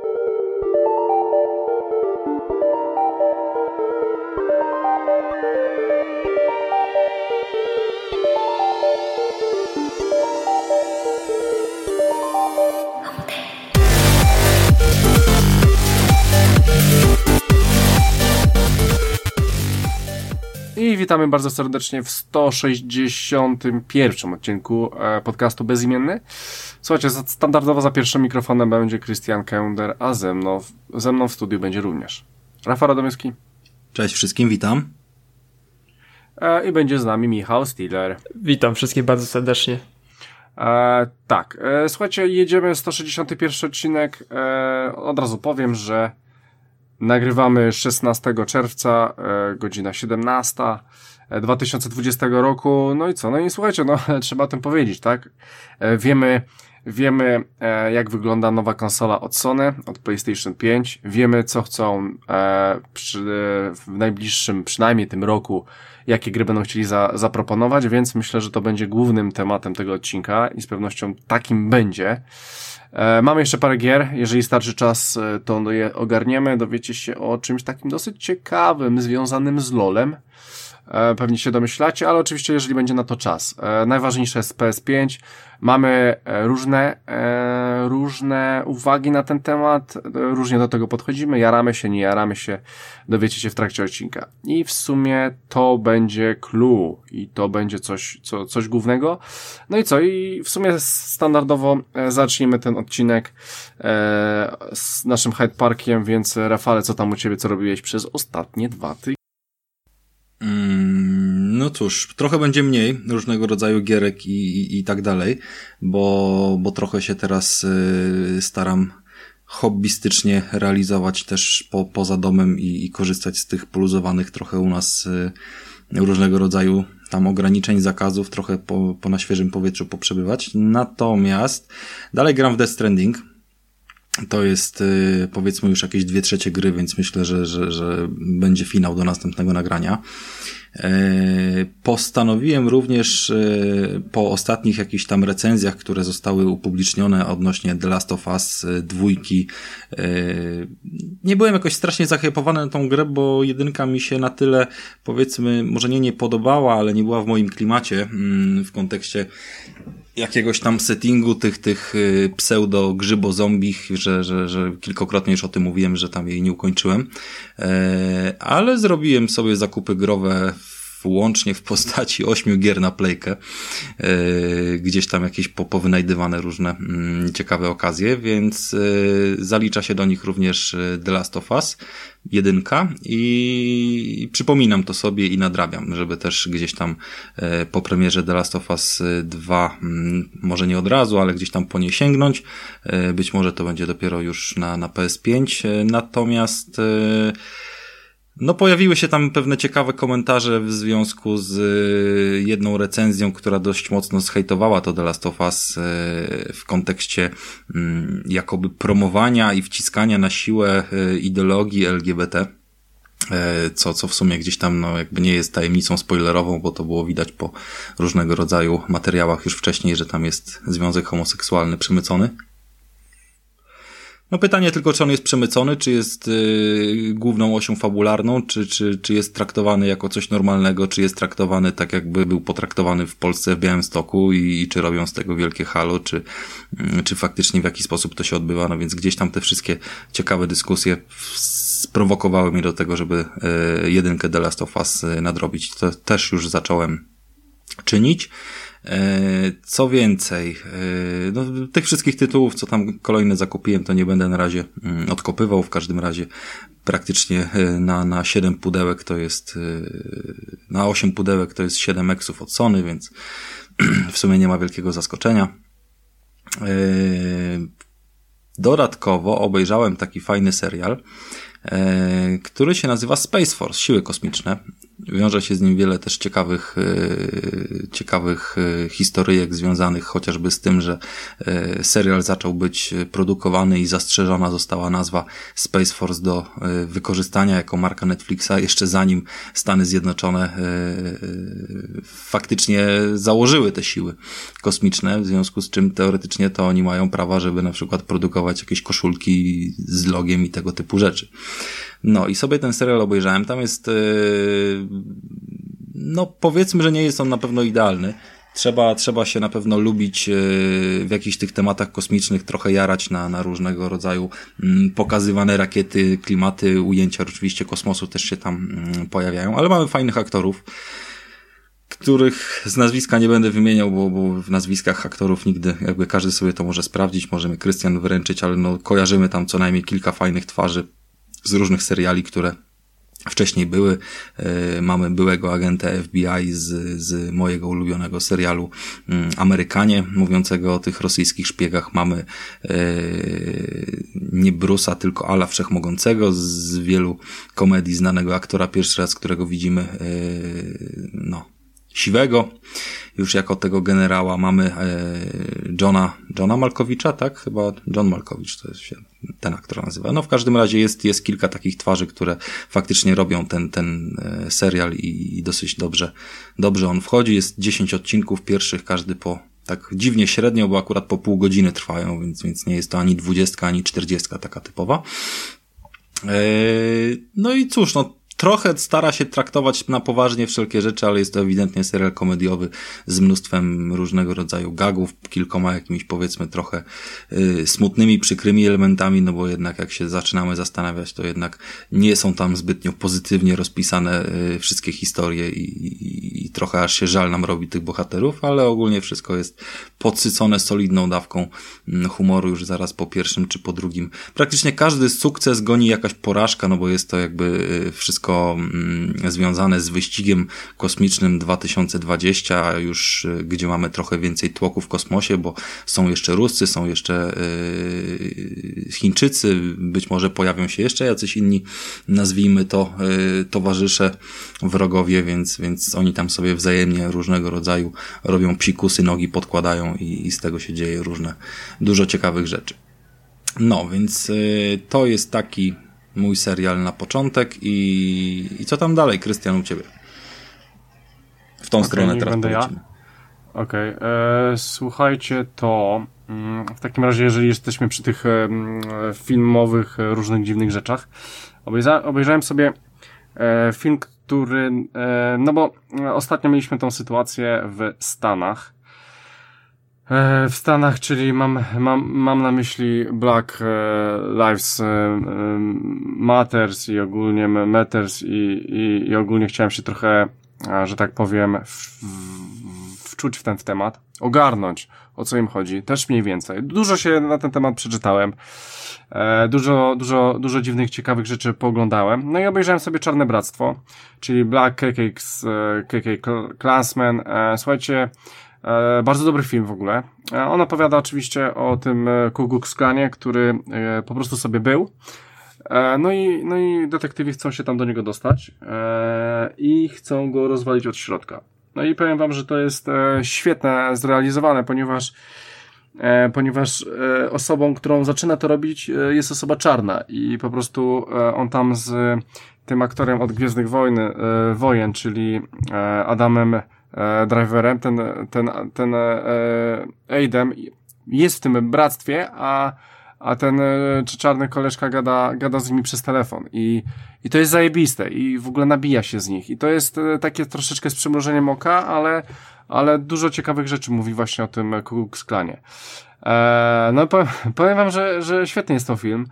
thank you I witamy bardzo serdecznie w 161 odcinku e, podcastu Bezimienny. Słuchajcie, standardowo za pierwszym mikrofonem będzie Christian Kender, a ze mną, ze mną w studiu będzie również Rafał Radomyski. Cześć wszystkim, witam. E, I będzie z nami Michał Stiller. Witam wszystkich bardzo serdecznie. E, tak, e, słuchajcie, jedziemy 161 odcinek. E, od razu powiem, że Nagrywamy 16 czerwca, e, godzina 17 2020 e, roku. No i co? No i słuchajcie, no trzeba o tym powiedzieć, tak? E, wiemy, wiemy jak wygląda nowa konsola od Sony, od PlayStation 5. Wiemy co chcą przy, w najbliższym, przynajmniej tym roku, jakie gry będą chcieli za, zaproponować, więc myślę, że to będzie głównym tematem tego odcinka i z pewnością takim będzie. E, mamy jeszcze parę gier. Jeżeli starczy czas, e, to je ogarniemy. Dowiecie się o czymś takim dosyć ciekawym, związanym z LOLem. E, pewnie się domyślacie, ale oczywiście jeżeli będzie na to czas. E, najważniejsze jest PS5. Mamy e, różne, różne uwagi na ten temat, różnie do tego podchodzimy, jaramy się, nie jaramy się, dowiecie się w trakcie odcinka. I w sumie to będzie clue i to będzie coś, co, coś głównego. No i co? I w sumie standardowo zacznijmy ten odcinek z naszym Hyde Parkiem, więc Rafale, co tam u Ciebie, co robiłeś przez ostatnie dwa tygodnie? No cóż, trochę będzie mniej różnego rodzaju gierek i, i, i tak dalej, bo, bo trochę się teraz y, staram hobbystycznie realizować też po, poza domem i, i korzystać z tych poluzowanych trochę u nas y, różnego rodzaju tam ograniczeń, zakazów, trochę po, po na świeżym powietrzu poprzebywać. Natomiast dalej gram w Death Stranding, to jest y, powiedzmy już jakieś dwie trzecie gry, więc myślę, że, że, że będzie finał do następnego nagrania. E, postanowiłem również e, po ostatnich jakichś tam recenzjach, które zostały upublicznione odnośnie The Last of Us e, dwójki, nie byłem jakoś strasznie zahypowany na tą grę, bo jedynka mi się na tyle, powiedzmy, może nie nie podobała, ale nie była w moim klimacie mm, w kontekście jakiegoś tam settingu tych, tych pseudo grzybo zombich, że, że, że kilkokrotnie już o tym mówiłem, że tam jej nie ukończyłem. Ale zrobiłem sobie zakupy growe łącznie w postaci ośmiu gier na playkę, yy, gdzieś tam jakieś po, powynajdywane różne yy, ciekawe okazje, więc yy, zalicza się do nich również e, The Last of Us, jedynka i przypominam to sobie i nadrabiam, żeby też gdzieś tam po premierze The Last of Us 2, mm, może nie od razu, ale gdzieś tam po nie sięgnąć. Być może to będzie dopiero już na, na PS5. Natomiast no, pojawiły się tam pewne ciekawe komentarze w związku z y, jedną recenzją, która dość mocno zhejtowała to The Last of Us y, w kontekście mm, jakoby promowania i wciskania na siłę y, ideologii LGBT co, co w sumie gdzieś tam no, jakby nie jest tajemnicą spoilerową, bo to było widać po różnego rodzaju materiałach już wcześniej, że tam jest związek homoseksualny przemycony. No pytanie tylko, czy on jest przemycony, czy jest yy, główną osią fabularną, czy, czy, czy jest traktowany jako coś normalnego, czy jest traktowany tak, jakby był potraktowany w Polsce w Białymstoku i, i czy robią z tego wielkie halo, czy, yy, czy faktycznie w jaki sposób to się odbywa. No więc gdzieś tam te wszystkie ciekawe dyskusje sprowokowały mnie do tego, żeby yy, jedynkę The Last of Us y, nadrobić. To też już zacząłem czynić. E, co więcej, e, no, tych wszystkich tytułów, co tam kolejne zakupiłem, to nie będę na razie mm, odkopywał. W każdym razie praktycznie e, na, na 7 pudełek to jest, na 8 pudełek to jest 7 eksów od Sony, więc w sumie nie ma wielkiego zaskoczenia. Dodatkowo obejrzałem taki fajny serial, który się nazywa Space Force, Siły Kosmiczne. Wiąże się z nim wiele też ciekawych, e, ciekawych e, historyjek związanych chociażby z tym, że e, serial zaczął być produkowany i zastrzeżona została nazwa Space Force do wykorzystania jako marka Netflixa jeszcze zanim Stany Zjednoczone faktycznie założyły te siły kosmiczne, w związku z czym teoretycznie to oni mają prawa, żeby na przykład produkować jakieś koszulki z logiem i tego typu rzeczy. No i sobie ten serial obejrzałem. Tam jest, yy, no powiedzmy, że nie jest on na pewno idealny. Trzeba, trzeba się na pewno lubić yy, w jakichś tych tematach kosmicznych, trochę jarać na, na różnego rodzaju mm, pokazywane rakiety, klimaty, ujęcia oczywiście kosmosu też się tam mm, pojawiają, ale mamy fajnych aktorów których z nazwiska nie będę wymieniał, bo, bo w nazwiskach aktorów nigdy, jakby każdy sobie to może sprawdzić, możemy Krystian wyręczyć, ale no kojarzymy tam co najmniej kilka fajnych twarzy z różnych seriali, które wcześniej były. E, mamy byłego agenta FBI z, z mojego ulubionego serialu mm, Amerykanie, mówiącego o tych rosyjskich szpiegach. Mamy e, nie Brusa, tylko Ala Wszechmogącego z wielu komedii znanego aktora, pierwszy raz, którego widzimy, e, no, siwego już jako tego generała mamy Johna, Johna Malkowicza, tak? Chyba John Malkowicz to jest się ten aktor nazywa. No w każdym razie jest, jest kilka takich twarzy, które faktycznie robią ten, ten e, serial i, i dosyć dobrze, dobrze on wchodzi. Jest 10 odcinków pierwszych, każdy po tak dziwnie średnio, bo akurat po pół godziny trwają, więc, więc nie jest to ani 20, ani 40 taka typowa. E, no i cóż, no trochę stara się traktować na poważnie wszelkie rzeczy, ale jest to ewidentnie serial komediowy z mnóstwem różnego rodzaju gagów, kilkoma jakimiś powiedzmy trochę y, smutnymi, przykrymi elementami, no bo jednak jak się zaczynamy zastanawiać, to jednak nie są tam zbytnio pozytywnie rozpisane y, wszystkie historie i, i, i trochę aż się żal nam robi tych bohaterów, ale ogólnie wszystko jest podsycone solidną dawką mm, humoru już zaraz po pierwszym czy po drugim. Praktycznie każdy sukces goni jakaś porażka, no bo jest to jakby y, wszystko wszystko mm, związane z wyścigiem kosmicznym 2020, już y, gdzie mamy trochę więcej tłoku w kosmosie, bo są jeszcze Ruscy, są jeszcze y, Chińczycy, być może pojawią się jeszcze jacyś inni, nazwijmy to, y, towarzysze, wrogowie, więc, więc oni tam sobie wzajemnie różnego rodzaju robią psikusy, nogi podkładają i, i z tego się dzieje różne, dużo ciekawych rzeczy. No, więc to jest taki mój serial na początek i, i co tam dalej, Krystian, u ciebie? W tą okay, stronę teraz będę ja. Okej, okay. E, słuchajcie, to mm, w takim razie, jeżeli jesteśmy przy tych filmowych, e, różnych dziwnych rzeczach, obejrza, obejrzałem sobie e, film, który, no bo ostatnio mieliśmy tą sytuację w Stanach, w Stanach, czyli mam, mam, mam na myśli Black e, Lives e, Matters i ogólnie Matters i, i, i ogólnie chciałem się trochę, że tak powiem, w, w, wczuć w ten w temat, ogarnąć, o co im chodzi, też mniej więcej. Dużo się na ten temat przeczytałem, dużo, dużo, dużo dziwnych, ciekawych rzeczy pooglądałem. No i obejrzałem sobie Czarne Bractwo, czyli Black KK, KK Clansman. Słuchajcie, E, bardzo dobry film w ogóle. E, on opowiada oczywiście o tym e, Ku który po prostu sobie był. No i, no i detektywi chcą się tam do niego dostać i chcą go rozwalić od środka. No i powiem wam, że to jest świetne zrealizowane, ponieważ ponieważ osobą, którą zaczyna to robić jest osoba czarna i po prostu on tam z tym aktorem od Gwiezdnych Wojny, Wojen, czyli Adamem e, driverem, ten, ten, ten e, Aidem jest w tym bractwie, a, a ten e, czarny koleżka gada, gada z nimi przez telefon i, i to jest zajebiste i w ogóle nabija się z nich i to jest e, takie troszeczkę z przymrużeniem oka, ale, ale dużo ciekawych rzeczy mówi właśnie o tym Ku Klux Klanie. E, no powiem, wam, że, że świetny jest to film.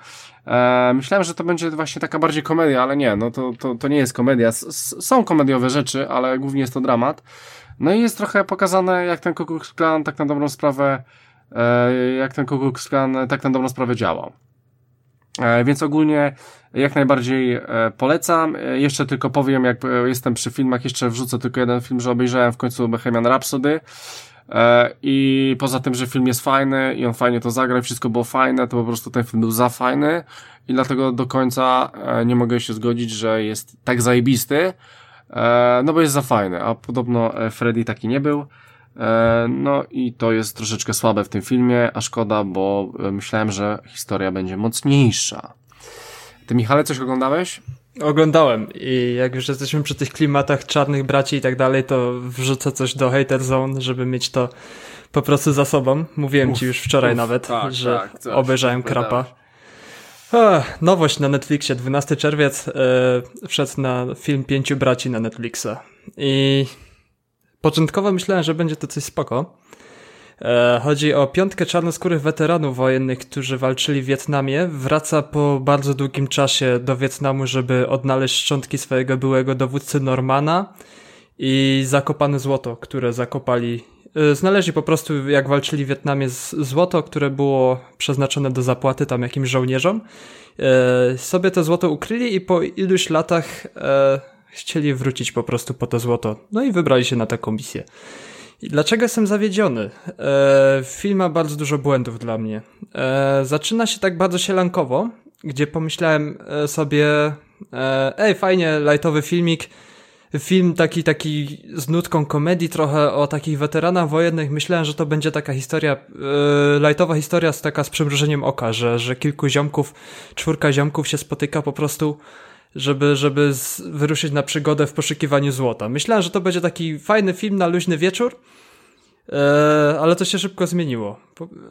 E, myślałem, że to będzie właśnie taka bardziej komedia, ale nie, no to, to, to nie jest komedia. S są komediowe rzeczy, ale głównie jest to dramat. No i jest trochę pokazane, jak ten Ku Klan tak na dobrą sprawę, e, jak ten Ku Klan tak na dobrą sprawę działał. Więc ogólnie jak najbardziej polecam. Jeszcze tylko powiem, jak jestem przy filmach, jeszcze wrzucę tylko jeden film, że obejrzałem w końcu Bohemian Rhapsody. E, I poza tym, że film jest fajny i on fajnie to zagra wszystko było fajne, to po prostu ten film był za fajny i dlatego do końca e, nie mogę się zgodzić, że jest tak zajebisty. E, no bo jest za fajny, a podobno Freddy taki nie był. No i to jest troszeczkę słabe w tym filmie, a szkoda, bo myślałem, że historia będzie mocniejsza. Ty Michale coś oglądałeś? Oglądałem i jak już jesteśmy przy tych klimatach czarnych braci i tak dalej, to wrzucę coś do Hater Zone, żeby mieć to po prostu za sobą. Mówiłem uf, ci już wczoraj uf, nawet, tak, że tak, coś, obejrzałem krapa. Ech, nowość na Netflixie, 12 czerwiec e, wszedł na film Pięciu Braci na Netflixa. I początkowo myślałem, że będzie to coś spoko. E, chodzi o piątkę czarnoskórych weteranów wojennych, którzy walczyli w Wietnamie. Wraca po bardzo długim czasie do Wietnamu, żeby odnaleźć szczątki swojego byłego dowódcy Normana i zakopane złoto, które zakopali Y, znaleźli po prostu, jak walczyli w Wietnamie, złoto, które było przeznaczone do zapłaty tam jakimś żołnierzom. Y, sobie to złoto ukryli i po iluś latach e, chcieli wrócić po prostu po to złoto. No i wybrali się na taką misję. Dlaczego jestem zawiedziony? E, film ma bardzo dużo błędów dla mnie. E, zaczyna się tak bardzo sielankowo, gdzie pomyślałem sobie, ej, fajnie, lightowy filmik, film taki, taki z nutką komedii trochę o takich weteranach wojennych. Myślałem, że to będzie taka historia, yy, lightowa historia z taka z przymrużeniem oka, że, że kilku ziomków, czwórka ziomków się spotyka po prostu żeby, żeby z, wyruszyć na przygodę w poszukiwaniu złota. Myślałem, że to będzie taki fajny film na luźny wieczór, e, ale to się szybko zmieniło.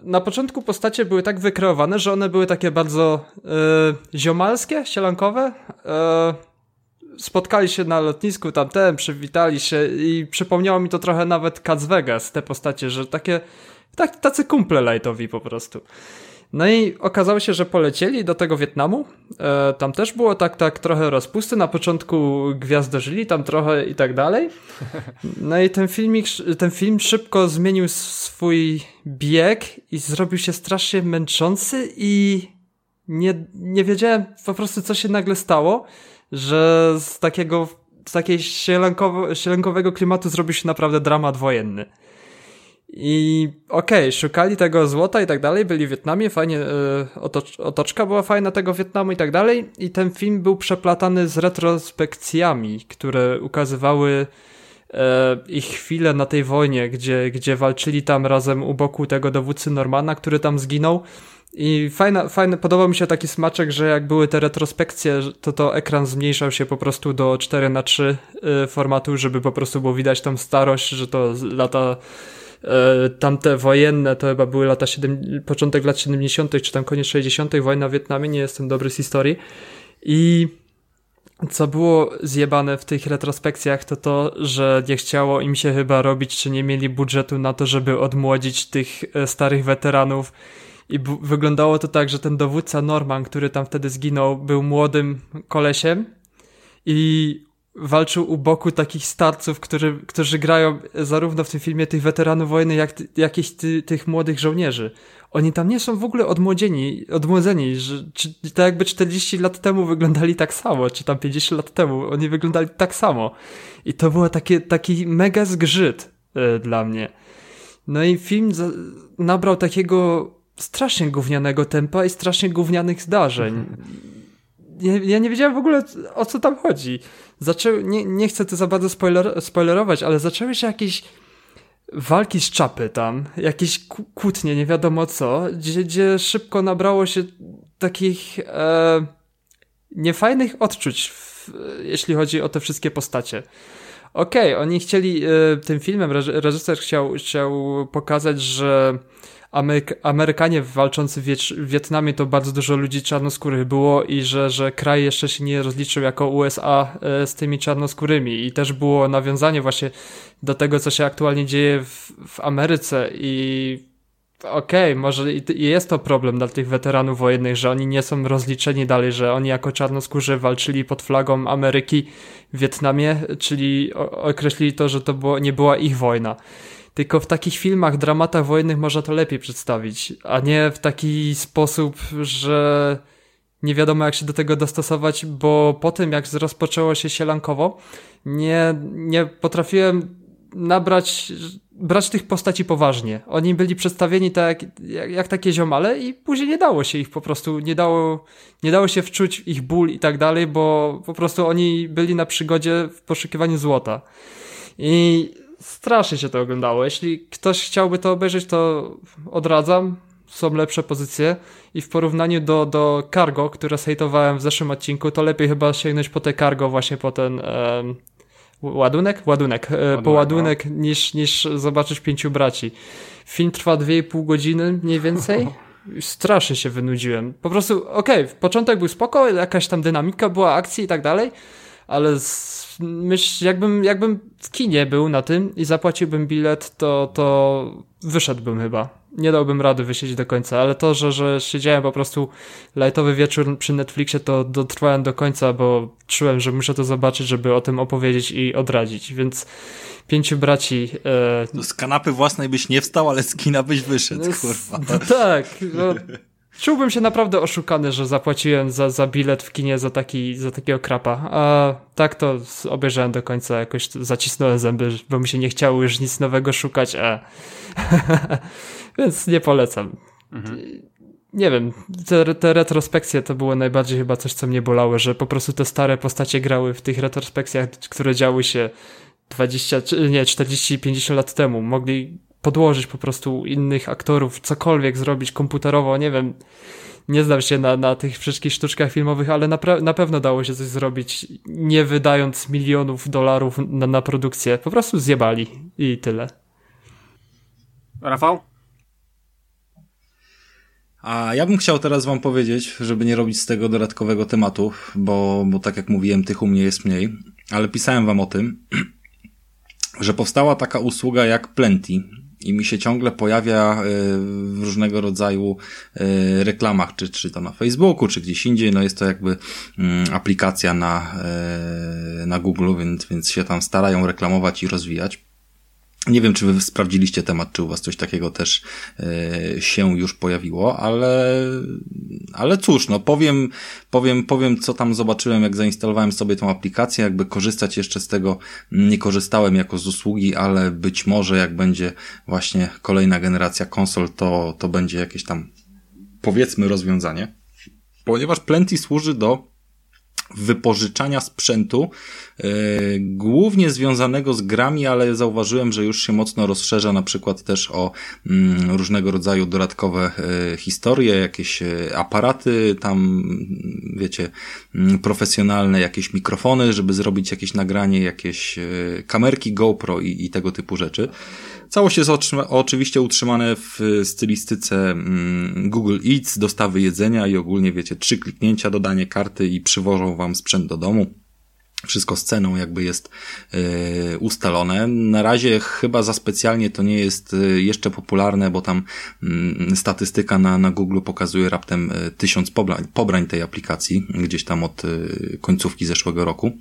Na początku postacie były tak wykreowane, że one były takie bardzo e, ziomalskie, sielankowe. E, spotkali się na lotnisku tamten, przywitali się i przypomniało mi to trochę nawet Cats Vegas, te postacie, że takie, tak, tacy kumple lightowi po prostu. No i okazało się, że polecieli do tego Wietnamu. E, tam też było tak, tak trochę rozpusty. Na początku gwiazdożyli tam trochę i tak dalej. No i ten filmik, ten film szybko zmienił swój bieg i zrobił się strasznie męczący i nie, nie wiedziałem po prostu, co się nagle stało że z takiego, z sielankowo, sielankowego klimatu zrobi się naprawdę dramat wojenny. I okej, okay, szukali tego złota i tak dalej, byli w Wietnamie, fajnie, y, otocz, otoczka była fajna tego Wietnamu i tak dalej. I ten film był przeplatany z retrospekcjami, które ukazywały y, ich chwilę na tej wojnie, gdzie, gdzie walczyli tam razem u boku tego dowódcy Normana, który tam zginął. I fajna, fajny, podobał mi się taki smaczek, że jak były te retrospekcje, to to ekran zmniejszał się po prostu do 4 na 3 y, formatu, żeby po prostu było widać tą starość, że to lata tamte wojenne, to chyba były lata 7, początek lat 70., czy tam koniec 60., wojna w Wietnamie, nie jestem dobry z historii. I co było zjebane w tych retrospekcjach, to to, że nie chciało im się chyba robić, czy nie mieli budżetu na to, żeby odmłodzić tych y, starych weteranów i wyglądało to tak, że ten dowódca Norman, który tam wtedy zginął, był młodym kolesiem i walczył u boku takich starców, którzy, którzy grają zarówno w tym filmie tych weteranów wojny, jak jakichś ty, tych młodych żołnierzy. Oni tam nie są w ogóle odmłodzeni, odmłodzeni, że czy, jakby 40 lat temu wyglądali tak samo, czy tam 50 lat temu, oni wyglądali tak samo. I to było takie, taki mega zgrzyt y, dla mnie. No i film za, nabrał takiego strasznie gównianego tempa i strasznie gównianych zdarzeń. Ja, nie wiedziałem w ogóle o co tam chodzi. Nie, nie chcę to za bardzo spoiler, spoilerować, ale zaczęły się jakieś walki z czapy tam, jakieś kłótnie, nie wiadomo co, gdzie, gdzie szybko nabrało się takich e, niefajnych odczuć, w, jeśli chodzi o te wszystkie postacie. Okej, okay, oni chcieli, e, tym filmem reżyser chciał, chciał pokazać, że Ameryk Amerykanie walczący w, w Wietnamie to bardzo dużo ludzi czarnoskórych było i że, że kraj jeszcze się nie rozliczył jako USA e, z tymi czarnoskórymi i też było nawiązanie właśnie do tego, co się aktualnie dzieje w, w Ameryce i okej, okay, może jest to problem dla tych weteranów wojennych, że oni nie są rozliczeni dalej, że oni jako czarnoskórzy walczyli pod flagą Ameryki w Wietnamie, czyli określili to, że to było, nie była ich wojna. Tylko w takich filmach, dramatach wojennych można to lepiej przedstawić, a nie w taki sposób, że nie wiadomo jak się do tego dostosować, bo po tym jak rozpoczęło się sielankowo, nie, nie potrafiłem nabrać, brać tych postaci poważnie. Oni byli przedstawieni tak jak, jak, takie ziomale i później nie dało się ich po prostu, nie dało, nie dało się wczuć ich ból i tak dalej, bo po prostu oni byli na przygodzie w poszukiwaniu złota. I strasznie się to oglądało. Jeśli ktoś chciałby to obejrzeć, to odradzam. Są lepsze pozycje i w porównaniu do, do Cargo, które sejtowałem w zeszłym odcinku, to lepiej chyba sięgnąć po te Cargo, właśnie po ten um, ładunek? Ładunek. E, ładunek po ładunek no. niż, niż zobaczyć pięciu braci. Film trwa 2,5 godziny mniej więcej. Strasznie się wynudziłem. Po prostu, okej, okay, początek był spoko, jakaś tam dynamika była, akcji i tak dalej, ale myśl, jakbym, jakbym w kinie był na tym i zapłaciłbym bilet, to, to wyszedłbym chyba. Nie dałbym rady wysiedzieć do końca, ale to, że, że siedziałem po prostu lajtowy wieczór przy Netflixie, to dotrwałem do końca, bo czułem, że muszę to zobaczyć, żeby o tym opowiedzieć i odradzić, więc pięciu braci. E... No z kanapy własnej byś nie wstał, ale z kina byś wyszedł, no, kurwa. No, tak, no, Czułbym się naprawdę oszukany, że zapłaciłem za, za bilet w kinie za, taki, za takiego krapa. A tak to obejrzałem do końca, jakoś zacisnąłem zęby, bo mi się nie chciało już nic nowego szukać, a... więc nie polecam. Mhm. Nie wiem, te, te retrospekcje to było najbardziej chyba coś, co mnie bolało, że po prostu te stare postacie grały w tych retrospekcjach, które działy się 20, nie, 40, 50 lat temu. Mogli podłożyć po prostu innych aktorów, cokolwiek zrobić komputerowo, nie wiem. Nie znam się na, na tych wszystkich sztuczkach filmowych, ale na, na pewno dało się coś zrobić, nie wydając milionów dolarów na, na produkcję. Po prostu zjebali i tyle. Rafał? A ja bym chciał teraz wam powiedzieć, żeby nie robić z tego dodatkowego tematu, bo, bo tak jak mówiłem, tych u mnie jest mniej, ale pisałem wam o tym, że powstała taka usługa jak Plenty i mi się ciągle pojawia e, w różnego rodzaju e, reklamach, czy, czy to na Facebooku, czy gdzieś indziej, no jest to jakby mm, aplikacja na, e, na Google, więc, więc się tam starają reklamować i rozwijać. Nie wiem, czy wy sprawdziliście temat, czy u was coś takiego też e, się już pojawiło, ale, ale cóż, no powiem, powiem, powiem, co tam zobaczyłem, jak zainstalowałem sobie tą aplikację, jakby korzystać jeszcze z tego nie korzystałem jako z usługi, ale być może jak będzie właśnie kolejna generacja konsol, to, to będzie jakieś tam powiedzmy rozwiązanie. Ponieważ Plenty służy do wypożyczania sprzętu, yy, głównie związanego z grami, ale zauważyłem, że już się mocno rozszerza na przykład też o mm, różnego rodzaju dodatkowe yy, historie, jakieś yy, aparaty tam, wiecie, mm, profesjonalne, jakieś mikrofony, żeby zrobić jakieś nagranie, jakieś kamerki GoPro i, i tego typu rzeczy. Całość jest oczywiście utrzymane w stylistyce mm, Google Eats, dostawy jedzenia i ogólnie wiecie, trzy kliknięcia, dodanie karty i przywożą wam sprzęt do domu. Wszystko z ceną jakby jest y, ustalone. Na razie chyba za specjalnie to nie jest y, jeszcze popularne, bo tam y, statystyka na, na Google pokazuje raptem y, tysiąc pobrań, pobrań tej aplikacji, gdzieś tam od y, końcówki zeszłego roku.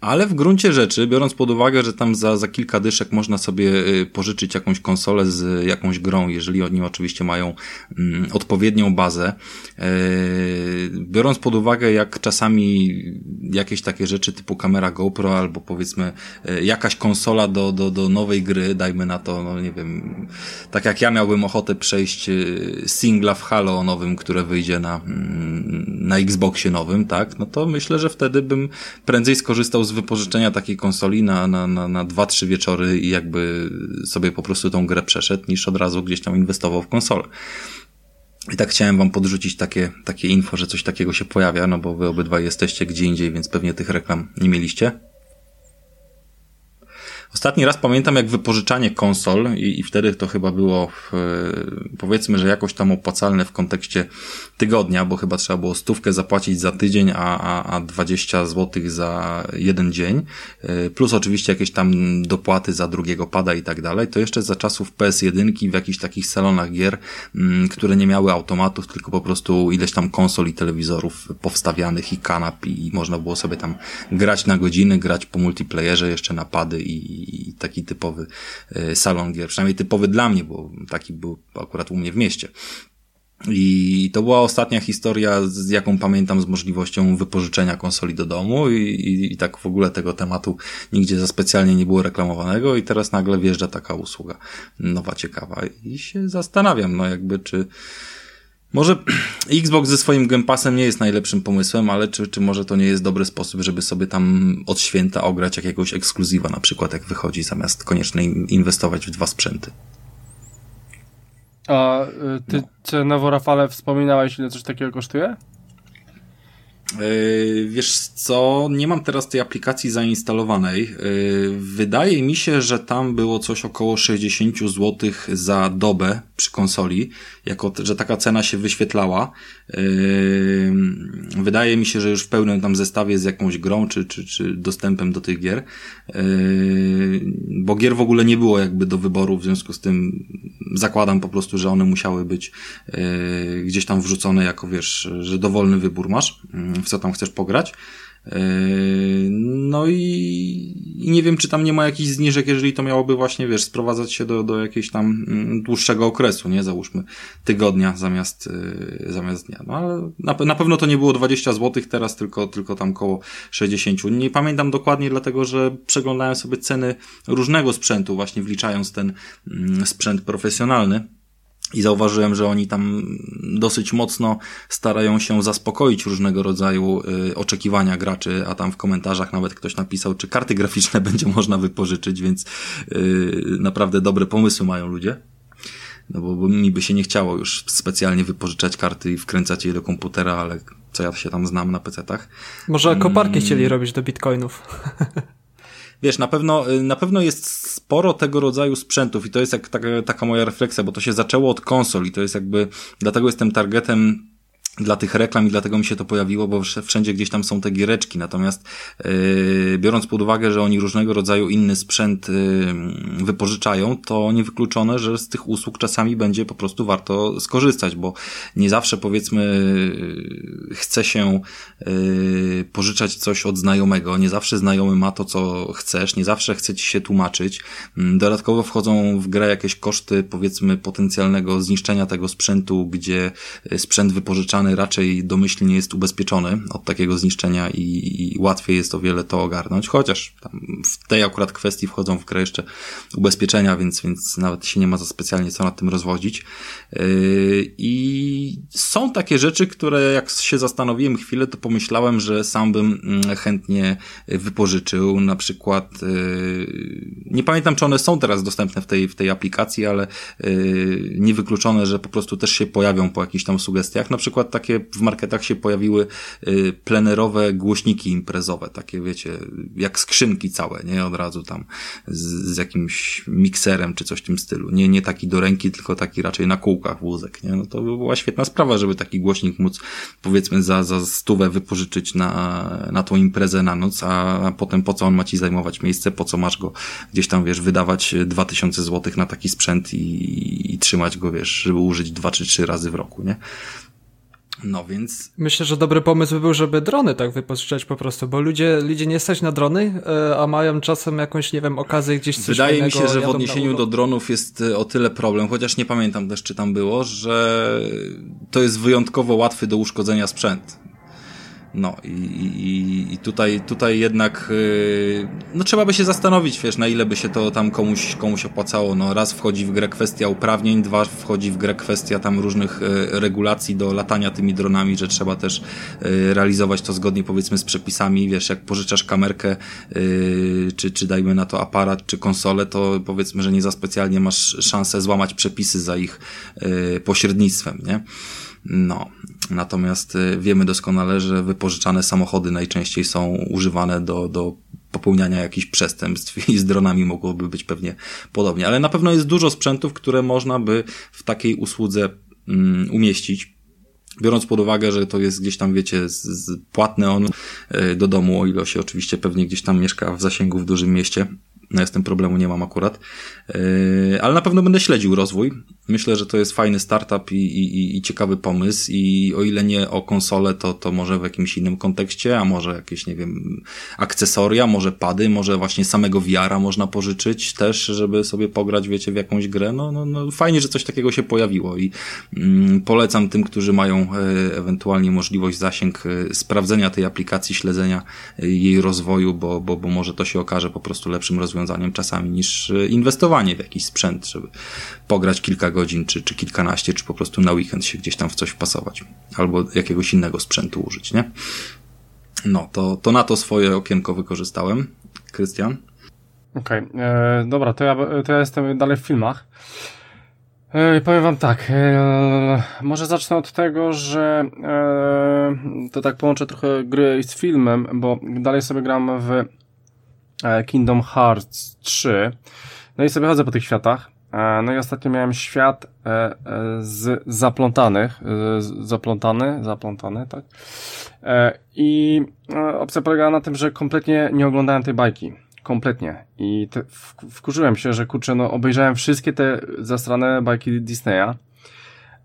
Ale w gruncie rzeczy, biorąc pod uwagę, że tam za, za kilka dyszek można sobie y, pożyczyć jakąś konsolę z jakąś grą, jeżeli oni oczywiście mają mm, odpowiednią bazę, yy, biorąc pod uwagę, jak czasami jakieś takie rzeczy typu kamera GoPro albo powiedzmy yy, jakaś konsola do, do, do nowej gry, dajmy na to, no nie wiem, tak jak ja miałbym ochotę przejść singla w Halo nowym, które wyjdzie na, mm, na Xboxie nowym, tak, no to myślę, że wtedy bym prędzej skorzystał z wypożyczenia takiej konsoli na, na, na, na dwa, trzy wieczory i jakby sobie po prostu tą grę przeszedł, niż od razu gdzieś tam inwestował w konsolę. I tak chciałem wam podrzucić takie, takie info, że coś takiego się pojawia, no bo wy obydwaj jesteście gdzie indziej, więc pewnie tych reklam nie mieliście. Ostatni raz pamiętam jak wypożyczanie konsol i, i wtedy to chyba było w, powiedzmy, że jakoś tam opłacalne w kontekście tygodnia, bo chyba trzeba było stówkę zapłacić za tydzień, a, a, a 20 zł za jeden dzień, y, plus oczywiście jakieś tam dopłaty za drugiego pada i tak dalej, to jeszcze za czasów PS1 w jakichś takich salonach gier, mm, które nie miały automatów, tylko po prostu ileś tam konsol i telewizorów powstawianych i kanap i można było sobie tam grać na godziny, grać po multiplayerze, jeszcze napady i, i taki typowy e, salon gier, przynajmniej typowy dla mnie, bo taki był akurat u mnie w mieście. I to była ostatnia historia, z jaką pamiętam, z możliwością wypożyczenia konsoli do domu i, i, i, tak w ogóle tego tematu nigdzie za specjalnie nie było reklamowanego i teraz nagle wjeżdża taka usługa nowa, ciekawa i się zastanawiam, no jakby czy może Xbox ze swoim Game Passem nie jest najlepszym pomysłem, ale czy, czy może to nie jest dobry sposób, żeby sobie tam od święta ograć jakiegoś ekskluzywa, na przykład jak wychodzi, zamiast koniecznie inwestować w dwa sprzęty? A y, ty, no. cenowo Rafale wspominałeś, ile coś takiego kosztuje? Yy, wiesz co, nie mam teraz tej aplikacji zainstalowanej. Yy, wydaje mi się, że tam było coś około 60 zł za dobę przy konsoli, jako że taka cena się wyświetlała. Yy, wydaje mi się, że już w pełnym tam zestawie z jakąś grą czy, czy, czy dostępem do tych gier. Bo gier w ogóle nie było jakby do wyboru, w związku z tym zakładam po prostu, że one musiały być gdzieś tam wrzucone jako wiesz, że dowolny wybór masz w co tam chcesz pograć. Yy, no i, nie wiem, czy tam nie ma jakichś zniżek, jeżeli to miałoby właśnie, wiesz, sprowadzać się do, do jakiegoś tam mm, dłuższego okresu, nie? Załóżmy tygodnia zamiast, yy, zamiast dnia. No ale na, na pewno to nie było 20 zł teraz, tylko, tylko tam koło 60. Nie pamiętam dokładnie, dlatego że przeglądałem sobie ceny różnego sprzętu, właśnie wliczając ten mm, sprzęt profesjonalny. I zauważyłem, że oni tam dosyć mocno starają się zaspokoić różnego rodzaju y, oczekiwania graczy, a tam w komentarzach nawet ktoś napisał, czy karty graficzne będzie można wypożyczyć, więc y, naprawdę dobre pomysły mają ludzie. No bo, bo mi by się nie chciało już specjalnie wypożyczać karty i wkręcać je do komputera, ale co ja się tam znam na PC-tach. Może koparki hmm. chcieli robić do bitcoinów. wiesz, na pewno, y, na pewno jest sporo tego rodzaju sprzętów i to jest jak taka, taka moja refleksja, bo to się zaczęło od konsol i to jest jakby, dlatego jestem targetem dla tych reklam i dlatego mi się to pojawiło, bo wszędzie gdzieś tam są te giereczki. Natomiast yy, biorąc pod uwagę, że oni różnego rodzaju inny sprzęt yy, wypożyczają, to niewykluczone, że z tych usług czasami będzie po prostu warto skorzystać, bo nie zawsze powiedzmy yy, chce się yy, pożyczać coś od znajomego, nie zawsze znajomy ma to, co chcesz, nie zawsze chce ci się tłumaczyć. Yy, dodatkowo wchodzą w grę jakieś koszty powiedzmy potencjalnego zniszczenia tego sprzętu, gdzie yy, sprzęt wypożyczany raczej domyślnie jest ubezpieczony od takiego zniszczenia i, i łatwiej jest o wiele to ogarnąć, chociaż w tej akurat kwestii wchodzą w grę jeszcze ubezpieczenia, więc, więc nawet się nie ma za specjalnie co nad tym rozwodzić. Yy, I są takie rzeczy, które jak się zastanowiłem chwilę, to pomyślałem, że sam bym mm, chętnie wypożyczył, na przykład yy, nie pamiętam, czy one są teraz dostępne w tej, w tej aplikacji, ale yy, niewykluczone, że po prostu też się pojawią po jakichś tam sugestiach. Na przykład takie w marketach się pojawiły y, plenerowe głośniki imprezowe, takie wiecie, jak skrzynki całe, nie? Od razu tam z, z jakimś mikserem czy coś w tym stylu. Nie, nie taki do ręki, tylko taki raczej na kółkach wózek, nie? No to by była świetna sprawa, żeby taki głośnik móc powiedzmy za, za stówę wypożyczyć na, na tą imprezę na noc, a, potem po co on ma ci zajmować miejsce, po co masz go gdzieś tam, wiesz, wydawać 2000 złotych na taki sprzęt i, i trzymać go, wiesz, żeby użyć dwa czy trzy razy w roku, nie? No więc. Myślę, że dobry pomysł by był, żeby drony tak wypożyczać po prostu, bo ludzie, ludzie nie stać na drony, e, a mają czasem jakąś, nie wiem, okazję gdzieś coś Wydaje mi się, że w odniesieniu do dronów jest e, o tyle problem, chociaż nie pamiętam też, czy tam było, że to jest wyjątkowo łatwy do uszkodzenia sprzęt. No i, i, i tutaj, tutaj jednak yy, no trzeba by się zastanowić, wiesz, na ile by się to tam komuś, komuś opłacało. No raz wchodzi w grę kwestia uprawnień, dwa wchodzi w grę kwestia tam różnych yy, regulacji do latania tymi dronami, że trzeba też yy, realizować to zgodnie powiedzmy z przepisami, wiesz, jak pożyczasz kamerkę, yy, czy, czy dajmy na to aparat, czy konsolę, to powiedzmy, że nie za specjalnie masz szansę złamać przepisy za ich yy, pośrednictwem, nie? No, natomiast y, wiemy doskonale, że wypożyczane samochody najczęściej są używane do, do popełniania jakichś przestępstw i z dronami mogłoby być pewnie podobnie. Ale na pewno jest dużo sprzętów, które można by w takiej usłudze um, umieścić. Biorąc pod uwagę, że to jest gdzieś tam, wiecie, z, z płatny on y, do domu, o ile się oczywiście pewnie gdzieś tam mieszka w zasięgu w dużym mieście, ja z tym problemu nie mam akurat. Yy, ale na pewno będę śledził rozwój. Myślę, że to jest fajny startup i, i, i ciekawy pomysł i o ile nie o konsolę, to, to może w jakimś innym kontekście, a może jakieś, nie wiem, akcesoria, może pady, może właśnie samego VR-a można pożyczyć też, żeby sobie pograć, wiecie, w jakąś grę. No, no, no fajnie, że coś takiego się pojawiło i mm, polecam tym, którzy mają e, ewentualnie możliwość zasięg e, sprawdzenia tej aplikacji, śledzenia e, jej rozwoju, bo, bo, bo może to się okaże po prostu lepszym rozwiązaniem czasami niż e, inwestowanie w jakiś sprzęt, żeby pograć kilka godzin, czy, czy kilkanaście, czy po prostu na weekend się gdzieś tam w coś wpasować. Albo jakiegoś innego sprzętu użyć, nie? No, to, to na to swoje okienko wykorzystałem. Krystian? Okej, okay. E, dobra, to ja, to ja jestem dalej w filmach. E, powiem wam tak, e, może zacznę od tego, że e, to tak połączę trochę gry z filmem, bo dalej sobie gram w Kingdom Hearts 3. No i sobie chodzę po tych światach. E, no i ostatnio miałem świat e, z zaplątanych, zaplątany, zaplątany, tak? I opcja polegała na tym, że kompletnie nie oglądałem tej bajki kompletnie. I te, wkurzyłem się, że kurczę, no obejrzałem wszystkie te zastrane bajki Disneya,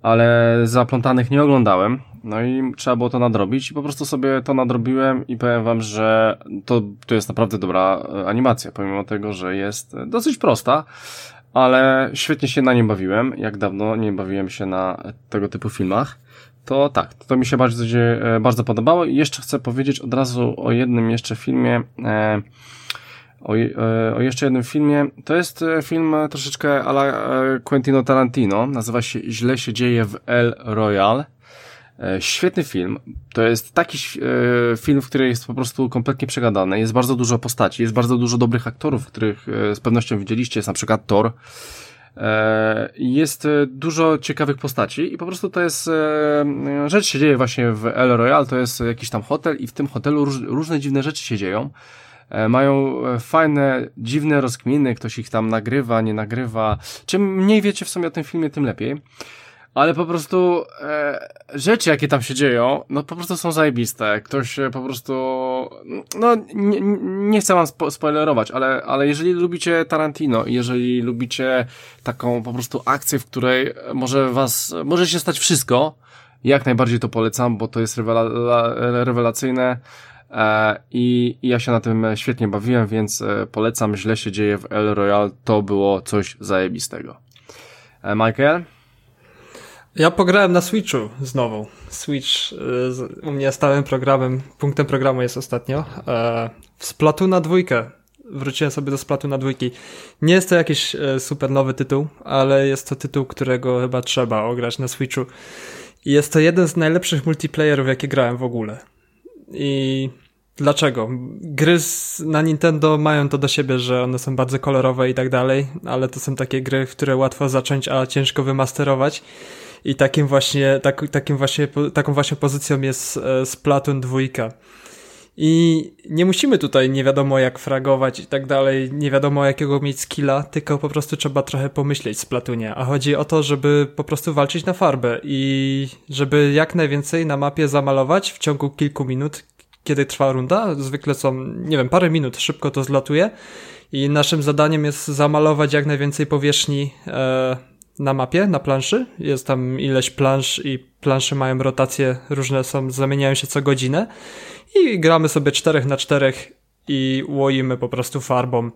ale zaplątanych nie oglądałem. No i trzeba było to nadrobić i po prostu sobie to nadrobiłem i powiem wam, że to, to jest naprawdę dobra e, animacja, pomimo tego, że jest dosyć prosta, ale świetnie się na nie bawiłem, jak dawno nie bawiłem się na tego typu filmach. To tak, to mi się bardzo, e, bardzo podobało i jeszcze chcę powiedzieć od razu o jednym jeszcze filmie, e, o, e, o jeszcze jednym filmie. To jest e, film troszeczkę ala e, Quentino Tarantino. Nazywa się Źle się dzieje w El Royal. Świetny film. To jest taki film, w którym jest po prostu kompletnie przegadany. Jest bardzo dużo postaci, jest bardzo dużo dobrych aktorów, których z pewnością widzieliście. Jest na przykład Thor. Jest dużo ciekawych postaci i po prostu to jest rzecz się dzieje właśnie w El Royal. To jest jakiś tam hotel i w tym hotelu różne dziwne rzeczy się dzieją. E, mają e, fajne, dziwne rozkminy, ktoś ich tam nagrywa, nie nagrywa. Czym mniej wiecie w sumie o tym filmie, tym lepiej. Ale po prostu e, rzeczy, jakie tam się dzieją, no po prostu są zajebiste. Ktoś po prostu, no nie, nie chcę wam spo spoilerować, ale, ale jeżeli lubicie Tarantino, jeżeli lubicie taką po prostu akcję, w której może was, może się stać wszystko, jak najbardziej to polecam, bo to jest rewela rewelacyjne. E, I, I ja się na tym świetnie bawiłem, więc e, polecam. Źle się dzieje w El Royal. To było coś zajebistego. E, Michael? Ja pograłem na Switchu znowu. Switch u mnie stałym programem, punktem programu jest ostatnio. W Splatuna dwójkę. Wróciłem sobie do Splatuna dwójki. Nie jest to jakiś super nowy tytuł, ale jest to tytuł, którego chyba trzeba ograć na Switchu. Jest to jeden z najlepszych multiplayerów, jakie grałem w ogóle. I Dlaczego? Gry na Nintendo mają to do siebie, że one są bardzo kolorowe i tak dalej, ale to są takie gry, które łatwo zacząć, a ciężko wymasterować. I takim właśnie, tak, takim właśnie, taką właśnie pozycją jest e, Splatoon 2. I nie musimy tutaj nie wiadomo jak fragować i tak dalej, nie wiadomo jakiego mieć skilla, tylko po prostu trzeba trochę pomyśleć z Platunie. A chodzi o to, żeby po prostu walczyć na farbę i żeby jak najwięcej na mapie zamalować w ciągu kilku minut, kiedy trwa runda. Zwykle są, nie wiem, parę minut, szybko to zlatuje. I naszym zadaniem jest zamalować jak najwięcej powierzchni e, na mapie, na planszy. Jest tam ileś plansz i plansze mają rotacje, różne są, zamieniają się co godzinę. I gramy sobie czterech na czterech i łoimy po prostu farbą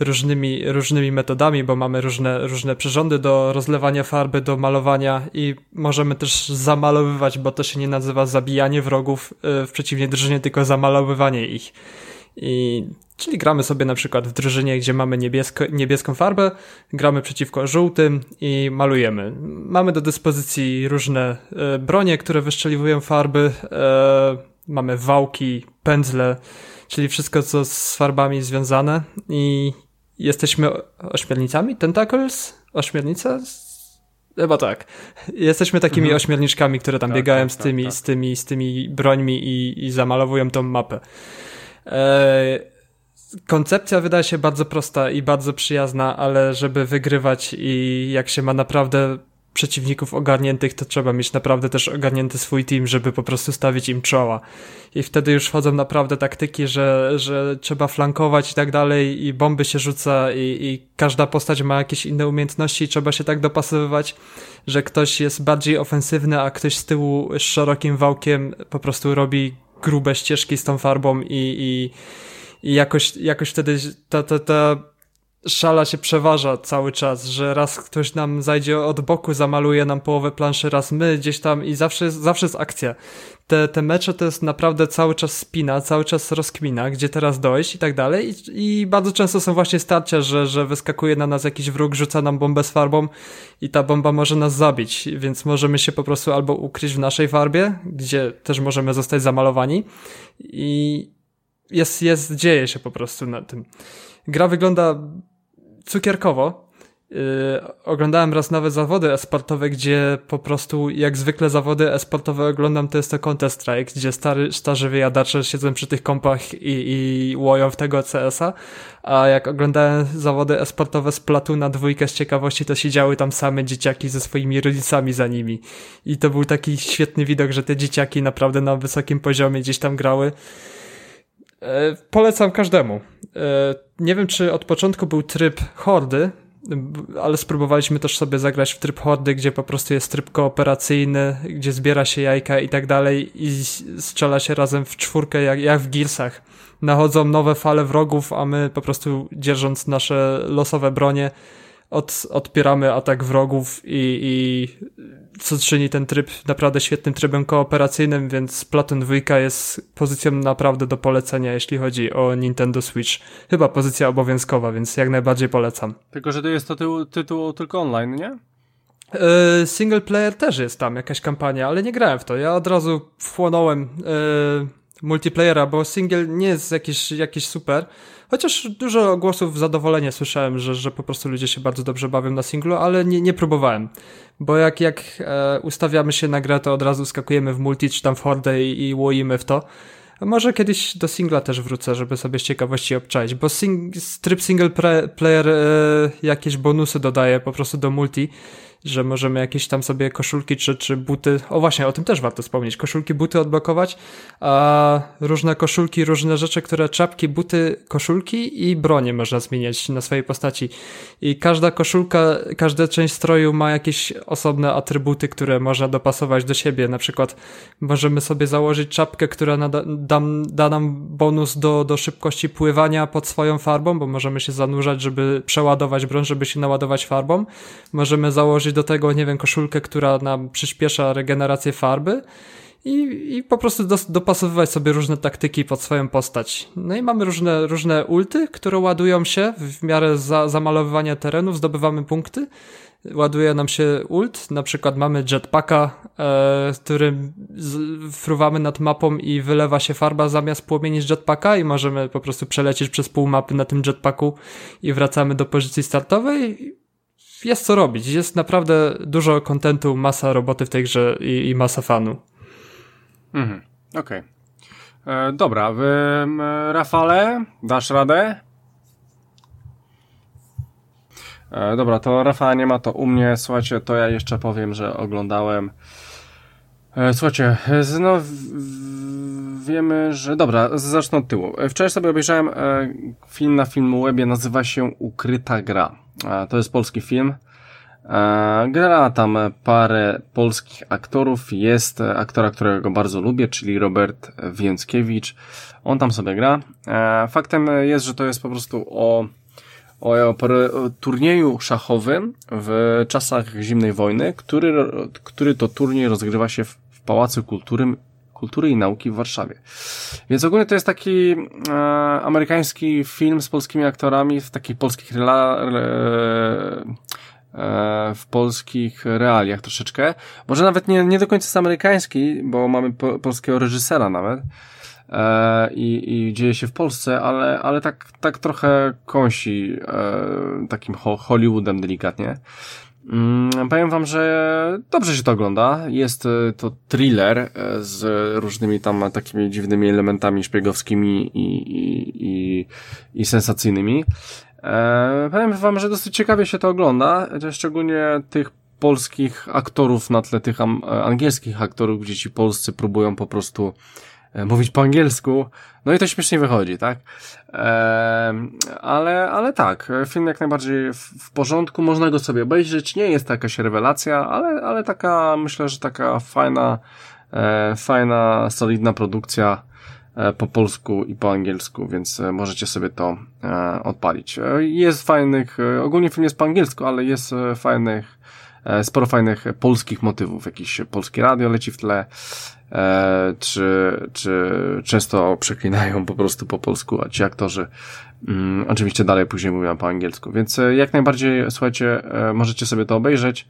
różnymi, różnymi metodami, bo mamy różne, różne przyrządy do rozlewania farby, do malowania i możemy też zamalowywać, bo to się nie nazywa zabijanie wrogów y, w przeciwnej drużynie, tylko zamalowywanie ich. I, czyli gramy sobie na przykład w drużynie, gdzie mamy niebiesko, niebieską farbę, gramy przeciwko żółtym i malujemy. Mamy do dyspozycji różne y, bronie, które wyszczeliwują farby, y, mamy wałki, pędzle, czyli wszystko, co z farbami związane i jesteśmy ośmiornicami? Tentacles? Ośmiornica? Chyba tak. Jesteśmy takimi mhm. ośmiorniczkami, które tam tak, biegają tak, z, tymi, tak, z, tymi, z tymi brońmi i, i zamalowują tą mapę. E, koncepcja wydaje się bardzo prosta i bardzo przyjazna, ale żeby wygrywać i jak się ma naprawdę przeciwników ogarniętych, to trzeba mieć naprawdę też ogarnięty swój team, żeby po prostu stawić im czoła. I wtedy już wchodzą naprawdę taktyki, że, że trzeba flankować i tak dalej, i bomby się rzuca, i, i każda postać ma jakieś inne umiejętności, i trzeba się tak dopasowywać, że ktoś jest bardziej ofensywny, a ktoś z tyłu z szerokim wałkiem po prostu robi grube ścieżki z tą farbą i, i, i jakoś, jakoś wtedy ta, ta, ta szala się przeważa cały czas, że raz ktoś nam zajdzie od boku, zamaluje nam połowę planszy, raz my gdzieś tam i zawsze, zawsze jest akcja. Te, te mecze to jest naprawdę cały czas spina, cały czas rozkmina, gdzie teraz dojść i tak dalej. I, i bardzo często są właśnie starcia, że, że wyskakuje na nas jakiś wróg, rzuca nam bombę z farbą i ta bomba może nas zabić, więc możemy się po prostu albo ukryć w naszej farbie, gdzie też możemy zostać zamalowani. I jest, jest, dzieje się po prostu na tym. Gra wygląda cukierkowo. Yy, oglądałem raz nawet zawody esportowe, gdzie po prostu jak zwykle zawody esportowe oglądam, to jest to Counter-Strike, gdzie stary, starzy wyjadacze siedzą przy tych kompach i, i łoją w tego CS-a, a jak oglądałem zawody esportowe z na dwójkę z ciekawości, to siedziały tam same dzieciaki ze swoimi rodzicami za nimi. I to był taki świetny widok, że te dzieciaki naprawdę na wysokim poziomie gdzieś tam grały. E, polecam każdemu. E, nie wiem, czy od początku był tryb hordy, ale spróbowaliśmy też sobie zagrać w tryb hordy, gdzie po prostu jest tryb kooperacyjny, gdzie zbiera się jajka i tak dalej i strzela się razem w czwórkę, jak, jak w Gearsach. Nachodzą nowe fale wrogów, a my po prostu dzierżąc nasze losowe bronie, od, odpieramy atak wrogów i, i co czyni ten tryb naprawdę świetnym trybem kooperacyjnym, więc Platon 2 jest pozycją naprawdę do polecenia, jeśli chodzi o Nintendo Switch. Chyba pozycja obowiązkowa, więc jak najbardziej polecam. Tylko, że to jest to tytuł, tytuł tylko online, nie? Yy, single player też jest tam jakaś kampania, ale nie grałem w to. Ja od razu wchłonąłem yy, multiplayera, bo single nie jest jakiś, jakiś super. Chociaż dużo głosów zadowolenia słyszałem, że, że po prostu ludzie się bardzo dobrze bawią na singlu, ale nie, nie próbowałem. Bo jak, jak e, ustawiamy się na grę, to od razu skakujemy w multi czy tam w hordę i, i łoimy w to. Może kiedyś do singla też wrócę, żeby sobie z ciekawości obczaić, bo sing tryb single player e, jakieś bonusy dodaje po prostu do multi że możemy jakieś tam sobie koszulki czy, czy buty, o właśnie, o tym też warto wspomnieć, koszulki, buty odblokować, a różne koszulki, różne rzeczy, które czapki, buty, koszulki i bronie można zmieniać na swojej postaci. I każda koszulka, każda część stroju ma jakieś osobne atrybuty, które można dopasować do siebie. Na przykład możemy sobie założyć czapkę, która nada, dam, da nam bonus do, do szybkości pływania pod swoją farbą, bo możemy się zanurzać, żeby przeładować broń, żeby się naładować farbą. Możemy założyć do tego, nie wiem, koszulkę, która nam przyspiesza regenerację farby i, i po prostu dos, dopasowywać sobie różne taktyki pod swoją postać. No i mamy różne, różne ulty, które ładują się w miarę za, zamalowywania terenów, zdobywamy punkty. Ładuje nam się ult, na przykład mamy jetpacka, e, którym fruwamy nad mapą i wylewa się farba zamiast płomieni z jetpacka i możemy po prostu przelecieć przez pół mapy na tym jetpacku i wracamy do pozycji startowej jest co robić. Jest naprawdę dużo kontentu, masa roboty w tej grze i, i masa fanu. Mhm, okej. Okay. E, dobra, wy, Rafale, dasz radę? E, dobra, to Rafała nie ma to u mnie. Słuchajcie, to ja jeszcze powiem, że oglądałem. E, słuchajcie, no wiemy, że. Dobra, zacznę od tyłu. E, wczoraj sobie obejrzałem e, film na Filmwebie, nazywa się Ukryta Gra. E, to jest polski film. Gra tam parę polskich aktorów. Jest aktora, którego bardzo lubię, czyli Robert Więckiewicz. On tam sobie gra. Faktem jest, że to jest po prostu o, o, o turnieju szachowym w czasach zimnej wojny, który, który to turniej rozgrywa się w Pałacu Kultury, Kultury i Nauki w Warszawie. Więc ogólnie to jest taki e, amerykański film z polskimi aktorami w takich polskich rela, e, w polskich realiach troszeczkę. Może nawet nie, nie do końca jest amerykański, bo mamy po, polskiego reżysera nawet. E, i, i dzieje się w Polsce, ale, ale tak, tak trochę kąsi e, takim ho Hollywoodem delikatnie. Mm, powiem wam, że dobrze się to ogląda. Jest e, to thriller e, z różnymi tam takimi dziwnymi elementami szpiegowskimi i, i, i, i sensacyjnymi. E, powiem wam, że dosyć ciekawie się to ogląda, szczególnie tych polskich aktorów na tle tych angielskich aktorów, gdzie ci polscy próbują po prostu e, mówić po angielsku. No i to śmiesznie wychodzi, tak? ale, ale tak, film jak najbardziej w, porządku, można go sobie obejrzeć, nie jest to jakaś rewelacja, ale, ale taka, myślę, że taka fajna, e, fajna, solidna produkcja e, po polsku i po angielsku, więc e, możecie sobie to e, odpalić. E, jest fajnych, e, ogólnie film jest po angielsku, ale jest fajnych, sporo fajnych polskich motywów, jakieś polskie radio leci w tle, e, czy, czy często przeklinają po prostu po polsku, a ci aktorzy mm, oczywiście dalej później mówią po angielsku. Więc e, jak najbardziej, słuchajcie, e, możecie sobie to obejrzeć.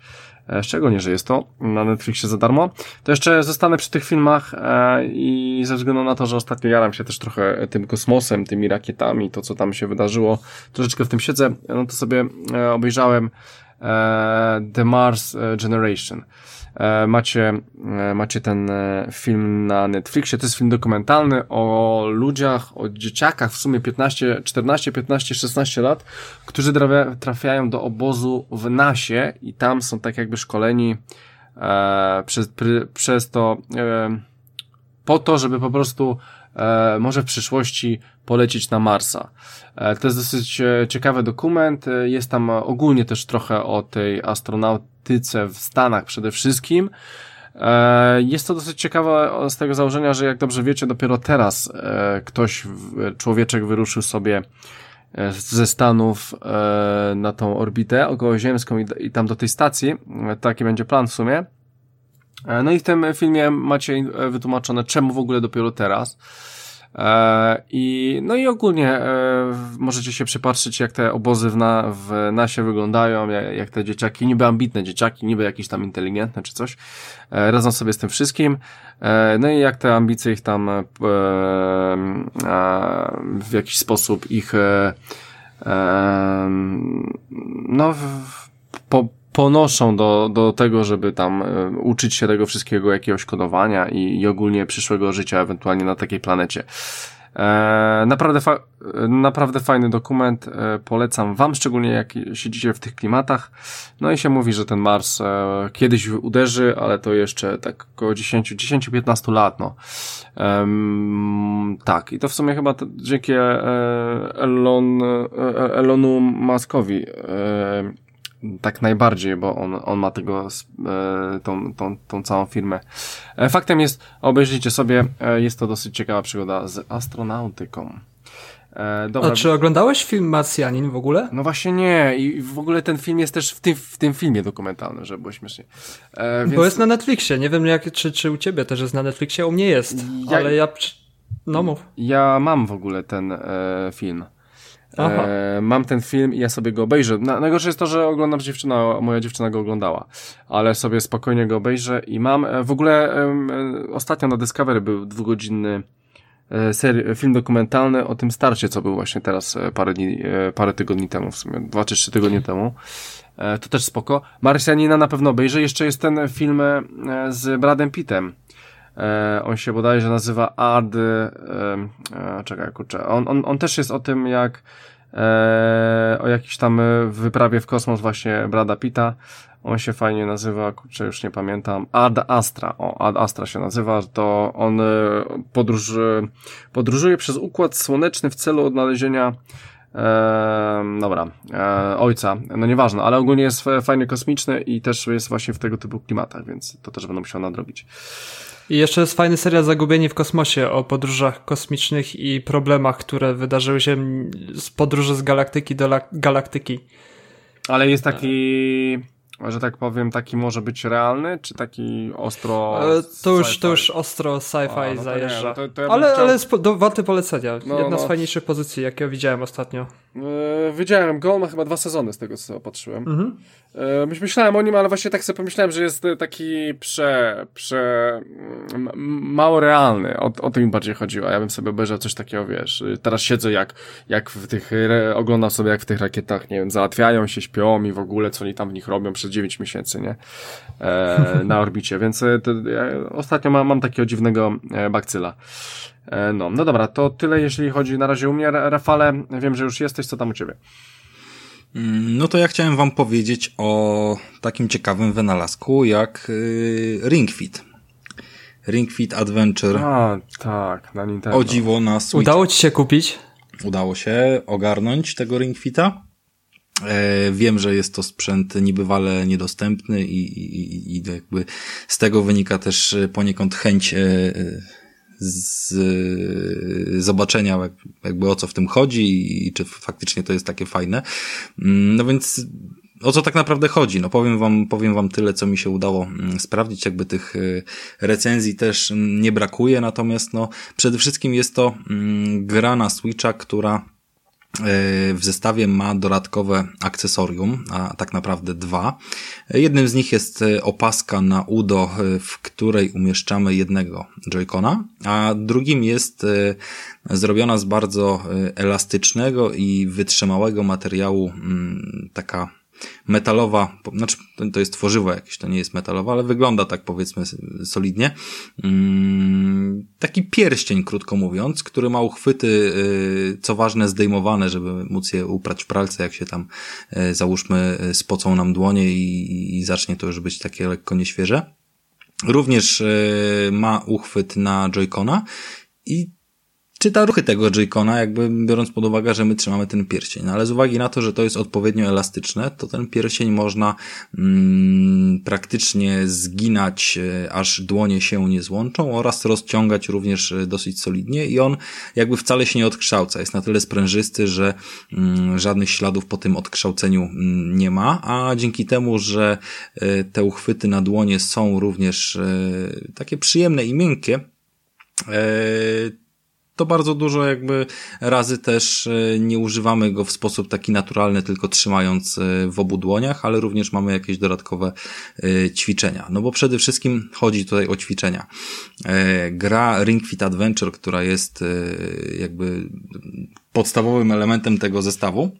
E, szczególnie, że jest to na Netflixie za darmo. To jeszcze zostanę przy tych filmach e, i ze względu na to, że ostatnio jaram się też trochę tym kosmosem, tymi rakietami, to co tam się wydarzyło, troszeczkę w tym siedzę, no to sobie e, obejrzałem e, The Mars Generation. E, macie, e, macie ten e, film na Netflixie. To jest film dokumentalny o ludziach, o dzieciakach w sumie 15, 14, 15, 16 lat, którzy trafiają do obozu w Nasie i tam są tak jakby szkoleni e, przez, przez to e, po to, żeby po prostu e, może w przyszłości polecieć na Marsa. E, to jest dosyć ciekawy dokument. Jest tam ogólnie też trochę o tej astronautyce w Stanach przede wszystkim. E, jest to dosyć ciekawe z tego założenia, że jak dobrze wiecie, dopiero teraz e, ktoś, człowieczek wyruszył sobie e, ze Stanów na tą orbitę okołoziemską i tam do tej stacji. Taki będzie plan w sumie. No i w tym filmie macie wytłumaczone, czemu w ogóle dopiero teraz. E, I, no i ogólnie e, możecie się przypatrzyć, jak te obozy w, na, w nasie wyglądają, jak, jak te dzieciaki, niby ambitne dzieciaki, niby jakieś tam inteligentne czy coś, e, radzą sobie z tym wszystkim. No i jak te ambicje ich tam w jakiś sposób ich no po, ponoszą do, do tego, żeby tam e, uczyć się tego wszystkiego, jakiegoś kodowania i, i ogólnie przyszłego życia ewentualnie na takiej planecie. E, naprawdę, fa naprawdę fajny dokument, e, polecam wam, szczególnie jak siedzicie w tych klimatach. No i się mówi, że ten Mars e, kiedyś uderzy, ale to jeszcze tak około 10-15 lat, no. tak, i to w sumie chyba dzięki e, Elon, e, Elonu Muskowi tak najbardziej, bo on, on ma tego, e, tą, tą, tą całą firmę. E, faktem jest, obejrzyjcie sobie, e, jest to dosyć ciekawa przygoda z astronautyką. E, dobra. A czy oglądałeś film Marsjanin w ogóle? No właśnie nie i w ogóle ten film jest też w tym, w tym filmie dokumentalnym, żeby było śmiesznie. E, więc... Bo jest na Netflixie, nie wiem jak, czy, czy u ciebie też jest na Netflixie, u mnie jest, ja... ale ja... No mów. Ja mam w ogóle ten e, film. E, mam ten film i ja sobie go obejrzę. Na, najgorsze jest to, że oglądam dziewczyna, moja dziewczyna go oglądała, ale sobie spokojnie go obejrzę i mam. E, w ogóle e, ostatnio na Discovery był dwugodzinny seri- film dokumentalny o tym starcie, co był właśnie teraz parę, dni, parę tygodni temu, w sumie dwa czy trzy tygodnie temu. To też spoko. Marsjanina na pewno obejrzę. Jeszcze jest ten film z Bradem Pittem. E, on się bodajże nazywa Ad, e, czekaj, kurczę, on, on, on też jest o tym, jak e, o jakiejś tam wyprawie w kosmos właśnie Brada Pita. On się fajnie nazywa, kurczę, już nie pamiętam, Ad Astra, o, Ad Astra się nazywa, to on e, podróż, podróżuje przez Układ Słoneczny w celu odnalezienia e, dobra, e, ojca, no nieważne, ale ogólnie jest fajnie kosmiczny i też jest właśnie w tego typu klimatach, więc to też będą musiał nadrobić. I jeszcze jest fajny serial Zagubieni w kosmosie o podróżach kosmicznych i problemach, które wydarzyły się z podróży z galaktyki do galaktyki. Ale jest taki że tak powiem, taki może być realny, czy taki ostro. E, to już, to już ostro sci-fi no zajeżdża. To, to ja ale chciał... ale jest do, warte polecenia. No, Jedna no. z fajniejszych pozycji, jakie widziałem ostatnio. Yy, widziałem go, on ma chyba dwa sezony z tego, co patrzyłem. Mhm. Yy, myślałem o nim, ale właśnie tak sobie pomyślałem, że jest taki prze, prze mało realny. O, o tym mi bardziej chodziło. Ja bym sobie obejrzał coś takiego, wiesz. Teraz siedzę jak, jak w tych, oglądam sobie jak w tych rakietach, nie wiem, załatwiają się, śpią i w ogóle, co oni tam w nich robią przez 9 miesięcy, nie? E, na orbicie, więc e, to, ja ostatnio mam, mam takiego dziwnego e, bakcyla. E, no, no dobra, to tyle jeśli chodzi na razie u mnie. Rafale, wiem, że już jesteś, co tam u ciebie? Mm, no to ja chciałem wam powiedzieć o takim ciekawym wynalazku jak y, Ring Fit. Ring Fit Adventure. A, tak, na Nintendo. O dziwo na Switch. Udało ci się kupić? Udało się ogarnąć tego Ring Fita. E, wiem, że jest to sprzęt niebywale niedostępny i, i, i jakby z tego wynika też poniekąd chęć e, z zobaczenia jakby o co w tym chodzi i czy faktycznie to jest takie fajne. Mm, no więc o co tak naprawdę chodzi? No powiem wam, powiem wam tyle, co mi się udało mm, sprawdzić, jakby tych e, recenzji też mm, nie brakuje, natomiast no przede wszystkim jest to gra na Switcha, która E, w zestawie ma dodatkowe akcesorium, a tak naprawdę dwa. Jednym z nich jest e, opaska na udo, e, w której umieszczamy jednego joycona, a drugim jest zrobiona z bardzo elastycznego i wytrzymałego materiału mm, taka metalowa, znaczy to jest tworzywo jakieś, to nie jest metalowe, ale wygląda tak powiedzmy solidnie. Mm, taki pierścień, krótko mówiąc, który ma uchwyty, y, co ważne, zdejmowane, żeby móc je uprać w pralce, jak się tam y, załóżmy y, spocą nam dłonie i, i zacznie to już być takie lekko nieświeże. Również ma uchwyt na Joy-Cona i czyta ruchy tego Joy-Cona, jakby biorąc pod uwagę, że my trzymamy ten pierścień. No ale z uwagi na to, że to jest odpowiednio elastyczne, to ten pierścień można mm, praktycznie zginać, e, aż dłonie się nie złączą oraz rozciągać również e, dosyć solidnie i on jakby wcale się nie odkształca. Jest na tyle sprężysty, że mm, żadnych śladów po tym odkształceniu mm, nie ma, a dzięki temu, że e, te uchwyty na dłonie są również takie przyjemne i miękkie, to bardzo dużo jakby razy też e, nie używamy go w sposób taki naturalny, tylko trzymając e, w obu dłoniach, ale również mamy jakieś dodatkowe e, ćwiczenia. No bo przede wszystkim chodzi tutaj o ćwiczenia. Gra Ring Fit Adventure, która jest jakby podstawowym elementem tego zestawu,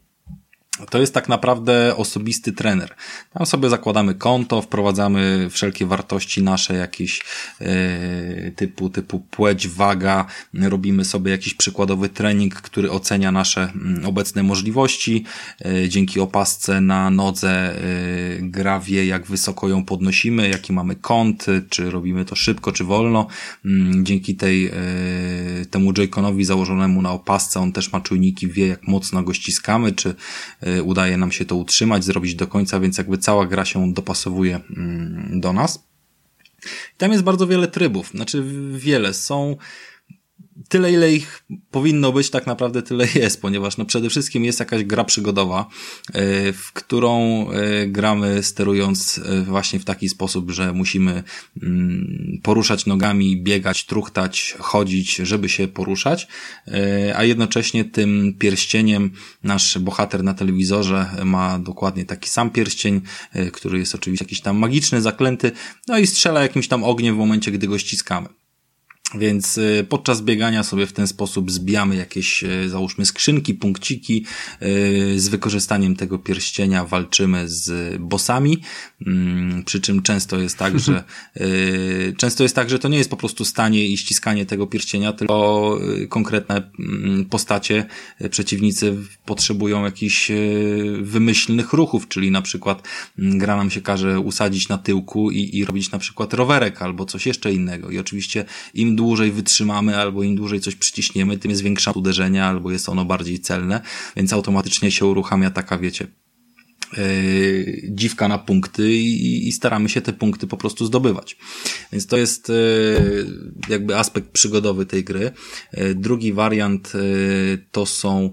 to jest tak naprawdę osobisty trener. Tam sobie zakładamy konto, wprowadzamy wszelkie wartości nasze, jakieś e, typu, typu płeć, waga, robimy sobie jakiś przykładowy trening, który ocenia nasze m, obecne możliwości. E, dzięki opasce na nodze e, gra wie, jak wysoko ją podnosimy, jaki mamy kąt, czy robimy to szybko, czy wolno. M, dzięki tej, temu Joy-Conowi założonemu na opasce, on też ma czujniki, wie, jak mocno go ściskamy, czy udaje nam się to utrzymać, zrobić do końca, więc jakby cała gra się dopasowuje mm, do nas. Tam jest bardzo wiele trybów, znaczy wiele. Są tyle, ile ich powinno być, tak naprawdę tyle jest, ponieważ no przede wszystkim jest jakaś gra przygodowa, e, w którą e, gramy sterując e, właśnie w taki sposób, że musimy mm, poruszać nogami, biegać, truchtać, chodzić, żeby się poruszać, a jednocześnie tym pierścieniem nasz bohater na telewizorze ma dokładnie taki sam pierścień, który jest oczywiście jakiś tam magiczny, zaklęty, no i strzela jakimś tam ogniem w momencie, gdy go ściskamy. Więc y, podczas biegania sobie w ten sposób zbijamy jakieś, y, załóżmy, skrzynki, punkciki. Y, z wykorzystaniem tego pierścienia walczymy z bossami. Mm, przy czym często jest tak, że często jest tak, że to nie jest po prostu stanie i ściskanie tego pierścienia, tylko konkretne mm, postacie, przeciwnicy potrzebują jakichś wymyślnych ruchów, czyli na przykład mm, gra nam się każe usadzić na tyłku i, i robić na przykład rowerek albo coś jeszcze innego. I oczywiście im dłużej wytrzymamy, albo im dłużej coś przyciśniemy, tym jest większa uderzenia, albo jest ono bardziej celne, więc automatycznie się uruchamia taka, wiecie, Yy, dziwka na punkty i, i, staramy się te punkty po prostu zdobywać. Więc to jest yy, jakby aspekt przygodowy tej gry. Yy, drugi wariant to są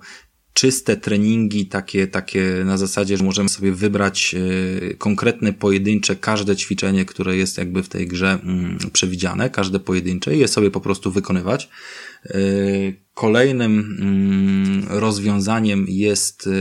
czyste treningi, takie, takie na zasadzie, że możemy sobie wybrać e, konkretne, pojedyncze, każde ćwiczenie, które jest jakby w tej grze mm, przewidziane, każde pojedyncze i je sobie po prostu wykonywać. E, kolejnym mm, rozwiązaniem jest e,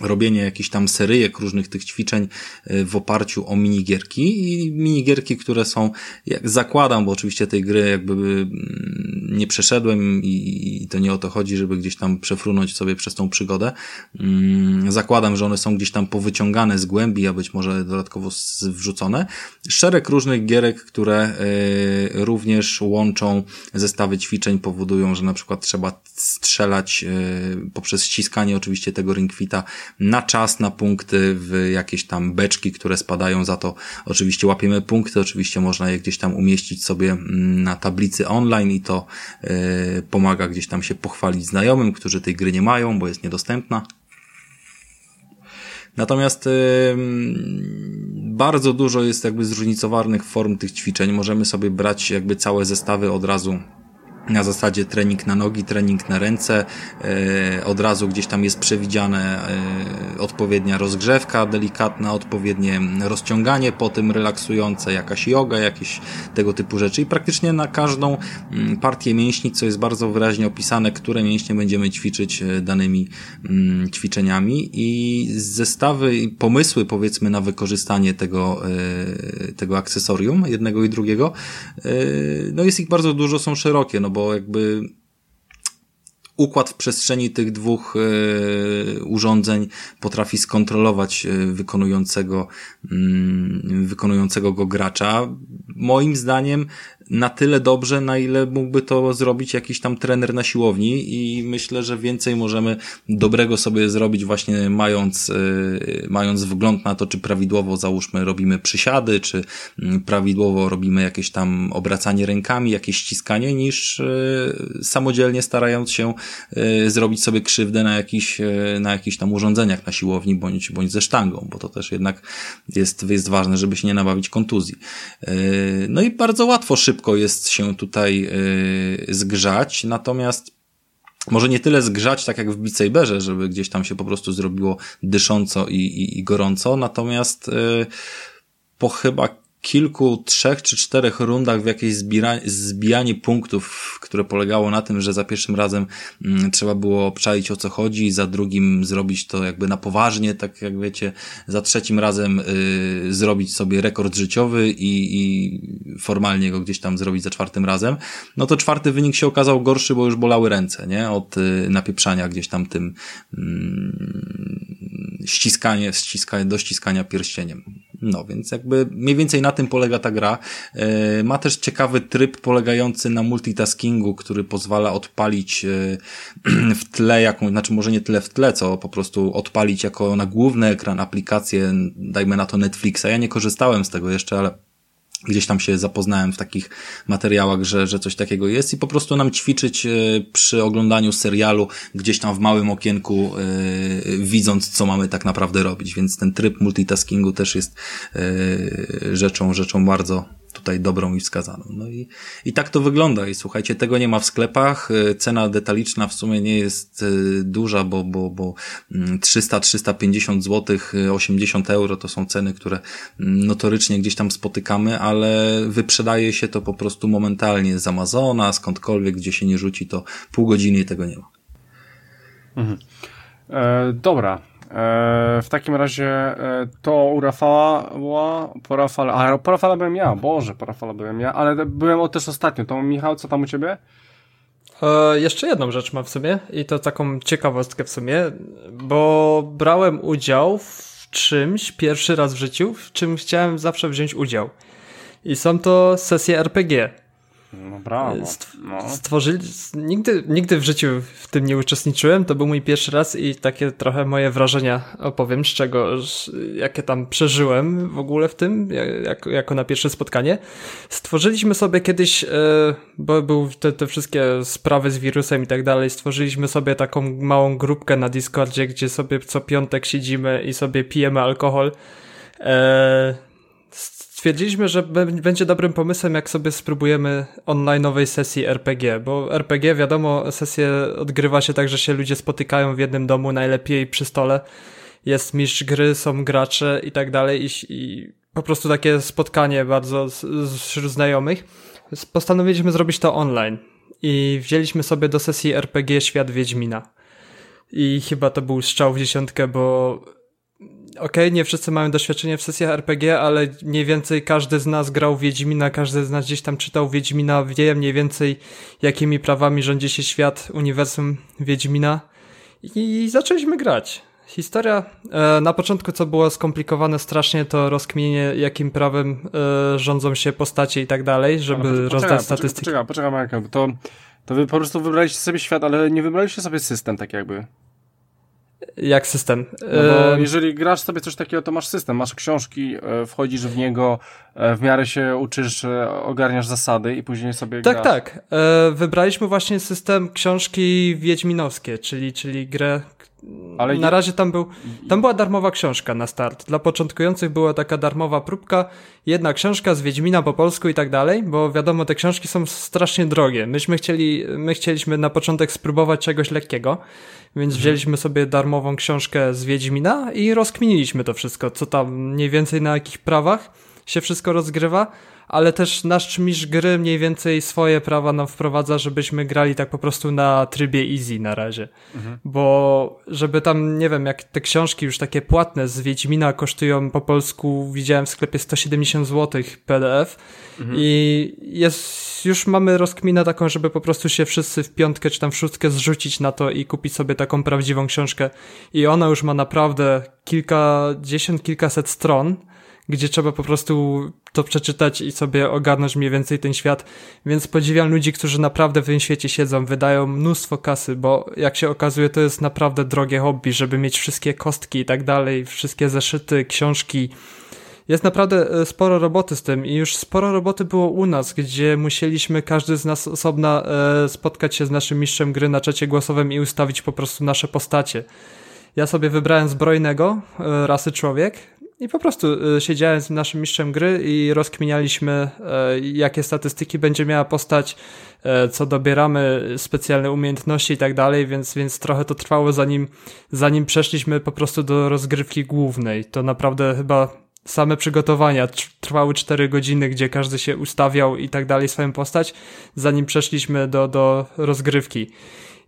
robienie jakichś tam seryjek różnych tych ćwiczeń w oparciu o minigierki i minigierki, które są, jak zakładam, bo oczywiście tej gry jakby mm, nie przeszedłem i, to nie o to chodzi, żeby gdzieś tam przefrunąć sobie przez tą przygodę. Mm, zakładam, że one są gdzieś tam powyciągane z głębi, a być może dodatkowo wrzucone. Szereg różnych gierek, które y, również łączą zestawy ćwiczeń, powodują, że na przykład trzeba strzelać y, poprzez ściskanie oczywiście tego ringfita na czas, na punkty w jakieś tam beczki, które spadają za to. Oczywiście łapiemy punkty, oczywiście można je gdzieś tam umieścić sobie mm, na tablicy online i to y, pomaga gdzieś tam się pochwalić znajomym, którzy tej gry nie mają, bo jest niedostępna. Natomiast y, bardzo dużo jest jakby zróżnicowanych form tych ćwiczeń. Możemy sobie brać jakby całe zestawy od razu na zasadzie trening na nogi, trening na ręce, e, od razu gdzieś tam jest przewidziane e, odpowiednia rozgrzewka delikatna, odpowiednie rozciąganie po tym relaksujące, jakaś yoga, jakieś tego typu rzeczy. I praktycznie na każdą mm, partię mięśni, co jest bardzo wyraźnie opisane, które mięśnie będziemy ćwiczyć e, danymi mm, ćwiczeniami. I zestawy i pomysły powiedzmy na wykorzystanie tego, tego akcesorium, jednego i drugiego, no jest ich bardzo dużo, są szerokie, no bo jakby układ w przestrzeni tych dwóch y, urządzeń potrafi skontrolować y, wykonującego, y, wykonującego go gracza. Moim zdaniem na tyle dobrze, na ile mógłby to zrobić jakiś tam trener na siłowni i myślę, że więcej możemy dobrego sobie zrobić właśnie mając, yy, mając wgląd na to, czy prawidłowo załóżmy robimy przysiady, czy yy, prawidłowo robimy jakieś tam obracanie rękami, jakieś ściskanie, niż yy, samodzielnie starając się yy, zrobić sobie krzywdę na jakichś, na jakichś tam urządzeniach na siłowni, bądź, bądź ze sztangą, bo to też jednak jest, jest ważne, żeby się nie nabawić kontuzji. No i bardzo łatwo, szybko szybko jest się tutaj y, zgrzać, natomiast może nie tyle zgrzać, tak jak w Beat żeby gdzieś tam się po prostu zrobiło dysząco i, i, i gorąco, natomiast y, po chyba kilku, trzech czy czterech rundach w jakieś zbira, zbijanie punktów, które polegało na tym, że za pierwszym razem mm, trzeba było obczaić o co chodzi, za drugim zrobić to jakby na poważnie, tak jak wiecie, za trzecim razem y, zrobić sobie rekord życiowy i, i formalnie go gdzieś tam zrobić za czwartym razem, no to czwarty wynik się okazał gorszy, bo już bolały ręce, nie? Od y, napieprzania gdzieś tam tym y, ściskanie, ściskanie, do ściskania pierścieniem. No, więc jakby mniej więcej na tym polega ta gra. E, ma też ciekawy tryb polegający na multitaskingu, który pozwala odpalić e, w tle jaką, znaczy może nie tyle w tle, co po prostu odpalić jako na główny ekran aplikację, dajmy na to Netflixa. Ja nie korzystałem z tego jeszcze, ale gdzieś tam się zapoznałem w takich materiałach, że, że coś takiego jest i po prostu nam ćwiczyć e, przy oglądaniu serialu gdzieś tam w małym okienku, yy, widząc co mamy tak naprawdę robić, więc ten tryb multitaskingu też jest yy, rzeczą, rzeczą bardzo tutaj dobrą i wskazaną. No i, i tak to wygląda i słuchajcie, tego nie ma w sklepach, e, cena detaliczna w sumie nie jest e, duża, bo, bo, bo 300-350 zł, 80 euro to są ceny, które mm, notorycznie gdzieś tam spotykamy, ale wyprzedaje się to po prostu momentalnie z Amazona, skądkolwiek, gdzie się nie rzuci, to pół godziny tego nie ma. Mhm. E, dobra, w takim razie e, to u Rafała, po Rafale, a po Rafale byłem ja, Boże, po Rafale byłem ja, ale byłem też ostatnio, to Michał, co tam u Ciebie? E, jeszcze jedną rzecz mam w sumie i to taką ciekawostkę w sumie, bo brałem udział w czymś pierwszy raz w życiu, w czym chciałem zawsze wziąć udział. I są to sesje RPG. No brawo. No. Stworzyli, nigdy, nigdy w życiu w tym nie uczestniczyłem, to był mój pierwszy raz i takie trochę moje wrażenia opowiem, z czego, jakie tam przeżyłem w ogóle w tym, jako, jako na pierwsze spotkanie. Stworzyliśmy sobie kiedyś, e, bo były te, te wszystkie sprawy z wirusem i tak dalej, stworzyliśmy sobie taką małą grupkę na Discordzie, gdzie sobie co piątek siedzimy i sobie pijemy alkohol. Stwierdziliśmy, że będzie dobrym pomysłem, jak sobie spróbujemy online'owej sesji RPG, bo RPG, wiadomo, sesję odgrywa się tak, że się ludzie spotykają w jednym domu, najlepiej przy stole. Jest mistrz gry, są gracze i tak dalej i, i po prostu takie spotkanie bardzo wśród znajomych. Postanowiliśmy zrobić to online i wzięliśmy sobie do sesji RPG Świat Wiedźmina. I chyba to był strzał w dziesiątkę, bo okay, nie wszyscy mają doświadczenie w sesjach RPG, ale mniej więcej każdy z nas grał Wiedźmina, każdy z nas gdzieś tam czytał Wiedźmina, wie mniej więcej jakimi prawami rządzi się świat, uniwersum Wiedźmina i, zaczęliśmy grać. Historia e, na początku, co było skomplikowane strasznie, to rozkminienie, jakim prawem e, rządzą się postacie i tak dalej, żeby poczekaj, rozdać statystyki. Poczekaj, poczekaj, Marka, to, to wy po prostu wybraliście sobie świat, ale nie wybraliście sobie system, tak jakby. Jak system? No bo jeżeli grasz sobie coś takiego, to masz system, masz książki, e, wchodzisz w niego, w miarę się uczysz, ogarniasz zasady i później sobie tak, grasz. Tak, tak. Wybraliśmy właśnie system książki wiedźminowskie, czyli, czyli grę, ale na razie tam był, tam była darmowa książka na start. Dla początkujących była taka darmowa próbka, jedna książka z Wiedźmina po polsku i tak dalej, bo wiadomo, te książki są strasznie drogie. Myśmy chcieli, my chcieliśmy na początek spróbować czegoś lekkiego, więc mhm. wzięliśmy sobie darmową książkę z Wiedźmina i rozkminiliśmy to wszystko, co tam mniej więcej na jakich prawach się wszystko rozgrywa ale też nasz mistrz gry mniej więcej swoje prawa nam wprowadza, żebyśmy grali tak po prostu na trybie easy na razie. Mhm. Bo żeby tam, nie wiem, jak te książki już takie płatne z Wiedźmina kosztują po polsku, widziałem w sklepie 170 zł PDF mhm. i jest, już mamy rozkminę taką, żeby po prostu się wszyscy w piątkę czy tam w szóstkę zrzucić na to i kupić sobie taką prawdziwą książkę i ona już ma naprawdę kilkadziesiąt, kilkaset stron, gdzie trzeba po prostu to przeczytać i sobie ogarnąć mniej więcej ten świat. Więc podziwiam ludzi, którzy naprawdę w tym świecie siedzą, wydają mnóstwo kasy, bo jak się okazuje, to jest naprawdę drogie hobby, żeby mieć wszystkie kostki i tak dalej, wszystkie zeszyty, książki. Jest naprawdę e, sporo roboty z tym i już sporo roboty było u nas, gdzie musieliśmy każdy z nas osobna e, spotkać się z naszym mistrzem gry na czacie głosowym i ustawić po prostu nasze postacie. Ja sobie wybrałem zbrojnego, e, rasy człowiek, i po prostu y, siedziałem z naszym mistrzem gry i rozkminialiśmy, y, jakie statystyki będzie miała postać, y, co dobieramy, specjalne umiejętności i tak dalej, więc, więc trochę to trwało zanim, zanim przeszliśmy po prostu do rozgrywki głównej. To naprawdę chyba same przygotowania trwały 4 godziny, gdzie każdy się ustawiał i tak dalej swoją postać, zanim przeszliśmy do, do rozgrywki.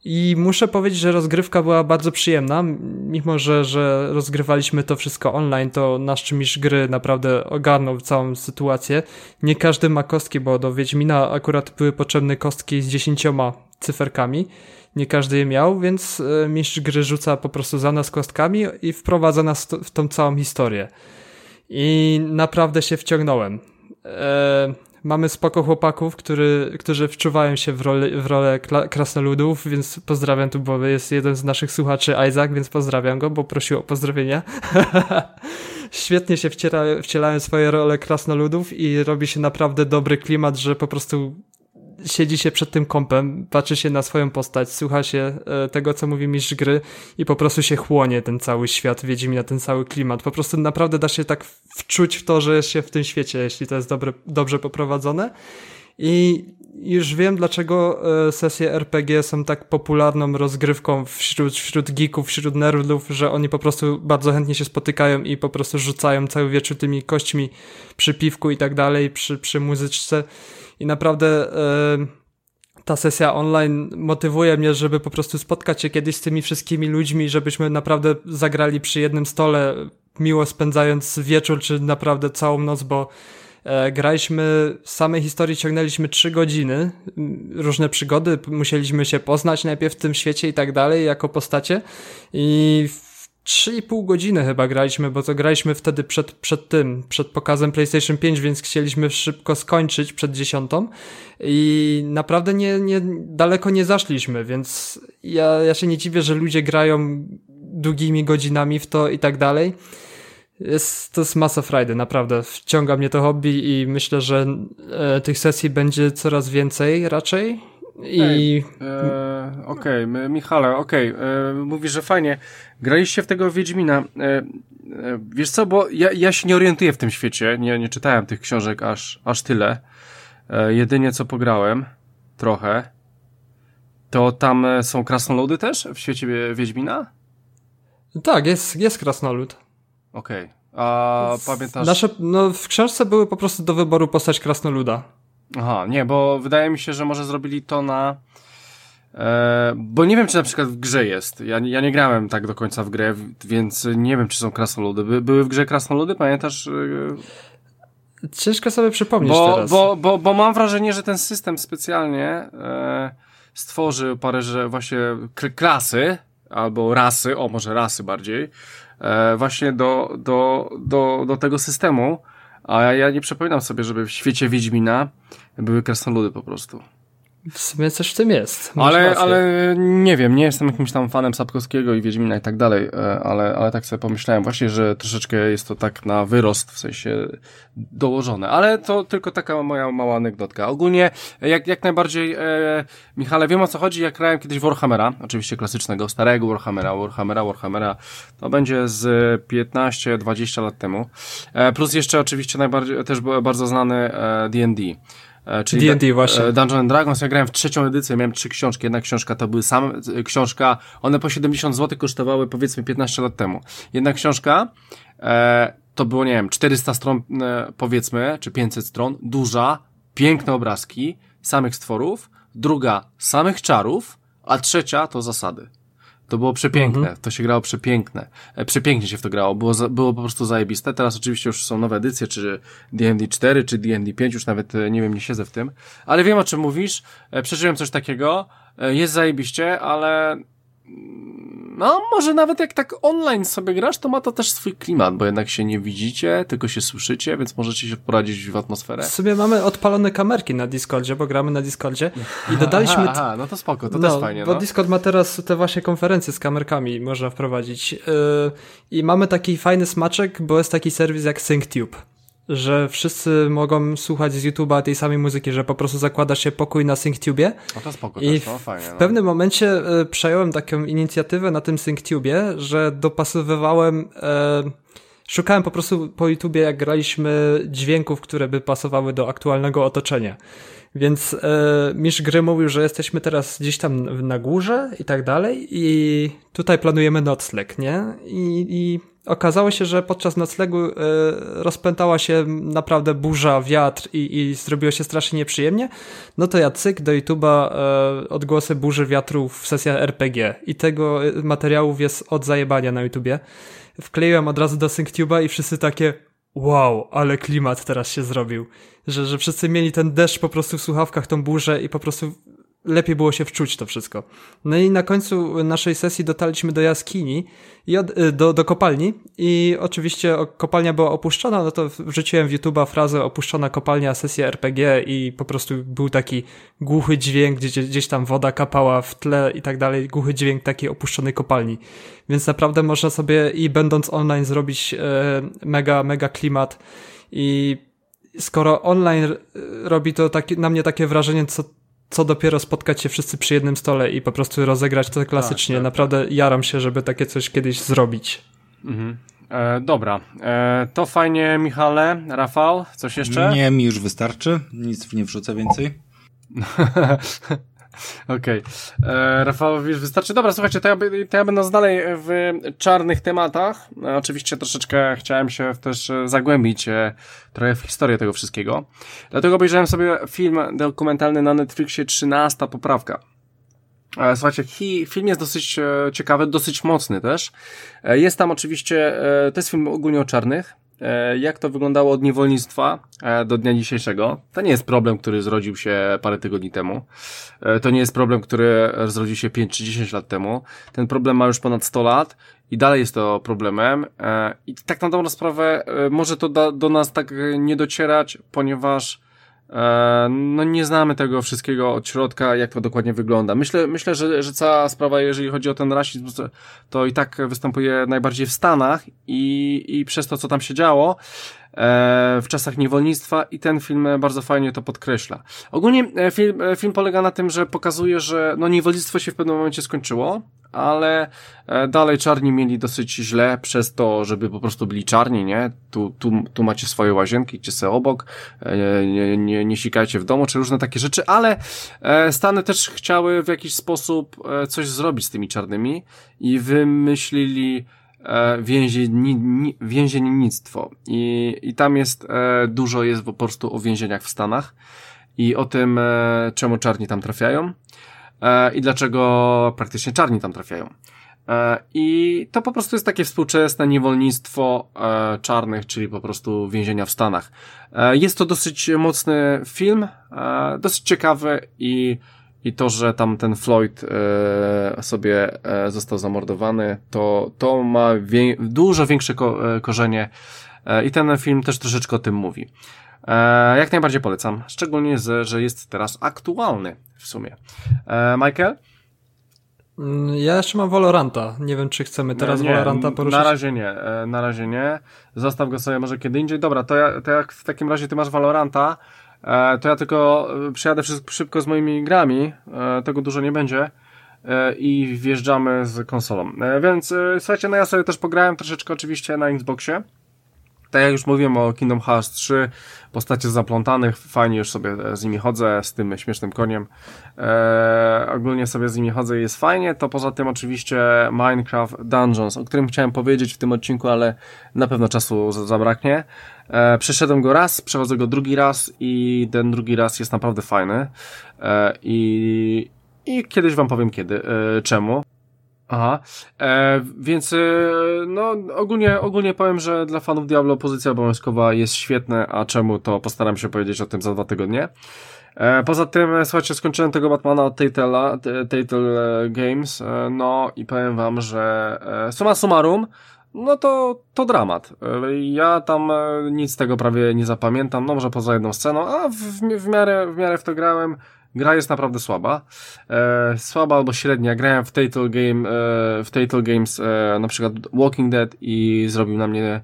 I muszę powiedzieć, że rozgrywka była bardzo przyjemna. Mimo, że, że rozgrywaliśmy to wszystko online, to nasz mistrz gry naprawdę ogarnął całą sytuację. Nie każdy ma kostki, bo do Wiedźmina akurat były potrzebne kostki z dziesięcioma cyferkami. Nie każdy je miał, więc e, mistrz gry rzuca po prostu za nas kostkami i wprowadza nas w tą całą historię. I naprawdę się wciągnąłem. Eee, mamy spoko chłopaków, który, którzy wczuwają się w rolę, w rolę krasnoludów, więc pozdrawiam tu, bo jest jeden z naszych słuchaczy, Isaac, więc pozdrawiam go, bo prosił o pozdrowienia. Świetnie się wciela, wcielają swoje role krasnoludów i robi się naprawdę dobry klimat, że po prostu siedzi się przed tym kompem, patrzy się na swoją postać, słucha się e, tego, co mówi mistrz gry i po prostu się chłonie ten cały świat, na ten cały klimat. Po prostu naprawdę da się tak wczuć w to, że jest się w tym świecie, jeśli to jest dobre, dobrze poprowadzone. I już wiem, dlaczego e, sesje RPG są tak popularną rozgrywką wśród, wśród geeków, wśród nerdów, że oni po prostu bardzo chętnie się spotykają i po prostu rzucają cały wieczór tymi kośćmi przy piwku i tak dalej, przy, przy muzyczce i naprawdę e, ta sesja online motywuje mnie, żeby po prostu spotkać się kiedyś z tymi wszystkimi ludźmi, żebyśmy naprawdę zagrali przy jednym stole, miło spędzając wieczór, czy naprawdę całą noc, bo e, graliśmy, samej historii ciągnęliśmy trzy godziny, różne przygody, musieliśmy się poznać najpierw w tym świecie i tak dalej, jako postacie. I 3,5 godziny chyba graliśmy, bo to graliśmy wtedy przed, przed tym, przed pokazem PlayStation 5, więc chcieliśmy szybko skończyć przed dziesiątą i naprawdę nie, nie, daleko nie zaszliśmy, więc ja, ja się nie dziwię, że ludzie grają długimi godzinami w to i tak dalej. Jest, to jest masa frajdy, naprawdę. Wciąga mnie to hobby i myślę, że e, tych sesji będzie coraz więcej raczej. I... E, okej, okay, Michale, okej, okay. E, mówisz, że fajnie. Graliście w tego Wiedźmina. E, e, wiesz co, bo ja, ja się nie orientuję w tym świecie, nie, nie czytałem tych książek aż, aż tyle. E, jedynie co pograłem, trochę, to tam są krasnoludy też w świecie Wiedźmina? Tak, jest, jest krasnolud. Okej. Okay. A pamiętasz... Nasze, no w książce były po prostu do wyboru postać krasnoluda. Aha, nie, bo wydaje mi się, że może zrobili to na E, bo nie wiem, czy na przykład w grze jest. Ja, ja nie grałem tak do końca w grę, więc nie wiem, czy są krasnoludy. By, były w grze krasnoludy, pamiętasz? E, Ciężko sobie przypomnieć bo, teraz. Bo, bo, bo mam wrażenie, że ten system specjalnie e, stworzył parę, że właśnie klasy, albo rasy, o może rasy bardziej, e, właśnie do, do, do, do tego systemu, a ja, ja nie przypominam sobie, żeby w świecie Wiedźmina były krasnoludy po prostu. W sumie coś w tym jest. Ale, ale nie wiem, nie jestem jakimś tam fanem Sapkowskiego i Wiedźmina i tak dalej, e, ale, ale tak sobie pomyślałem właśnie, że troszeczkę jest to tak na wyrost, w sensie dołożone. Ale to tylko taka moja mała anegdotka. Ogólnie, jak, jak najbardziej, e, Michale, wiem o co chodzi, jak grałem kiedyś Warhammera, oczywiście klasycznego, starego Warhammera, Warhammera, Warhammera, to będzie z 15-20 lat temu. E, plus jeszcze oczywiście najbardziej, też bardzo znany D&D. E, E, czyli D&D właśnie. E, Dungeons and Dragons, ja grałem w trzecią edycję, miałem trzy książki, jedna książka to były same, książka, one po 70 zł kosztowały powiedzmy 15 lat temu. Jedna książka, e, to było, nie wiem, 400 stron e, powiedzmy, czy 500 stron, duża, piękne obrazki, samych stworów, druga samych czarów, a trzecia to zasady. To było przepiękne, mhm. to się grało przepiękne. E, przepięknie się w to grało, było, było po prostu zajebiste. Teraz oczywiście już są nowe edycje, czy D&D 4, czy D&D 5, już nawet e, nie wiem, nie siedzę w tym. Ale wiem o czym mówisz, e, przeżyłem coś takiego, jest zajebiście, ale no, może nawet jak tak online sobie grasz, to ma to też swój klimat, bo jednak się nie widzicie, tylko się słyszycie, więc możecie się poradzić w atmosferę. W sobie mamy odpalone kamerki na Discordzie, bo gramy na Discordzie i dodaliśmy... Aha, aha no to spoko, to no, też fajnie. Bo no. Discord ma teraz te właśnie konferencje z kamerkami, można wprowadzić. Yy, I mamy taki fajny smaczek, bo jest taki serwis jak SyncTube że wszyscy mogą słuchać z YouTube'a tej samej muzyki, że po prostu zakłada się pokój na SyncTubie. No to spoko I też, no, fajnie. W no. pewnym momencie y, przejąłem taką inicjatywę na tym SyncTubie, że dopasowywałem... Y, szukałem po prostu po YouTubie, jak graliśmy dźwięków, które by pasowały do aktualnego otoczenia. Więc e, mistrz gry mówił, że jesteśmy teraz gdzieś tam na górze i tak dalej i tutaj planujemy nocleg, nie? I, i okazało się, że podczas noclegu e, rozpętała się naprawdę burza, wiatr i, i zrobiło się strasznie nieprzyjemnie, no to ja cyk do YouTube'a e, odgłosy burzy wiatrów w sesjach RPG i tego materiałów jest od zajebania na YouTubie. Wkleiłem od razu do SyncTube'a i wszyscy takie wow, ale klimat teraz się zrobił. Że, że wszyscy mieli ten deszcz po prostu w słuchawkach, tą burzę i po prostu lepiej było się wczuć to wszystko. No i na końcu naszej sesji dotarliśmy do jaskini, i y, do, do kopalni i oczywiście kopalnia była opuszczona, no to wrzuciłem w YouTube'a frazę opuszczona kopalnia, sesja RPG i po prostu był taki głuchy dźwięk, gdzie gdzieś tam woda kapała w tle i tak dalej, głuchy dźwięk takiej opuszczonej kopalni. Więc naprawdę można sobie i będąc online zrobić e, mega, mega klimat i skoro online robi to taki, na mnie takie wrażenie, co co dopiero spotkać się wszyscy przy jednym stole i po prostu rozegrać to klasycznie. Tak, tak, Naprawdę tak. jaram się, żeby takie coś kiedyś zrobić. Mhm. E, dobra, e, to fajnie Michale. Rafał, coś jeszcze? Nie, mi już wystarczy, nic nie wrzucę więcej. Okej. Okay. E, Rafał, już wystarczy. Dobra, słuchajcie, to ja, to ja będę dalej w czarnych tematach. E, oczywiście troszeczkę chciałem się też zagłębić e, trochę w historię tego wszystkiego. Dlatego obejrzałem sobie film dokumentalny na Netflixie 13 poprawka. Słuchajcie, film jest dosyć ciekawy, dosyć mocny też. Jest tam oczywiście, to jest film ogólnie o czarnych, jak to wyglądało od niewolnictwa e, do dnia dzisiejszego. To nie jest problem, który zrodził się parę tygodni temu. E, to nie jest problem, który zrodził się 5 czy 10 lat temu. Ten problem ma już ponad 100 lat i dalej jest to problemem. I tak na dobrą sprawę może to do, nas tak nie docierać, ponieważ E, no nie znamy tego wszystkiego od środka, jak to dokładnie wygląda. Myślę, myślę że, że cała sprawa, jeżeli chodzi o ten rasizm, to i tak występuje najbardziej w Stanach i, i przez to, co tam się działo, E, w czasach niewolnictwa i ten film bardzo fajnie to podkreśla. Ogólnie e, film, e, film polega na tym, że pokazuje, że no niewolnictwo się w pewnym momencie skończyło, ale dalej czarni mieli dosyć źle przez to, żeby po prostu byli czarni, nie? Tu, tu, tu macie swoje łazienki, idźcie sobie obok, nie, nie, nie, nie sikajcie w domu, czy różne takie rzeczy, ale Stany też chciały w jakiś sposób coś zrobić z tymi czarnymi i wymyślili E, więzienni, więziennictwo I, i tam jest e, dużo jest po prostu o więzieniach w Stanach i o tym, e, czemu czarni tam trafiają. E, i dlaczego praktycznie czarni tam trafiają. E, I to po prostu jest takie współczesne niewolnictwo e, czarnych, czyli po prostu więzienia w Stanach. Jest to dosyć mocny film, dosyć ciekawy i, i to, że tam ten Floyd sobie został zamordowany, to, to ma wie, dużo większe ko korzenie i ten film też troszeczkę o tym mówi. Jak najbardziej polecam, szczególnie, że jest teraz aktualny w sumie. Michael? Mm, ja jeszcze mam Valoranta. Nie wiem, czy chcemy teraz nie, Valoranta poruszyć. Na razie nie, e, na razie nie. Zostaw go sobie może kiedy indziej. Dobra, to, ja, to jak w takim razie ty masz Valoranta, e, to ja tylko e, przyjadę szybko z moimi grami, tego dużo nie będzie i wjeżdżamy z konsolą. Więc słuchajcie, no ja sobie też pograłem troszeczkę oczywiście na Xboxie tak jak już mówiłem o Kingdom Hearts 3, postacie zaplątanych, fajnie już sobie z nimi chodzę, z tym śmiesznym koniem. Eee, ogólnie sobie z nimi chodzę i jest fajnie, to poza tym oczywiście Minecraft Dungeons, o którym chciałem powiedzieć w tym odcinku, ale na pewno czasu zabraknie. Eee, przeszedłem go raz, przechodzę go drugi raz i ten drugi raz jest naprawdę fajny. Eee, i, I kiedyś wam powiem kiedy, e, czemu. Aha, e, więc e, no ogólnie, ogólnie powiem, że dla fanów Diablo pozycja obowiązkowa jest świetna, a czemu to postaram się powiedzieć o tym za dwa tygodnie. E, poza tym, słuchajcie, skończyłem tego Batmana od Telltale, Telltale Games, e, no i powiem wam, że e, summa summarum, no to, to dramat. E, ja tam e, nic z tego prawie nie zapamiętam, no może poza jedną sceną, a w, w, miarę, w miarę w to grałem, Gra jest naprawdę słaba. E, słaba albo średnia. Grałem w Telltale Game, e, w Telltale Games, e, na przykład Walking Dead i zrobił na mnie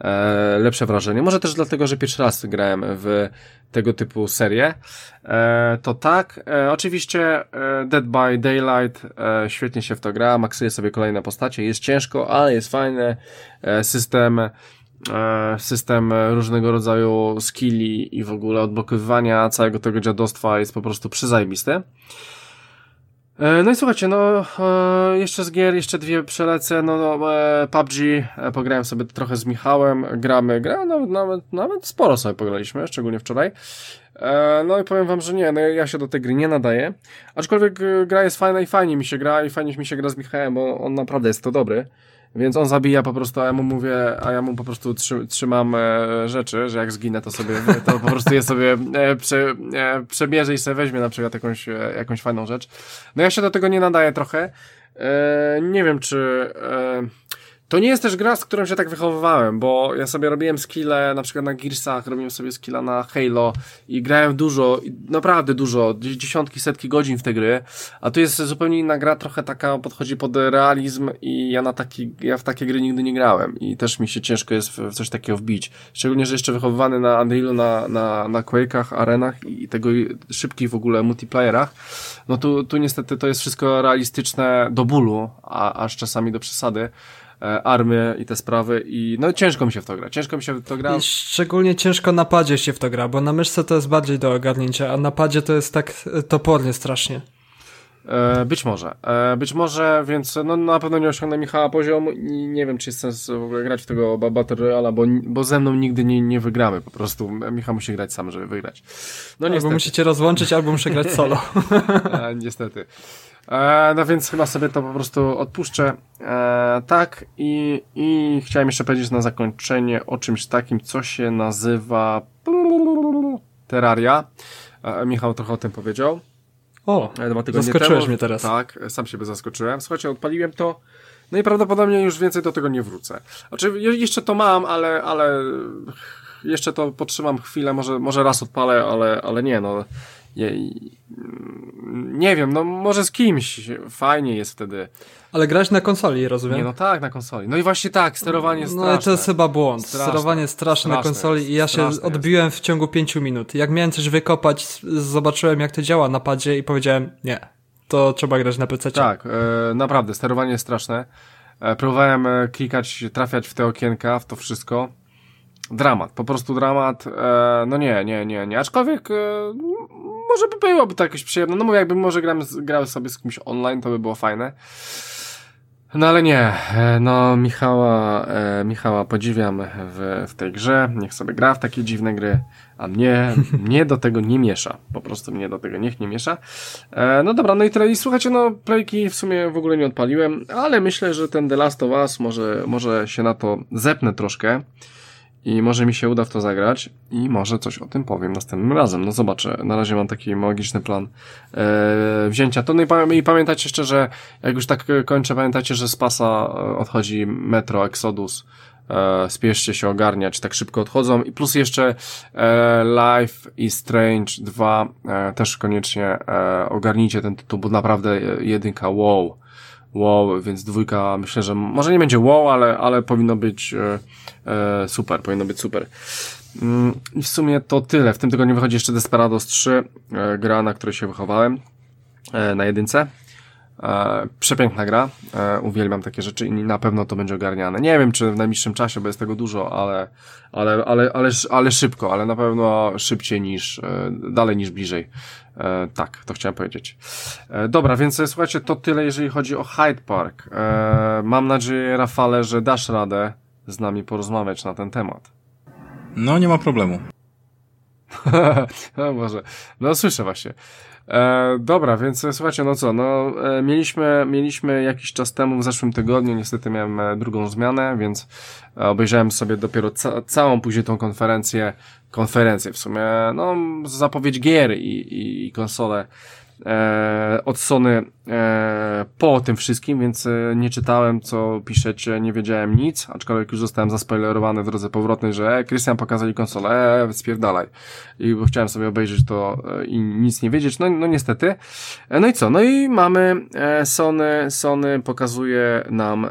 e, lepsze wrażenie. Może też dlatego, że pierwszy raz grałem w tego typu serię. E, to tak. E, oczywiście e, Dead by Daylight e, świetnie się w to gra. Maksuje sobie kolejne postacie. Jest ciężko, ale jest fajny e, system system różnego rodzaju skilli i w ogóle odblokowywania całego tego dziadostwa jest po prostu przyzajebisty. E, no i słuchajcie, no e, jeszcze z gier, jeszcze dwie przelecę, no, no PUBG, pograłem sobie trochę z Michałem, gramy, gra, nawet, nawet, nawet sporo sobie pograliśmy, szczególnie wczoraj. No i powiem wam, że nie, no ja się do tej gry nie nadaję, aczkolwiek gra jest fajna i fajnie mi się gra i fajnie mi się gra z Michałem, bo on naprawdę jest to dobry. Więc on zabija po prostu, a ja mu mówię, a ja mu po prostu trzymam e, rzeczy, że jak zginę, to sobie, to po prostu je sobie e, prze, e, przebierze i sobie weźmie na przykład jakąś, e, jakąś fajną rzecz. No ja się do tego nie nadaję trochę. E, nie wiem, czy... E, to nie jest też gra, z którą się tak wychowywałem, bo ja sobie robiłem skille na przykład na Gearsach, robiłem sobie skilla na Halo i grałem dużo, naprawdę dużo, dziesiątki, setki godzin w te gry, a tu jest zupełnie inna gra, trochę taka podchodzi pod realizm i ja na taki, ja w takie gry nigdy nie grałem i też mi się ciężko jest w coś takiego wbić. Szczególnie, że jeszcze wychowywany na Unrealu, na, na, na Quake'ach, arenach i tego szybkich w ogóle multiplayerach, no tu, tu niestety to jest wszystko realistyczne do bólu, a, aż czasami do przesady. E, armię i te sprawy i no ciężko mi się w to gra, ciężko mi się w to gra. I szczególnie ciężko na padzie się w to gra, bo na myszce to jest bardziej do ogarnięcia, a na padzie to jest tak e, topornie strasznie. E, być może. Być może, więc no, na pewno nie osiągnę Michała poziomu i nie wiem, czy jest sens w ogóle grać w tego Battle Royale, bo, bo ze mną nigdy nie, nie wygramy po prostu. Michał musi grać sam, żeby wygrać. No niestety. Albo musicie rozłączyć, albo muszę grać solo. niestety. E, no więc chyba sobie to po prostu odpuszczę. E, tak, i, i chciałem jeszcze powiedzieć na zakończenie o czymś takim, co się nazywa Terraria. E, Michał trochę o tym powiedział. O, e, dwa tygodnie zaskoczyłeś temu. mnie teraz. Tak, sam siebie zaskoczyłem. Słuchajcie, odpaliłem to. No i prawdopodobnie już więcej do tego nie wrócę. Znaczy, jeszcze to mam, ale, ale jeszcze to potrzymam chwilę, może, może raz odpalę, ale, ale nie, no nie wiem, no może z kimś fajnie jest wtedy. Ale grać na konsoli, rozumiem? Nie, no tak, na konsoli. No i właśnie tak, sterowanie no, straszne. No to jest chyba błąd. Straszne. Sterowanie straszne, straszne na konsoli jest, i ja się odbiłem jest. w ciągu pięciu minut. Jak miałem coś wykopać, zobaczyłem jak to działa na padzie i powiedziałem, nie, to trzeba grać na PC. Tak, e, naprawdę, sterowanie jest straszne. E, próbowałem e, klikać, trafiać w te okienka, w to wszystko dramat, po prostu dramat. E, no nie, nie, nie, nie. Aczkolwiek e, może by byłoby to jakieś przyjemne. No mówię, jakbym może grał, grał sobie z kimś online, to by było fajne. No ale nie, e, no Michała, e, Michała podziwiam w, w tej grze, niech sobie gra w takie dziwne gry, a mnie, mnie do tego nie miesza, po prostu mnie do tego niech nie miesza. E, no dobra, no i tyle, i słuchajcie, no playki w sumie w ogóle nie odpaliłem, ale myślę, że ten The Last of Us może, może się na to zepnę troszkę i może mi się uda w to zagrać i może coś o tym powiem następnym razem. No zobaczę, na razie mam taki magiczny plan e, wzięcia to. No i, pamię i pamiętajcie jeszcze, że jak już tak kończę, pamiętajcie, że z pasa e, odchodzi Metro Exodus. E, spieszcie się ogarniać, tak szybko odchodzą i plus jeszcze e, Life is Strange 2 e, też koniecznie e, ogarnijcie ten tytuł, bo naprawdę jedynka wow wow, więc dwójka myślę, że może nie będzie wow, ale, ale powinno być e, e, super, powinno być super. Mm, I w sumie to tyle. W tym tygodniu wychodzi jeszcze Desperados 3, e, gra, na której się wychowałem e, na jedynce. Przepiękna gra, uwielbiam takie rzeczy i na pewno to będzie ogarniane. Nie wiem, czy w najbliższym czasie, bo jest tego dużo, ale, ale, ale, ale, ale szybko, ale na pewno szybciej niż, dalej niż bliżej. Tak, to chciałem powiedzieć. Dobra, więc słuchajcie, to tyle, jeżeli chodzi o Hyde Park. Mam nadzieję, Rafale, że dasz radę z nami porozmawiać na ten temat. No, nie ma problemu. no może, no słyszę właśnie. E, dobra, więc e, słuchajcie, no co, no e, mieliśmy, mieliśmy jakiś czas temu, w zeszłym tygodniu, niestety miałem e, drugą zmianę, więc e, obejrzałem sobie dopiero ca całą później tą konferencję, konferencję w sumie, no zapowiedź gier i, i, i konsole e, od Sony e, po tym wszystkim, więc e, nie czytałem, co piszecie, nie wiedziałem nic, aczkolwiek już zostałem zaspoilerowany w drodze powrotnej, że e, Christian pokazali konsolę, e, spierdalaj. I bo chciałem sobie obejrzeć to e, i nic nie wiedzieć, no, no niestety. No i co? No i mamy Sony, Sony pokazuje nam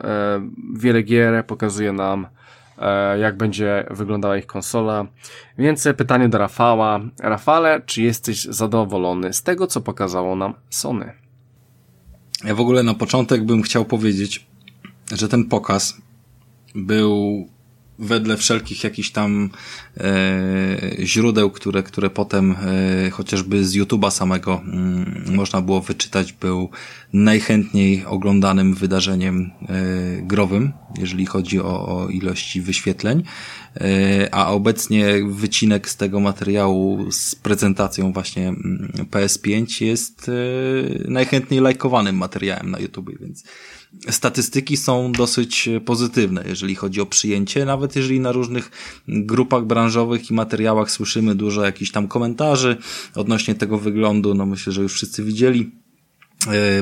wiele gier, pokazuje nam jak będzie wyglądała ich konsola. Więc pytanie do Rafała. Rafale, czy jesteś zadowolony z tego, co pokazało nam Sony? Ja w ogóle na początek bym chciał powiedzieć, że ten pokaz był wedle wszelkich jakichś tam e, źródeł, które, które potem e, chociażby z YouTube'a samego mm, można było wyczytać, był najchętniej oglądanym wydarzeniem e, growym, jeżeli chodzi o, o ilości wyświetleń. E, a obecnie wycinek z tego materiału z prezentacją właśnie mm, PS5 jest e, najchętniej lajkowanym materiałem na YouTube, więc statystyki są dosyć pozytywne, jeżeli chodzi o przyjęcie, nawet jeżeli na różnych grupach branżowych i materiałach słyszymy dużo jakichś tam komentarzy odnośnie tego wyglądu, no myślę, że już wszyscy widzieli. E,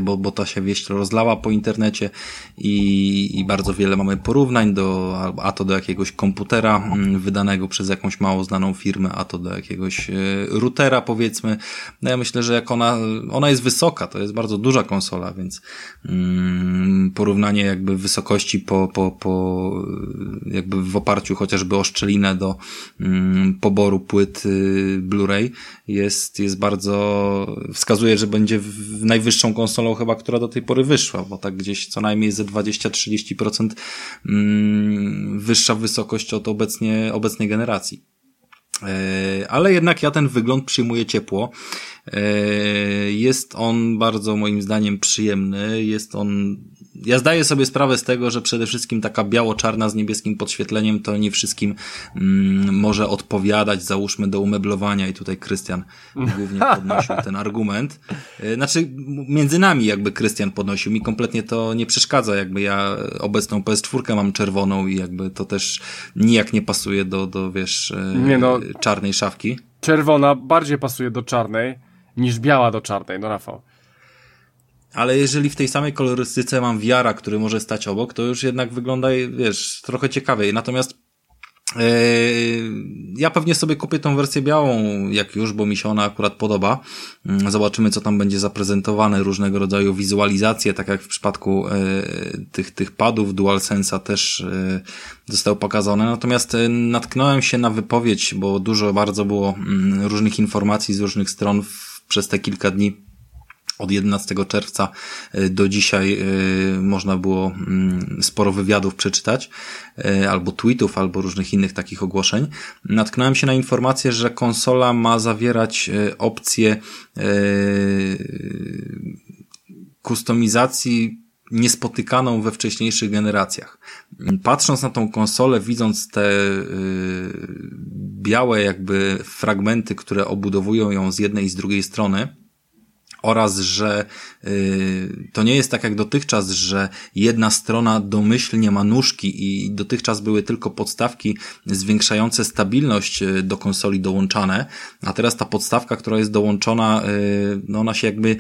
bo, bo ta się wieść rozlała po internecie i, i bardzo wiele mamy porównań do, a to do jakiegoś komputera mm, wydanego przez jakąś mało znaną firmę, a to do jakiegoś e, routera powiedzmy. No ja myślę, że jak ona, ona jest wysoka, to jest bardzo duża konsola, więc mm, porównanie jakby wysokości po, po, po jakby w oparciu chociażby o szczelinę do mm, poboru płyt y, Blu-ray jest, jest bardzo, wskazuje, że będzie w najwyższą konsolą chyba, która do tej pory wyszła, bo tak gdzieś co najmniej ze 20-30% mm, wyższa wysokość od obecnie, obecnej generacji. E, ale jednak ja ten wygląd przyjmuję ciepło. E, jest on bardzo moim zdaniem przyjemny, jest on ja zdaję sobie sprawę z tego, że przede wszystkim taka biało-czarna z niebieskim podświetleniem to nie wszystkim mm, może odpowiadać, załóżmy, do umeblowania i tutaj Krystian głównie podnosił ten argument. E, znaczy, między nami jakby Krystian podnosił, mi kompletnie to nie przeszkadza, jakby ja obecną PS4 mam czerwoną i jakby to też nijak nie pasuje do, do wiesz, e, nie no, czarnej szafki. Czerwona bardziej pasuje do czarnej niż biała do czarnej, no Rafał. Ale jeżeli w tej samej kolorystyce mam wiara, który może stać obok, to już jednak wygląda, wiesz, trochę ciekawiej. Natomiast e, ja pewnie sobie kupię tą wersję białą, jak już, bo mi się ona akurat podoba. Mm, zobaczymy, co tam będzie zaprezentowane, różnego rodzaju wizualizacje, tak jak w przypadku e, tych, tych padów DualSense'a też e, zostały pokazane. Natomiast natknąłem się na wypowiedź, bo dużo bardzo było mm, różnych informacji z różnych stron przez te kilka dni od 11 czerwca y, do dzisiaj y, można było mm, sporo wywiadów przeczytać, y, albo tweetów, albo różnych innych takich ogłoszeń. Natknąłem się na informację, że konsola ma zawierać opcję kustomizacji niespotykaną we wcześniejszych generacjach. Patrząc na tą konsolę, widząc te białe jakby fragmenty, które obudowują ją z jednej i z drugiej strony, oraz że y, to nie jest tak jak dotychczas, że jedna strona domyślnie ma nóżki i dotychczas były tylko podstawki zwiększające stabilność y, do konsoli dołączane, a teraz ta podstawka, która jest dołączona, y, no ona się jakby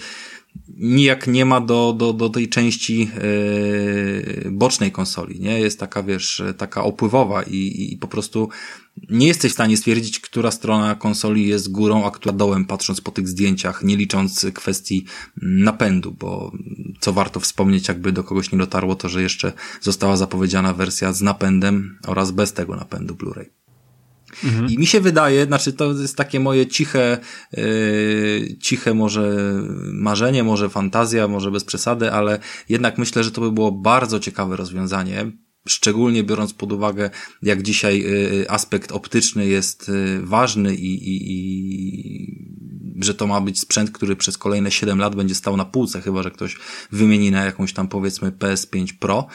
nijak nie ma do, do, do tej części yy, bocznej konsoli, nie? Jest taka, wiesz, taka opływowa i, i po prostu nie jesteś w stanie stwierdzić, która strona konsoli jest górą, a która dołem, patrząc po tych zdjęciach, nie licząc kwestii napędu, bo co warto wspomnieć, jakby do kogoś nie dotarło, to że jeszcze została zapowiedziana wersja z napędem oraz bez tego napędu Blu-ray. Mhm. I mi się wydaje, znaczy to jest takie moje ciche, yy, ciche może marzenie, może fantazja, może bez przesady, ale jednak myślę, że to by było bardzo ciekawe rozwiązanie. Szczególnie biorąc pod uwagę, jak dzisiaj yy, aspekt optyczny jest yy, ważny i, i, i że to ma być sprzęt, który przez kolejne 7 lat będzie stał na półce, chyba że ktoś wymieni na jakąś tam powiedzmy PS5 Pro,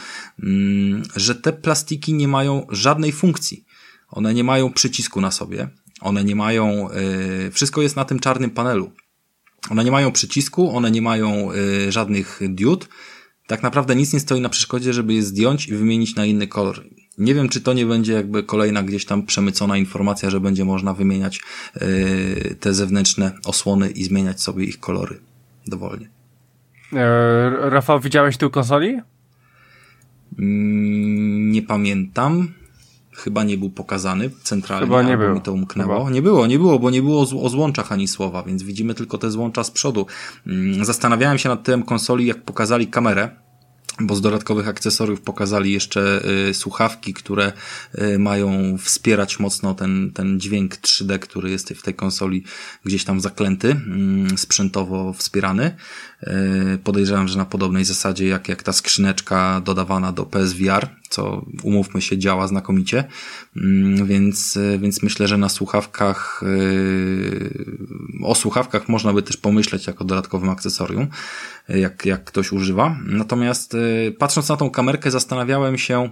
mm, że te plastiki nie mają żadnej funkcji. One nie mają przycisku na sobie. One nie mają, y, wszystko jest na tym czarnym panelu. One nie mają przycisku, one nie mają y, żadnych diod. Tak naprawdę nic nie stoi na przeszkodzie, żeby je zdjąć i wymienić na inny kolor. Nie wiem, czy to nie będzie jakby kolejna gdzieś tam przemycona informacja, że będzie można wymieniać y, te zewnętrzne osłony i zmieniać sobie ich kolory dowolnie. E, Rafał, widziałeś tu konsoli? Mm, nie pamiętam chyba nie był pokazany centralnie, chyba nie było. mi to umknęło. Chyba. Nie było, nie było, bo nie było o złączach ani słowa, więc widzimy tylko te złącza z przodu. Mm, zastanawiałem się nad tym konsoli, jak pokazali kamerę, bo z dodatkowych akcesoriów pokazali jeszcze y, słuchawki, które y, mają wspierać mocno ten, ten dźwięk 3D, który jest w tej konsoli gdzieś tam zaklęty, y, sprzętowo wspierany. Y, podejrzewam, że na podobnej zasadzie jak, jak ta skrzyneczka dodawana do PSVR, co umówmy się działa znakomicie, mm, więc, y, więc myślę, że na słuchawkach, y, o słuchawkach można by też pomyśleć jako dodatkowym akcesorium, jak, jak ktoś używa. Natomiast patrząc na tą kamerkę zastanawiałem się,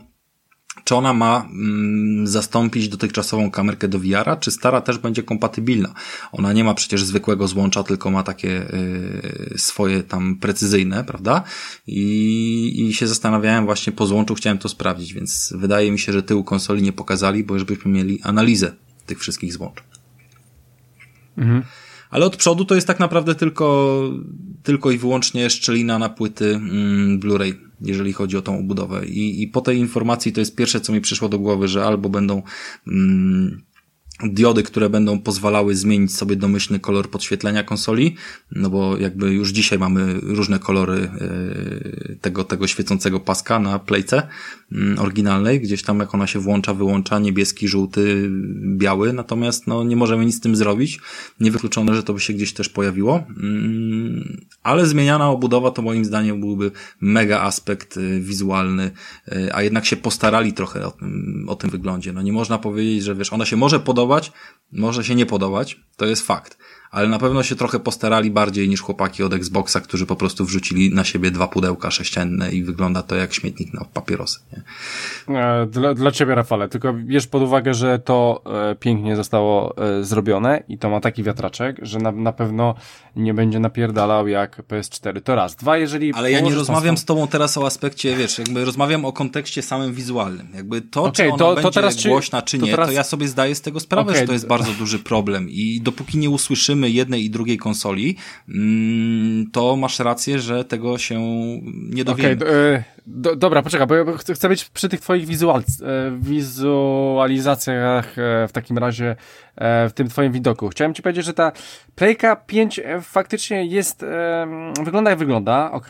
czy ona ma mm, zastąpić dotychczasową kamerkę do VR-a, czy stara też będzie kompatybilna. Ona nie ma przecież zwykłego złącza, tylko ma takie y, swoje tam precyzyjne, prawda? I, I się zastanawiałem właśnie po złączu, chciałem to sprawdzić, więc wydaje mi się, że tyłu konsoli nie pokazali, bo już byśmy mieli analizę tych wszystkich złącz. Mhm. Ale od przodu to jest tak naprawdę tylko, tylko i wyłącznie szczelina na płyty mm, Blu-ray jeżeli chodzi o tą obudowę. I, I po tej informacji to jest pierwsze, co mi przyszło do głowy, że albo będą mm, diody, które będą pozwalały zmienić sobie domyślny kolor podświetlenia konsoli, no bo jakby już dzisiaj mamy różne kolory e, tego, tego świecącego paska na playce mm, oryginalnej, gdzieś tam jak ona się włącza, wyłącza, niebieski, żółty, biały, natomiast no nie możemy nic z tym zrobić, niewykluczone, że to by się gdzieś też pojawiło, mm, ale zmieniana obudowa to moim zdaniem byłby mega aspekt e, wizualny, e, a jednak się postarali trochę o tym, o tym wyglądzie, no nie można powiedzieć, że wiesz, ona się może podobać, może się nie podobać, to jest fakt ale na pewno się trochę postarali bardziej niż chłopaki od Xboxa, którzy po prostu wrzucili na siebie dwa pudełka sześcienne i wygląda to jak śmietnik na papierosy. Nie? E, dla, dla ciebie, Rafale, tylko bierz pod uwagę, że to e, pięknie zostało e, zrobione i to ma taki wiatraczek, że na, na pewno nie będzie napierdalał jak PS4. To raz. Dwa, jeżeli... Ale ja nie rozmawiam z tobą teraz o aspekcie, wiesz, jakby rozmawiam o kontekście samym wizualnym. Jakby to, okay, czy ona to, będzie to teraz głośna, czy nie, to, teraz... to ja sobie zdaję z tego sprawę, okay. że to jest bardzo duży problem i dopóki nie usłyszymy jednej i drugiej konsoli, mm, to masz rację, że tego się nie dowiemy. Okay, e, do, dobra, poczekaj, bo ja chcę być przy tych twoich wizual, e, wizualizacjach e, w takim razie w tym twoim widoku. Chciałem ci powiedzieć, że ta Playka 5 faktycznie jest, wygląda jak wygląda, ok.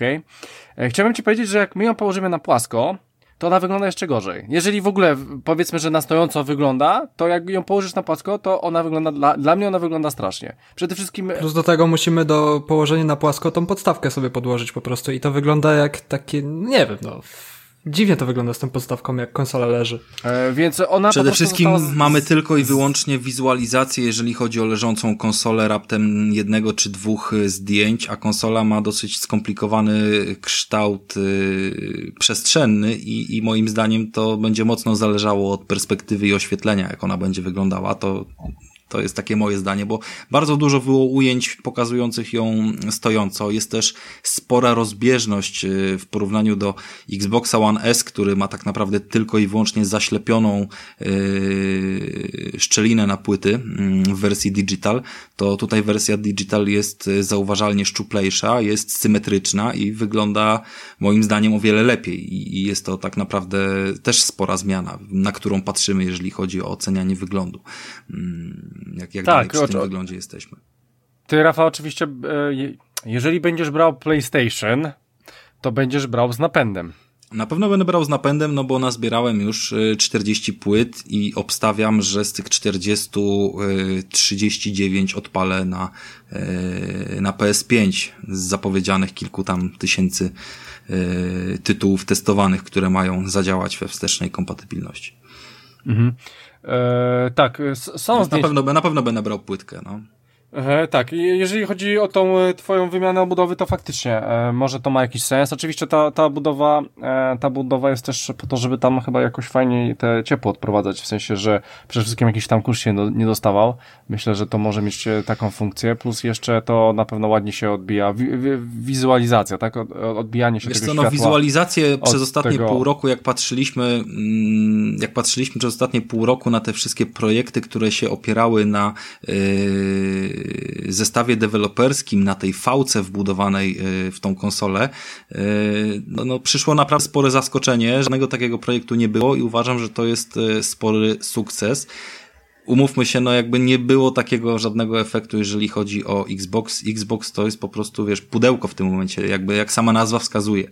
Chciałbym ci powiedzieć, że jak my ją położymy na płasko, to ona wygląda jeszcze gorzej. Jeżeli w ogóle powiedzmy, że na stojąco wygląda, to jak ją położysz na płasko, to ona wygląda, dla, dla mnie ona wygląda strasznie. Przede wszystkim... Plus do tego musimy do położenia na płasko tą podstawkę sobie podłożyć po prostu i to wygląda jak takie, nie wiem, no dziwnie to wygląda z tą podstawką, jak konsola leży. E, więc ona Przede wszystkim z... mamy tylko i wyłącznie wizualizację, jeżeli chodzi o leżącą konsolę, raptem jednego czy dwóch e, zdjęć, a konsola ma dosyć skomplikowany kształt y, przestrzenny i, i moim zdaniem to będzie mocno zależało od perspektywy i oświetlenia, jak ona będzie wyglądała. To to jest takie moje zdanie, bo bardzo dużo było ujęć pokazujących ją stojąco. Jest też spora rozbieżność y, w porównaniu do Xboxa One S, który ma tak naprawdę tylko i wyłącznie zaślepioną yy, szczelinę na płyty mm, w wersji digital. To tutaj wersja digital jest zauważalnie szczuplejsza, jest symetryczna i wygląda moim zdaniem o wiele lepiej. I jest to tak naprawdę też spora zmiana, na którą patrzymy, jeżeli chodzi o ocenianie wyglądu. Jak, jak tak, przy tym wyglądzie jesteśmy. Ty, Rafa, oczywiście, e, jeżeli będziesz brał PlayStation, to będziesz brał z napędem. Na pewno będę brał z napędem, no bo nazbierałem już 40 e, płyt i obstawiam, że z tych 40 39 e, odpalę na, na PS5 z zapowiedzianych kilku tam tysięcy tytułów testowanych, które mają zadziałać we wstecznej kompatybilności. Mhm. E, tak, są zdjęcia. Na pewno, na pewno będę brał płytkę, no. E, tak, jeżeli chodzi o tą e, twoją wymianę obudowy, to faktycznie e, może to ma jakiś sens. Oczywiście ta, ta budowa, e, ta budowa jest też po to, żeby tam chyba jakoś fajniej te ciepło odprowadzać, w sensie, że przede wszystkim jakiś tam kurz się do, nie dostawał. Myślę, że to może mieć taką funkcję, plus jeszcze to na pewno ładnie się odbija. Wi wi wizualizacja, tak? Od, odbijanie się Wiesz tego co, no wizualizację przez ostatnie tego... pół roku, jak patrzyliśmy, mm, jak patrzyliśmy przez ostatnie pół roku na te wszystkie projekty, które się opierały na yy, zestawie deweloperskim, na tej fałce wbudowanej y, w tą konsolę, y, no, no przyszło naprawdę spore zaskoczenie. Żadnego takiego projektu nie było i uważam, że to jest y, spory sukces umówmy się, no jakby nie było takiego żadnego efektu, jeżeli chodzi o Xbox. Xbox to jest po prostu, wiesz, pudełko w tym momencie, jakby jak sama nazwa wskazuje.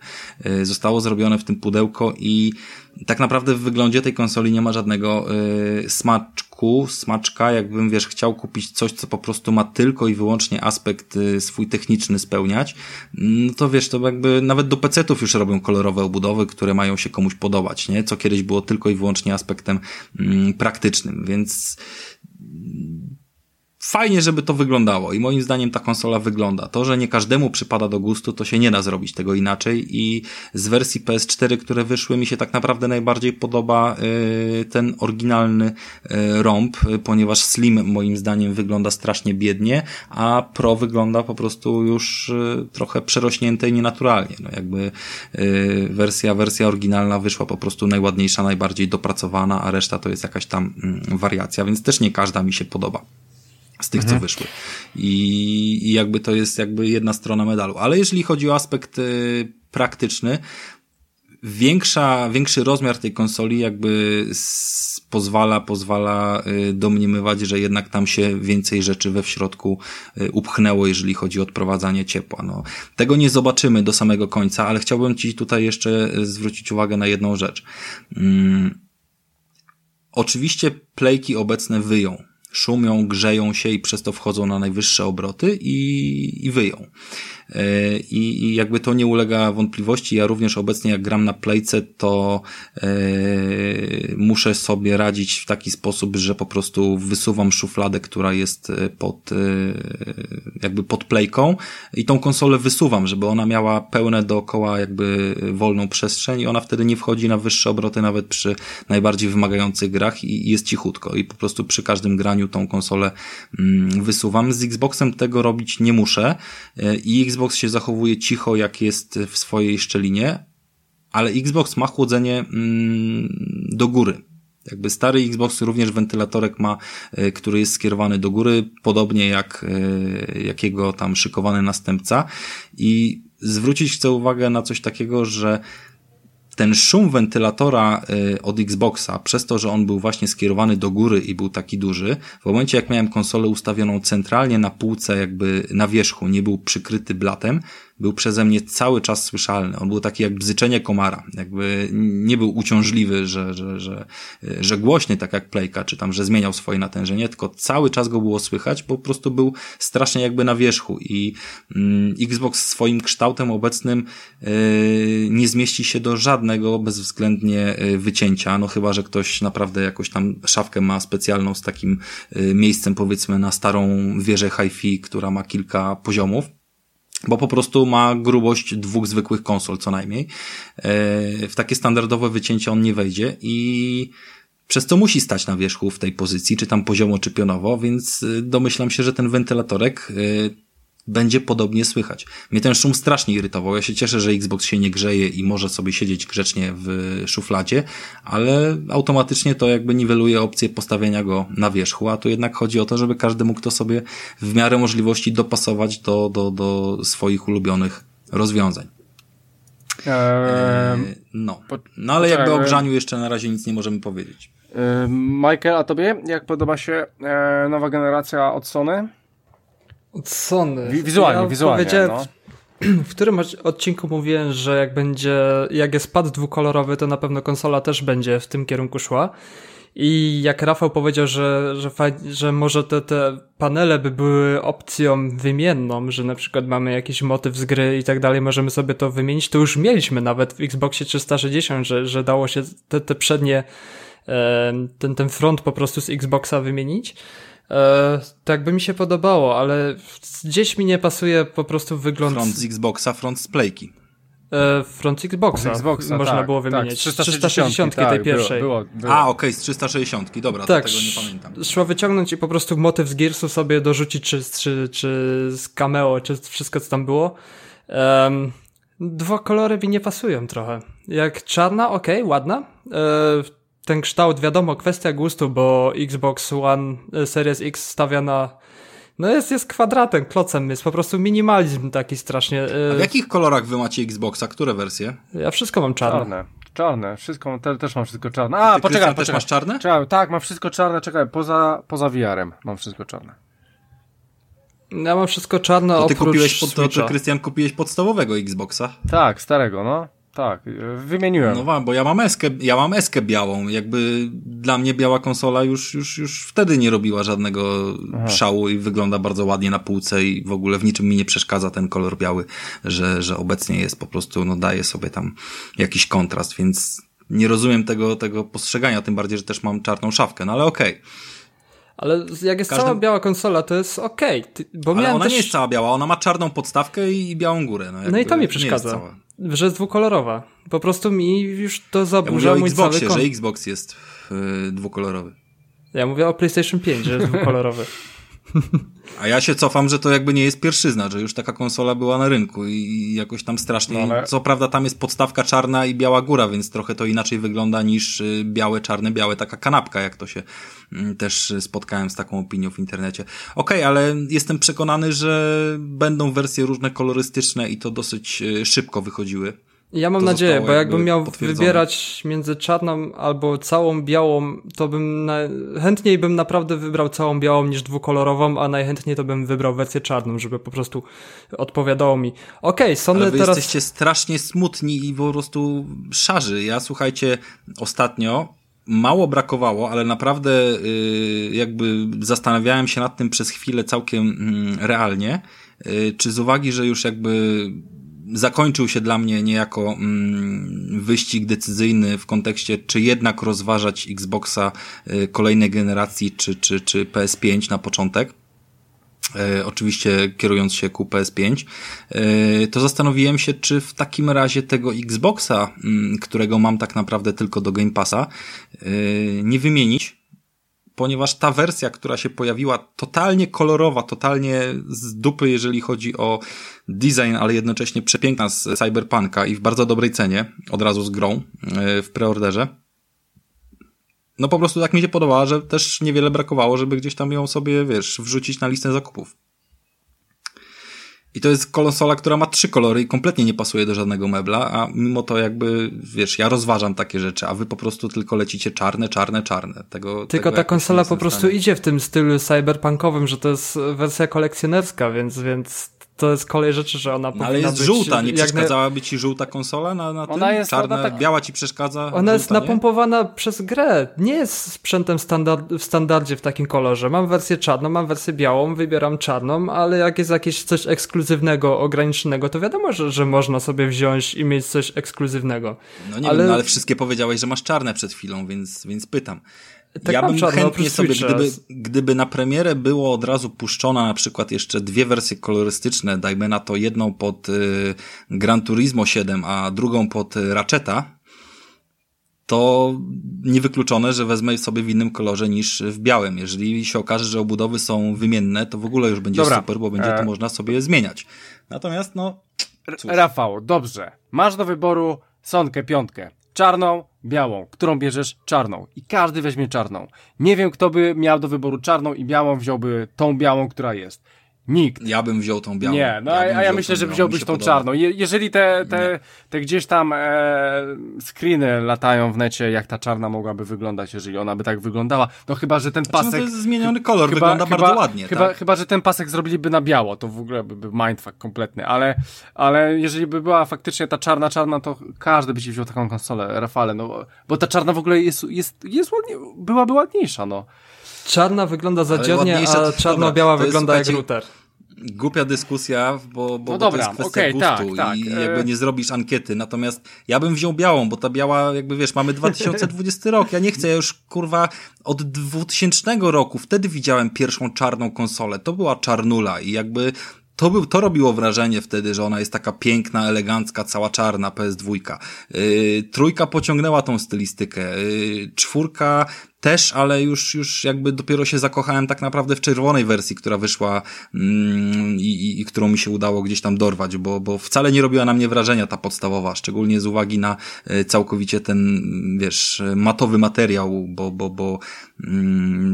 Zostało zrobione w tym pudełko i tak naprawdę w wyglądzie tej konsoli nie ma żadnego y, smaczku, smaczka, jakbym wiesz, chciał kupić coś, co po prostu ma tylko i wyłącznie aspekt y, swój techniczny spełniać, no to wiesz, to jakby nawet do PC-ów już robią kolorowe obudowy, które mają się komuś podobać, nie? Co kiedyś było tylko i wyłącznie aspektem y, praktycznym, więc fajnie, żeby to wyglądało i moim zdaniem ta konsola wygląda. To, że nie każdemu przypada do gustu, to się nie da zrobić tego inaczej i z wersji PS4, które wyszły, mi się tak naprawdę najbardziej podoba y, ten oryginalny y, rąb, ponieważ Slim moim zdaniem wygląda strasznie biednie, a Pro wygląda po prostu już y, trochę przerośnięte i nienaturalnie. No jakby wersja, wersja oryginalna wyszła po prostu najładniejsza, najbardziej dopracowana, a reszta to jest jakaś tam mm, wariacja, więc też nie każda mi się podoba z tych, mhm. co wyszły. I, I jakby to jest jakby jedna strona medalu. Ale jeżeli chodzi o aspekt y, praktyczny, większa, większy rozmiar tej konsoli jakby s, pozwala, pozwala y, domniemywać, że jednak tam się więcej rzeczy we w środku y, upchnęło, jeżeli chodzi o odprowadzanie ciepła. No, tego nie zobaczymy do samego końca, ale chciałbym Ci tutaj jeszcze y, zwrócić uwagę na jedną rzecz. Mm, oczywiście plejki obecne wyją szumią, grzeją się i przez to wchodzą na najwyższe obroty i, i wyją. I, I jakby to nie ulega wątpliwości. Ja również obecnie jak gram na playce, to e, muszę sobie radzić w taki sposób, że po prostu wysuwam szufladę, która jest e, pod e, jakby pod playką i tą konsolę wysuwam, żeby ona miała pełne dookoła jakby wolną przestrzeń i ona wtedy nie wchodzi na wyższe obroty nawet przy najbardziej wymagających grach i, jest cichutko i po prostu przy każdym graniu tą konsolę mm, wysuwam. Z Xboxem tego robić nie muszę i Xbox się zachowuje cicho, jak jest w swojej szczelinie, ale Xbox ma chłodzenie mm, do góry. Jakby stary Xbox również wentylatorek ma, e, który jest skierowany do góry, podobnie jak e, jakiego tam szykowany następca. I zwrócić chcę uwagę na coś takiego, że ten szum wentylatora y, od Xboxa, przez to, że on był właśnie skierowany do góry i był taki duży, w momencie jak miałem konsolę ustawioną centralnie na półce, jakby na wierzchu, nie był przykryty blatem, był przeze mnie cały czas słyszalny. On był taki jak bzyczenie komara. Jakby nie był uciążliwy, że, że, że, że głośny, tak jak Playka, czy tam, że zmieniał swoje natężenie, tylko cały czas go było słychać, bo po prostu był strasznie jakby na wierzchu i mm, Xbox swoim kształtem obecnym yy, nie zmieści się do żadnego bezwzględnie y, wycięcia, no chyba, że ktoś naprawdę jakoś tam szafkę ma specjalną z takim y, miejscem powiedzmy na starą wieżę hi-fi, która ma kilka poziomów bo po prostu ma grubość dwóch zwykłych konsol co najmniej. W takie standardowe wycięcie on nie wejdzie i przez co musi stać na wierzchu w tej pozycji, czy tam poziomo, czy pionowo, więc domyślam się, że ten wentylatorek będzie podobnie słychać. Mnie ten szum strasznie irytował. Ja się cieszę, że Xbox się nie grzeje i może sobie siedzieć grzecznie w szufladzie, ale automatycznie to jakby niweluje opcję postawienia go na wierzchu, a tu jednak chodzi o to, żeby każdy mógł to sobie w miarę możliwości dopasować do, do, do swoich ulubionych rozwiązań. Eee, no. no ale jakby o grzaniu jeszcze na razie nic nie możemy powiedzieć. Michael, a tobie jak podoba się e, nowa generacja od Sony? Od Sony. Wizualnie, ja wizualnie. No. W którym odcinku mówiłem, że jak będzie, jak jest pad dwukolorowy, to na pewno konsola też będzie w tym kierunku szła. I jak Rafał powiedział, że, że, że może te, te panele by były opcją wymienną, że na przykład mamy jakiś motyw z gry i tak dalej, możemy sobie to wymienić, to już mieliśmy nawet w Xboxie 360, że, że dało się te, te przednie, ten, ten front po prostu z Xboxa wymienić. E, tak by mi się podobało, ale gdzieś mi nie pasuje po prostu wygląd. Front z Xboxa, front z Playki. E, front Xboxa, Xboxa można tak, było wymienić. Tak, 360, tak, tej pierwszej. Było, było, było. A, okej, okay, z 360, dobra, tak, tego nie pamiętam. Szło wyciągnąć i po prostu motyw z Gearsu sobie dorzucić, czy, czy, czy z cameo, czy wszystko co tam było. Um, dwa kolory mi nie pasują trochę. Jak czarna, okej, okay, ładna. E, ten kształt, wiadomo, kwestia gustu, bo Xbox One e, Series X stawia na no jest, jest kwadratem, klocem, jest po prostu minimalizm taki strasznie. E, A w jakich kolorach wy macie Xboxa? Które wersje? Ja wszystko mam czarne. Czarne, czarne, wszystko, te, też mam wszystko czarne. A, poczekaj, poczekaj. też masz czarne? Czekaj, tak, mam wszystko czarne, czekaj, poza, poza VR-em mam wszystko czarne. Ja mam wszystko czarne, to ty oprócz kupiłeś, pod, to, to Krystian kupiłeś podstawowego Xboxa? Tak, starego, no. Tak, wymieniłem. No bo ja mam eskę, ja mam eskę białą. Jakby dla mnie biała konsola już, już, już wtedy nie robiła żadnego Aha. szału i wygląda bardzo ładnie na półce i w ogóle w niczym mi nie przeszkadza ten kolor biały, że, że obecnie jest po prostu, no daje sobie tam jakiś kontrast, więc nie rozumiem tego, tego postrzegania, tym bardziej, że też mam czarną szafkę, no ale okej. Okay. Ale jak jest cała biała konsola, to jest okej. Okay. Bo Ale ona też... nie jest cała biała, ona ma czarną podstawkę i białą górę. No, no i to mi przeszkadza że jest dwukolorowa. Po prostu mi już to zaburza ja mój Xboxie, cały że Xbox jest yy, dwukolorowy. Ja mówię o PlayStation 5, że jest dwukolorowy. A ja się cofam, że to jakby nie jest pierwszyzna, że już taka konsola była na rynku i jakoś tam strasznie. No ale... Co prawda tam jest podstawka czarna i biała góra, więc trochę to inaczej wygląda niż y, białe, czarne, białe, taka kanapka, jak to się mm, też spotkałem z taką opinią w internecie. Okej, okay, ale jestem przekonany, że będą wersje różne kolorystyczne i to dosyć y, szybko wychodziły. Ja mam nadzieję, bo jakbym miał wybierać między czarną albo całą białą, to bym na... chętniej bym naprawdę wybrał całą białą niż dwukolorową, a najchętniej to bym wybrał wersję czarną, żeby po prostu odpowiadało mi. Okej, okay, Sony Ale wy teraz... jesteście strasznie smutni i po prostu szarzy. Ja słuchajcie, ostatnio mało brakowało, ale naprawdę yy, jakby zastanawiałem się nad tym przez chwilę całkiem yy, realnie, yy, czy z uwagi, że już jakby zakończył się dla mnie niejako mm, wyścig decyzyjny w kontekście, czy jednak rozważać Xboxa y, kolejnej generacji, czy, czy, czy PS5 na początek. E, oczywiście kierując się ku PS5, e, to zastanowiłem się, czy w takim razie tego Xboxa, mm, którego mam tak naprawdę tylko do Game Passa, e, nie wymienić ponieważ ta wersja, która się pojawiła, totalnie kolorowa, totalnie z dupy, jeżeli chodzi o design, ale jednocześnie przepiękna z Cyberpunka i w bardzo dobrej cenie, od razu z grą e, w preorderze. No po prostu tak mi się podobała, że też niewiele brakowało, żeby gdzieś tam ją sobie, wiesz, wrzucić na listę zakupów. I to jest konsola, która ma trzy kolory i kompletnie nie pasuje do żadnego mebla, a mimo to jakby, wiesz, ja rozważam takie rzeczy, a wy po prostu tylko lecicie czarne, czarne, czarne. Tego, tylko tego ta konsola po prostu stanie. idzie w tym stylu cyberpunkowym, że to jest wersja kolekcjonerska, więc, więc to jest kolej rzeczy, że ona no, Ale jest być, żółta, nie przeszkadzałaby ci żółta konsola na, na ona tym? Jest, Czarna, tak... biała ci przeszkadza? Ona żółta, jest napompowana nie? przez grę. Nie jest sprzętem standard, w standardzie w takim kolorze. Mam wersję czarną, mam wersję białą, wybieram czarną, ale jak jest jakieś coś ekskluzywnego, ograniczonego, to wiadomo, że, że można sobie wziąć i mieć coś ekskluzywnego. No nie ale... wiem, no, ale wszystkie powiedziałeś, że masz czarne przed chwilą, więc, więc pytam. Tak ja bym chętnie sobie, gdyby, gdyby na premierę było od razu puszczona na przykład jeszcze dwie wersje kolorystyczne, dajmy na to jedną pod y, Gran Turismo 7, a drugą pod y, Ratcheta, to niewykluczone, że wezmę sobie w innym kolorze niż w białym. Jeżeli się okaże, że obudowy są wymienne, to w ogóle już będzie Dobra. super, bo będzie to e... można sobie zmieniać. Natomiast no... Cóż. Rafał, dobrze. Masz do wyboru Sonkę piątkę czarną, białą. Którą bierzesz? Czarną. I każdy weźmie czarną. Nie wiem, kto by miał do wyboru czarną i białą, wziąłby tą białą, która jest. Nikt. Ja bym wziął tą białą. Nie, no ja a ja myślę, że wziąłbyś tą podoba. czarną. Je, jeżeli te, te, te gdzieś tam e, screeny latają w necie, jak ta czarna mogłaby wyglądać, jeżeli ona by tak wyglądała, no chyba, że ten pasek... Znaczy, no to jest zmieniony kolor, chyba, wygląda chyba, bardzo ładnie. Chyba, tak? chyba, że ten pasek zrobiliby na biało, to w ogóle by był mindfuck kompletny, ale, ale jeżeli by była faktycznie ta czarna, czarna, to każdy by ci wziął taką konsolę, Rafale, no bo ta czarna w ogóle jest, jest, jest ładnie, byłaby ładniejsza, no. Czarna wygląda zadziornie, a czarno-biała wygląda jak router głupia dyskusja, bo, bo, no dobra, bo to jest kwestia okay, gustu tak, i tak. jakby e- nie zrobisz ankiety. Natomiast ja bym wziął białą, bo ta biała, jakby wiesz, mamy 2020 rok. Ja nie chcę, ja już kurwa od 2000 roku, wtedy widziałem pierwszą czarną konsolę. To była czarnula i jakby to, był, to robiło wrażenie wtedy, że ona jest taka piękna, elegancka, cała czarna, PS2. Yy, trójka pociągnęła tą stylistykę. Yy, czwórka też, ale już, już jakby dopiero się zakochałem tak naprawdę w czerwonej wersji, która wyszła mm, i, i, którą mi się udało gdzieś tam dorwać, bo, bo wcale nie robiła na mnie wrażenia ta podstawowa, szczególnie z uwagi na e, całkowicie ten, wiesz, matowy materiał, bo, bo, bo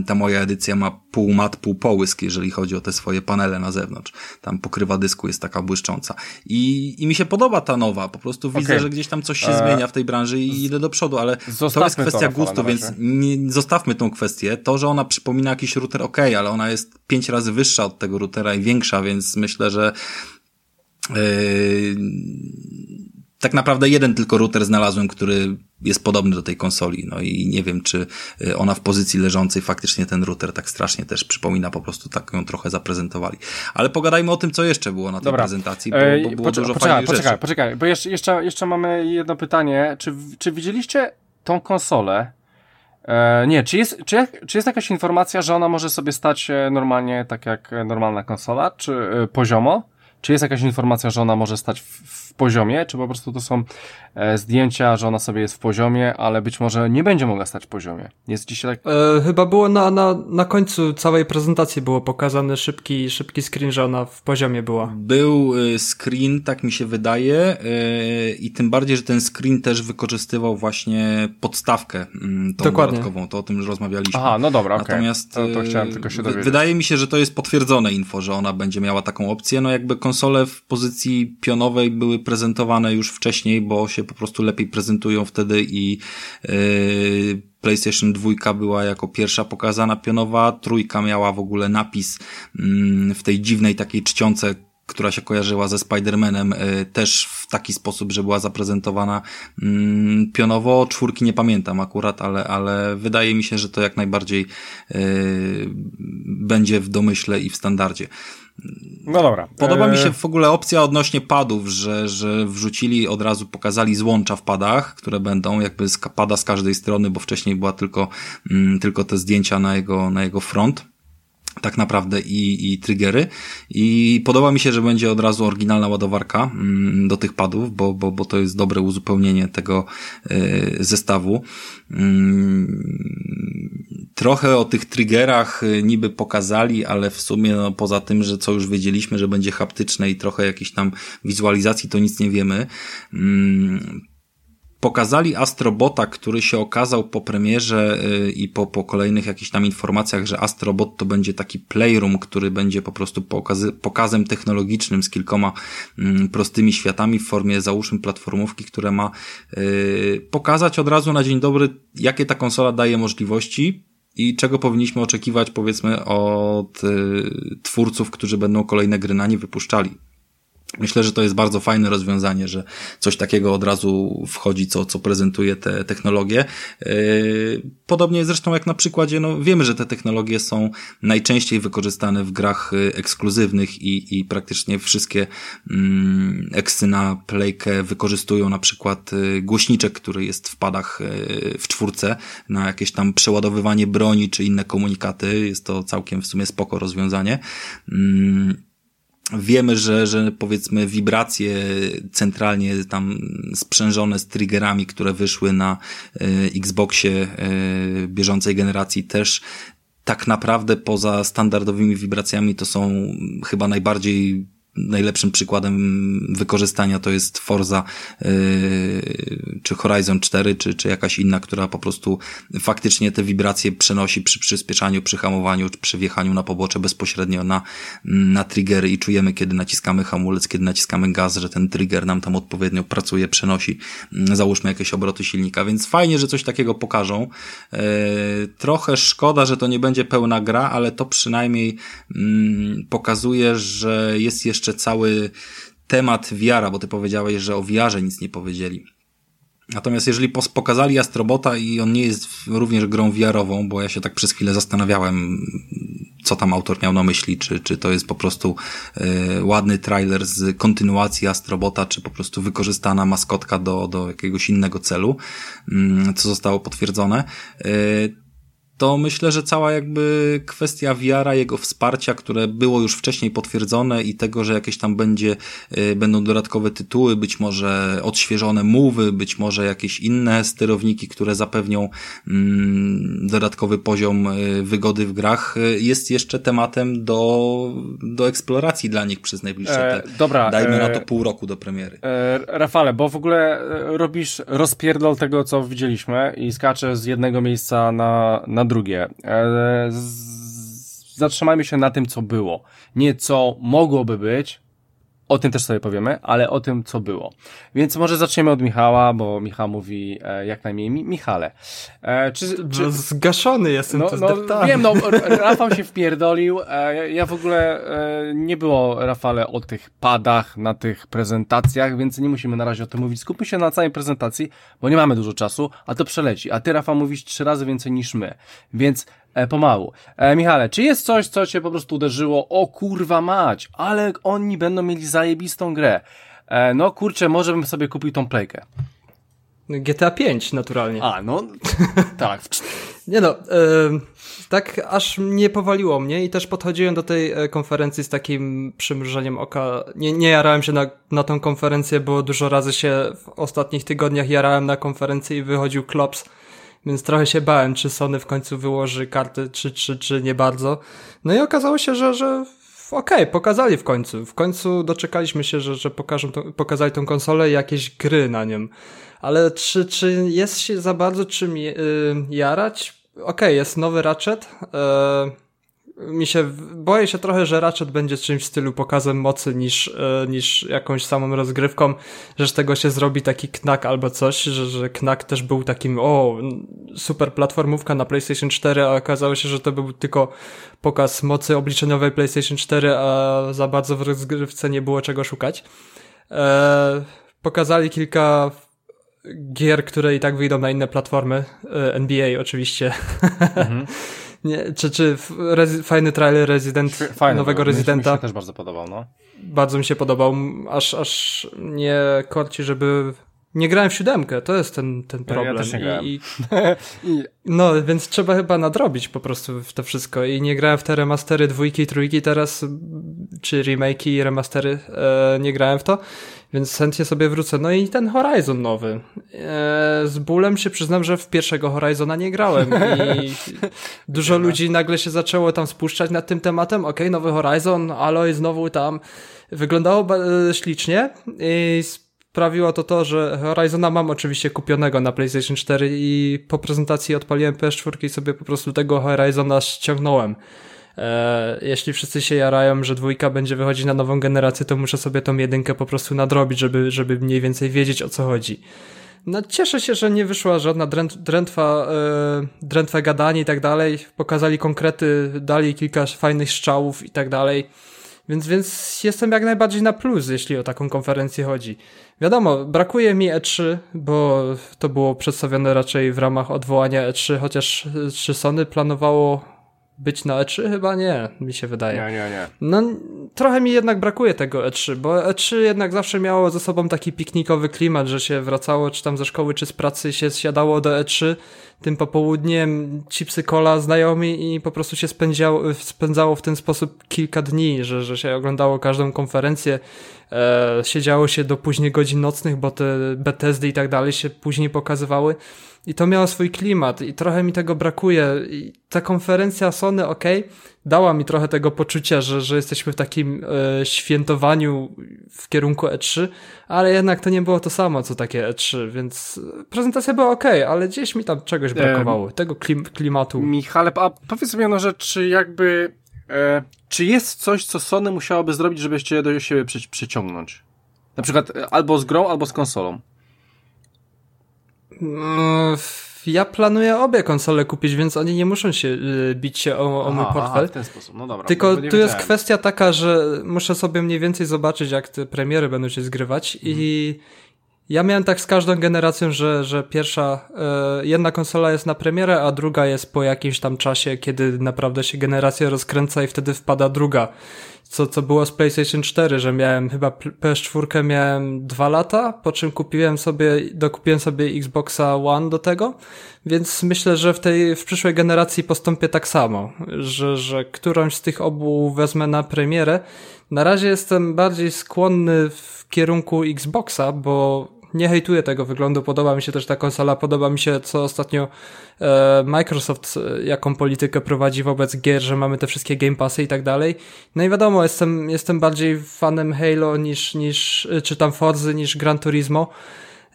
ta moja edycja ma pół mat, pół połysk, jeżeli chodzi o te swoje panele na zewnątrz. Tam pokrywa dysku jest taka błyszcząca. I, i mi się podoba ta nowa, po prostu okay. widzę, że gdzieś tam coś się e... zmienia w tej branży i idę do przodu, ale Zostawmy to jest kwestia to, gustu, więc nie, zostawmy tą kwestię. To, że ona przypomina jakiś router, ok, ale ona jest pięć razy wyższa od tego routera i większa, więc myślę, że yy, tak naprawdę jeden tylko router znalazłem, który jest podobny do tej konsoli. No i nie wiem, czy yy, ona w pozycji leżącej faktycznie ten router tak strasznie też przypomina, po prostu tak ją trochę zaprezentowali. Ale pogadajmy o tym, co jeszcze było na tej Dobra. prezentacji, bo, bo było dużo poczekaj, fajnych poczekaj, rzeczy. Poczekaj, bo jeszcze, jeszcze, jeszcze mamy jedno pytanie. Czy, czy widzieliście tą konsolę E, nie, czy jest, czy, czy jest jakaś informacja, że ona może sobie stać normalnie tak jak normalna konsola, czy e, poziomo? Czy jest jakaś informacja, że ona może stać w, w poziomie, czy po prostu to są e, zdjęcia, że ona sobie jest w poziomie, ale być może nie będzie mogła stać w poziomie. Jest dzisiaj tak? E, chyba było na, na, na końcu całej prezentacji było pokazany szybki, szybki screen, że ona w poziomie była. Był e, screen, tak mi się wydaje, e, i tym bardziej, że ten screen też wykorzystywał właśnie podstawkę mm, tą Dokładnie. dodatkową, to o tym już rozmawialiśmy. Aha, no dobra, okay. Natomiast to, to chciałem tylko się dowiedzieć. Wydaje mi się, że to jest potwierdzone info, że ona będzie miała taką opcję, no jakby konsole w pozycji pionowej były prezentowane już wcześniej, bo się po prostu lepiej prezentują wtedy i yy, PlayStation 2 była jako pierwsza pokazana pionowa, trójka miała w ogóle napis yy, w tej dziwnej takiej czcionce, która się kojarzyła ze Spider-Manem, yy, też w taki sposób, że była zaprezentowana mm, pionowo. Czwórki nie pamiętam akurat, ale, ale wydaje mi się, że to jak najbardziej yy, będzie w domyśle i w standardzie. No dobra. Podoba mi e, się w ogóle opcja odnośnie padów, że, że wrzucili, od razu pokazali złącza w padach, które będą jakby z, pada z każdej strony, bo wcześniej była tylko, mm, tylko te zdjęcia na jego, na jego front tak naprawdę i, i triggery i podoba mi się, że będzie od razu oryginalna ładowarka mm, do tych padów, bo, bo, bo to jest dobre uzupełnienie tego y, zestawu. Trochę o tych triggerach y, niby pokazali, ale w sumie no, poza tym, że co już wiedzieliśmy, że będzie haptyczne i trochę jakiejś tam wizualizacji, to nic nie wiemy. Mm, pokazali Astrobota, który się okazał po premierze y, i po, po kolejnych jakichś tam informacjach, że Astrobot to będzie taki playroom, który będzie po prostu pokazy, pokazem technologicznym z kilkoma mm, prostymi światami w formie załóżmy platformówki, które ma y, pokazać od razu na dzień dobry, jakie ta konsola daje możliwości, i czego powinniśmy oczekiwać, powiedzmy, od y, twórców, którzy będą kolejne gry na nie wypuszczali. Myślę, że to jest bardzo fajne rozwiązanie, że coś takiego od razu wchodzi, co, co prezentuje te technologie. Yy, podobnie zresztą jak na przykładzie, no wiemy, że te technologie są najczęściej wykorzystane w grach yy, ekskluzywnych i, i praktycznie wszystkie mm, eksy na playkę wykorzystują na przykład yy, głośniczek, który jest w padach w czwórce na jakieś tam przeładowywanie broni czy inne komunikaty. Jest to całkiem w sumie spoko rozwiązanie. Mm, Wiemy, że, że powiedzmy wibracje centralnie tam sprzężone z triggerami, które wyszły na y, Xboxie y, bieżącej generacji też tak naprawdę poza standardowymi wibracjami to są chyba najbardziej najlepszym przykładem wykorzystania to jest Forza yy, czy Horizon 4, czy, czy jakaś inna, która po prostu faktycznie te wibracje przenosi przy przyspieszaniu, przy hamowaniu, czy przy wjechaniu na pobocze bezpośrednio na, na triggery i czujemy, kiedy naciskamy hamulec, kiedy naciskamy gaz, że ten trigger nam tam odpowiednio pracuje, przenosi, mm, załóżmy jakieś obroty silnika, więc fajnie, że coś takiego pokażą. Yy, trochę szkoda, że to nie będzie pełna gra, ale to przynajmniej yy, pokazuje, że jest jeszcze jeszcze cały temat wiara, bo ty powiedziałeś, że o wiarze nic nie powiedzieli. Natomiast jeżeli pokazali Astrobota i on nie jest również grą wiarową, bo ja się tak przez chwilę zastanawiałem, co tam autor miał na myśli, czy, czy to jest po prostu y, ładny trailer z kontynuacji Astrobota, czy po prostu wykorzystana maskotka do, do jakiegoś innego celu, y, co zostało potwierdzone. Y, to myślę, że cała jakby kwestia wiara, jego wsparcia, które było już wcześniej potwierdzone i tego, że jakieś tam będzie, y, będą dodatkowe tytuły, być może odświeżone mowy, być może jakieś inne sterowniki, które zapewnią mm, dodatkowy poziom y, wygody w grach, y, jest jeszcze tematem do, do eksploracji dla nich przez najbliższe e, te, dobra, dajmy e, na to pół roku do premiery. E, Rafale, bo w ogóle e, robisz rozpierdol tego, co widzieliśmy i skaczesz z jednego miejsca na, na drugie. E, zatrzymajmy się na tym, co było. Nie co mogłoby być, o tym też sobie powiemy, ale o tym, co było. Więc może zaczniemy od Michała, bo Michał mówi e, jak najmniej Mi Michale. E, czy, czy... Zgaszony jestem, no, to no, Wiem, no, Rafał się wpierdolił. E, ja w ogóle e, nie było, Rafale, o tych padach na tych prezentacjach, więc nie musimy na razie o tym mówić. Skupmy się na całej prezentacji, bo nie mamy dużo czasu, a to przeleci. A ty, Rafał, mówisz trzy razy więcej niż my. Więc pomału. E, Michale, czy jest coś, co cię po prostu uderzyło? O kurwa mać, ale oni będą mieli zajebistą grę. E, no kurczę, może bym sobie kupił tą playkę. GTA 5 naturalnie. A, no tak. nie no, tak aż nie powaliło mnie i też podchodziłem do tej e, konferencji z takim przymrużeniem oka. Nie, nie jarałem się na, na tą konferencję, bo dużo razy się w ostatnich tygodniach jarałem na konferencję i wychodził klops więc trochę się bałem, czy Sony w końcu wyłoży karty, czy, czy, czy nie bardzo. No i okazało się, że, że okej, okay, pokazali w końcu. W końcu doczekaliśmy się, że, że pokażą to, pokazali tą konsolę i jakieś gry na nią. Ale czy, czy jest się za bardzo czym yy, jarać? Okej, okay, jest nowy Ratchet. Yy, mi się, boję się trochę, że Ratchet będzie czymś w stylu pokazem mocy niż, e, niż jakąś samą rozgrywką, że z tego się zrobi taki knak albo coś, że, że knak też był takim, o, super platformówka na PlayStation 4, a okazało się, że to był tylko pokaz mocy obliczeniowej PlayStation 4, a za bardzo w rozgrywce nie było czego szukać. E, pokazali kilka gier, które i tak wyjdą na inne platformy, e, NBA oczywiście. Mhm. Nie, czy, czy fajny trailer Resident, Fajny, nowego Residenta. Mi się też bardzo podobał, no. Bardzo mi się podobał, aż, aż nie korci, żeby nie grałem w siódemkę, to jest ten, ten problem. Ja też nie grałem. I, i, no, więc trzeba chyba nadrobić po prostu w to wszystko. I nie grałem w te remastery dwójki, trójki teraz, czy remake'i i remastery, e, nie grałem w to, więc chętnie sobie wrócę. No i ten Horizon nowy. E, z bólem się przyznam, że w pierwszego Horizona nie grałem i dużo ludzi nagle się zaczęło tam spuszczać nad tym tematem. Okej, okay, nowy Horizon, Aloy znowu tam. Wyglądało ślicznie i sprawiło to to, że Horizona mam oczywiście kupionego na PlayStation 4 i po prezentacji odpaliłem PS4 i sobie po prostu tego Horizona ściągnąłem. E, jeśli wszyscy się jarają, że dwójka będzie wychodzić na nową generację, to muszę sobie tą jedynkę po prostu nadrobić, żeby, żeby mniej więcej wiedzieć o co chodzi. No, cieszę się, że nie wyszła żadna drętwa, e, drętwe gadanie i tak dalej. Pokazali konkrety, dali kilka fajnych strzałów i tak dalej. Więc, więc jestem jak najbardziej na plus, jeśli o taką konferencję chodzi. Wiadomo, brakuje mi E3, bo to było przedstawione raczej w ramach odwołania E3, chociaż czy Sony planowało być na E3? Chyba nie, mi się wydaje. Nie, nie, nie. No, trochę mi jednak brakuje tego E3, bo E3 jednak zawsze miało ze sobą taki piknikowy klimat, że się wracało czy tam ze szkoły, czy z pracy się siadało do E3, tym popołudniem chipsy cola znajomi i po prostu się spędziało, spędzało w ten sposób kilka dni, że, że się oglądało każdą konferencję, e, siedziało się do późnych godzin nocnych, bo te Bethesdy i tak dalej się później pokazywały. I to miało swój klimat i trochę mi tego brakuje. I ta konferencja Sony, ok, dała mi trochę tego poczucia, że, że jesteśmy w takim e, świętowaniu w kierunku E3, ale jednak to nie było to samo, co takie E3, więc prezentacja była ok, ale gdzieś mi tam czegoś brakowało, e, tego klim, klimatu. Michale, a powiedz mi jedną rzecz, czy jakby, e, czy jest coś, co Sony musiałoby zrobić, żebyście do siebie przy, przyciągnąć? Na przykład e, albo z grą, albo z konsolą. Mm, ja planuję obie konsole kupić, więc oni nie muszą się y, bić się o, o mój portfel. Aha, w ten sposób, no dobra. Tylko tu jest kwestia taka, że muszę sobie mniej więcej zobaczyć, jak te premiery będą się zgrywać mhm. i ja miałem tak z każdą generacją, że, że pierwsza, y, jedna konsola jest na premierę, a druga jest po jakimś tam czasie, kiedy naprawdę się generacja rozkręca i wtedy wpada druga co, co było z PlayStation 4, że miałem chyba PS4 miałem dwa lata, po czym kupiłem sobie, dokupiłem sobie Xboxa One do tego, więc myślę, że w tej, w przyszłej generacji postąpię tak samo, że, że którąś z tych obu wezmę na premierę. Na razie jestem bardziej skłonny w kierunku Xboxa, bo nie hejtuję tego wyglądu, podoba mi się też ta konsola, podoba mi się, co ostatnio e, Microsoft, e, jaką politykę prowadzi wobec gier, że mamy te wszystkie Game Passy i tak dalej. No i wiadomo, jestem, jestem bardziej fanem Halo niż, niż e, czy tam Forzy niż Gran Turismo.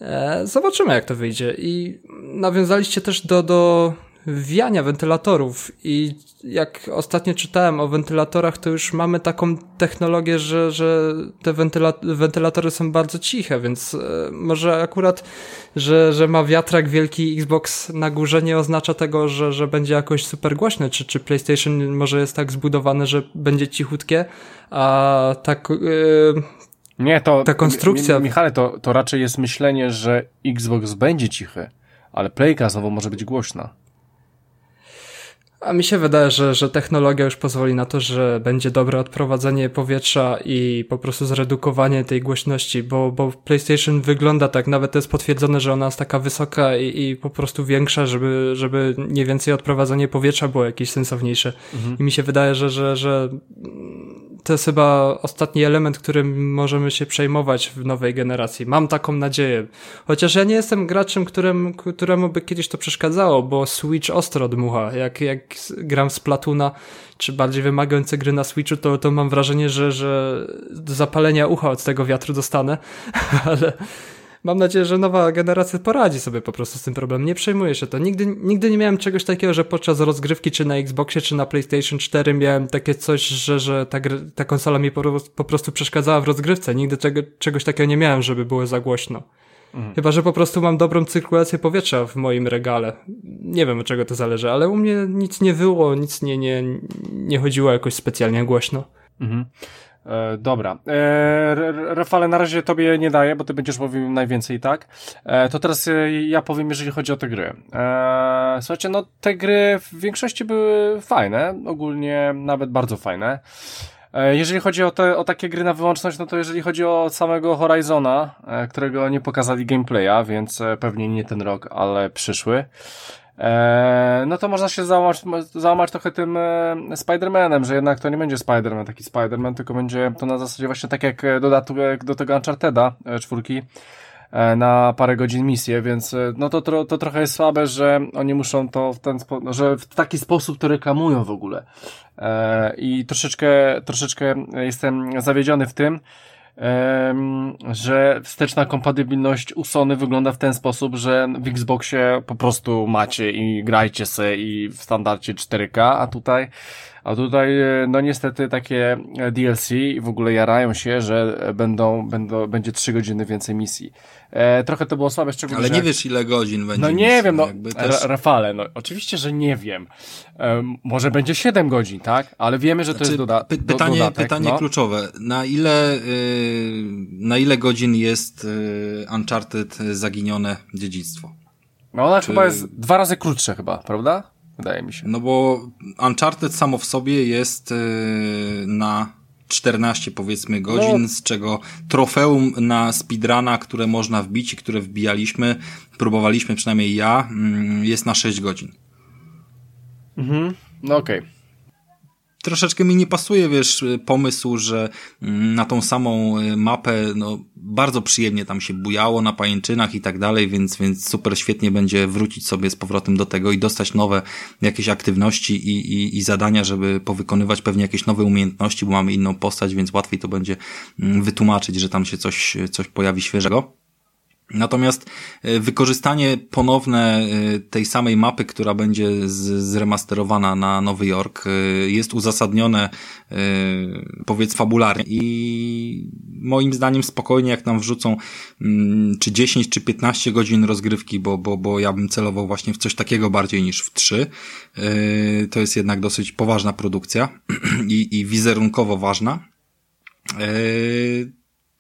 E, zobaczymy, jak to wyjdzie. I nawiązaliście też do, do wiania wentylatorów i jak ostatnio czytałem o wentylatorach, to już mamy taką technologię, że, że te wentyla wentylatory są bardzo ciche, więc e, może akurat, że, że ma wiatrak wielki Xbox na górze nie oznacza tego, że, że będzie jakoś super głośny, czy, czy PlayStation może jest tak zbudowane, że będzie cichutkie, a tak... Yy, nie, to ta konstrukcja. Michale, to, to raczej jest myślenie, że Xbox będzie cichy, ale Playka znowu może być głośna. A mi się wydaje, że, że technologia już pozwoli na to, że będzie dobre odprowadzenie powietrza i po prostu zredukowanie tej głośności, bo, bo PlayStation wygląda tak, nawet jest potwierdzone, że ona jest taka wysoka i, i po prostu większa, żeby, żeby nie więcej odprowadzenie powietrza było jakieś sensowniejsze. Mhm. I mi się wydaje, że, że, że to jest chyba ostatni element, którym możemy się przejmować w nowej generacji. Mam taką nadzieję. Chociaż ja nie jestem graczem, którym, któremu by kiedyś to przeszkadzało, bo Switch ostro dmucha. Jak, jak gram z Platuna, czy bardziej wymagające gry na Switchu, to, to mam wrażenie, że, że do zapalenia ucha od tego wiatru dostanę, ale mam nadzieję, że nowa generacja poradzi sobie po prostu z tym problemem. Nie przejmuję się to. Nigdy, nigdy nie miałem czegoś takiego, że podczas rozgrywki, czy na Xboxie, czy na PlayStation 4 miałem takie coś, że, że ta, ta konsola mi po, po prostu przeszkadzała w rozgrywce. Nigdy czego, czegoś takiego nie miałem, żeby było za głośno. Mhm. Chyba, że po prostu mam dobrą cyrkulację powietrza w moim regale. Nie wiem, od czego to zależy, ale u mnie nic nie wyło, nic nie, nie, nie chodziło jakoś specjalnie głośno. Mhm. E, dobra. E, Rafale, na razie tobie nie daję, bo ty będziesz mówił najwięcej, tak? E, to teraz e, ja powiem, jeżeli chodzi o te gry. E, słuchajcie, no te gry w większości były fajne, ogólnie nawet bardzo fajne. E, jeżeli chodzi o, te, o takie gry na wyłączność, no to jeżeli chodzi o samego Horizona, którego nie pokazali gameplaya, więc pewnie nie ten rok, ale przyszły. Eee, no to można się załamać, załamać trochę tym e, Spider-Manem, że jednak to nie będzie Spider-Man, taki Spider-Man, tylko będzie to na zasadzie właśnie tak jak dodatek do tego Uncharteda e, czwórki e, na parę godzin misję, więc e, no to, to, to trochę jest słabe, że oni muszą to w ten sposób, że w taki sposób to reklamują w ogóle. E, I troszeczkę, troszeczkę jestem zawiedziony w tym, że wsteczna kompatybilność u Sony wygląda w ten sposób, że w Xboxie po prostu macie i grajcie se i w standardzie 4K, a tutaj A tutaj, e, no niestety takie DLC i w ogóle jarają się, że będą, będą, będzie trzy godziny więcej misji. E, trochę to było słabe, szczególnie. Ale nie wiesz ile godzin będzie. No nie misji, wiem, no, też... Rafale, no oczywiście, że nie wiem. E, może będzie 7 godzin, tak? Ale wiemy, że to znaczy, jest doda py pytanie, dodatek. Pytanie no. kluczowe. Na ile, yy, na ile godzin jest yy, Uncharted zaginione dziedzictwo? No ona Czy... chyba jest dwa razy krótsze chyba, prawda? Wydaje mi się. No bo Uncharted samo w sobie jest yy, na 14 powiedzmy godzin, no. z czego trofeum na speedruna, które można wbić i które wbijaliśmy, próbowaliśmy przynajmniej ja, mm, jest na 6 godzin. Mhm, no okej. Okay troszeczkę mi nie pasuje, wiesz, pomysł, że mm, na tą samą y, mapę, no, bardzo przyjemnie tam się bujało na pajęczynach i tak dalej, więc, więc super świetnie będzie wrócić sobie z powrotem do tego i dostać nowe jakieś aktywności i, i, i zadania, żeby powykonywać pewnie jakieś nowe umiejętności, bo mamy inną postać, więc łatwiej to będzie mm, wytłumaczyć, że tam się coś, coś pojawi świeżego. Natomiast e, wykorzystanie ponowne e, tej samej mapy, która będzie zremasterowana na Nowy Jork, e, jest uzasadnione, powiedz, fabularnie i moim zdaniem spokojnie, jak nam wrzucą mm, czy 10, czy 15 godzin rozgrywki, bo, bo, bo ja bym celował właśnie w coś takiego bardziej niż w 3. To jest jednak dosyć poważna produkcja i, i wizerunkowo ważna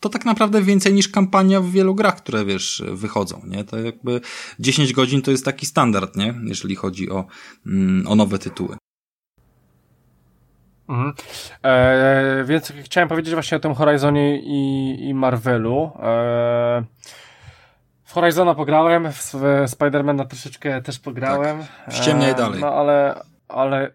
to tak naprawdę więcej niż kampania w wielu grach, które wiesz, wychodzą, nie? To jakby 10 godzin to jest taki standard, nie? Jeżeli chodzi o, mm, o nowe tytuły. Mhm. E, więc chciałem powiedzieć właśnie o tym Horizonie i, i Marvelu. E, w Horizona pograłem, w, w Spidermana troszeczkę też pograłem. Tak. Ściemniaj e, dalej. No ale, ale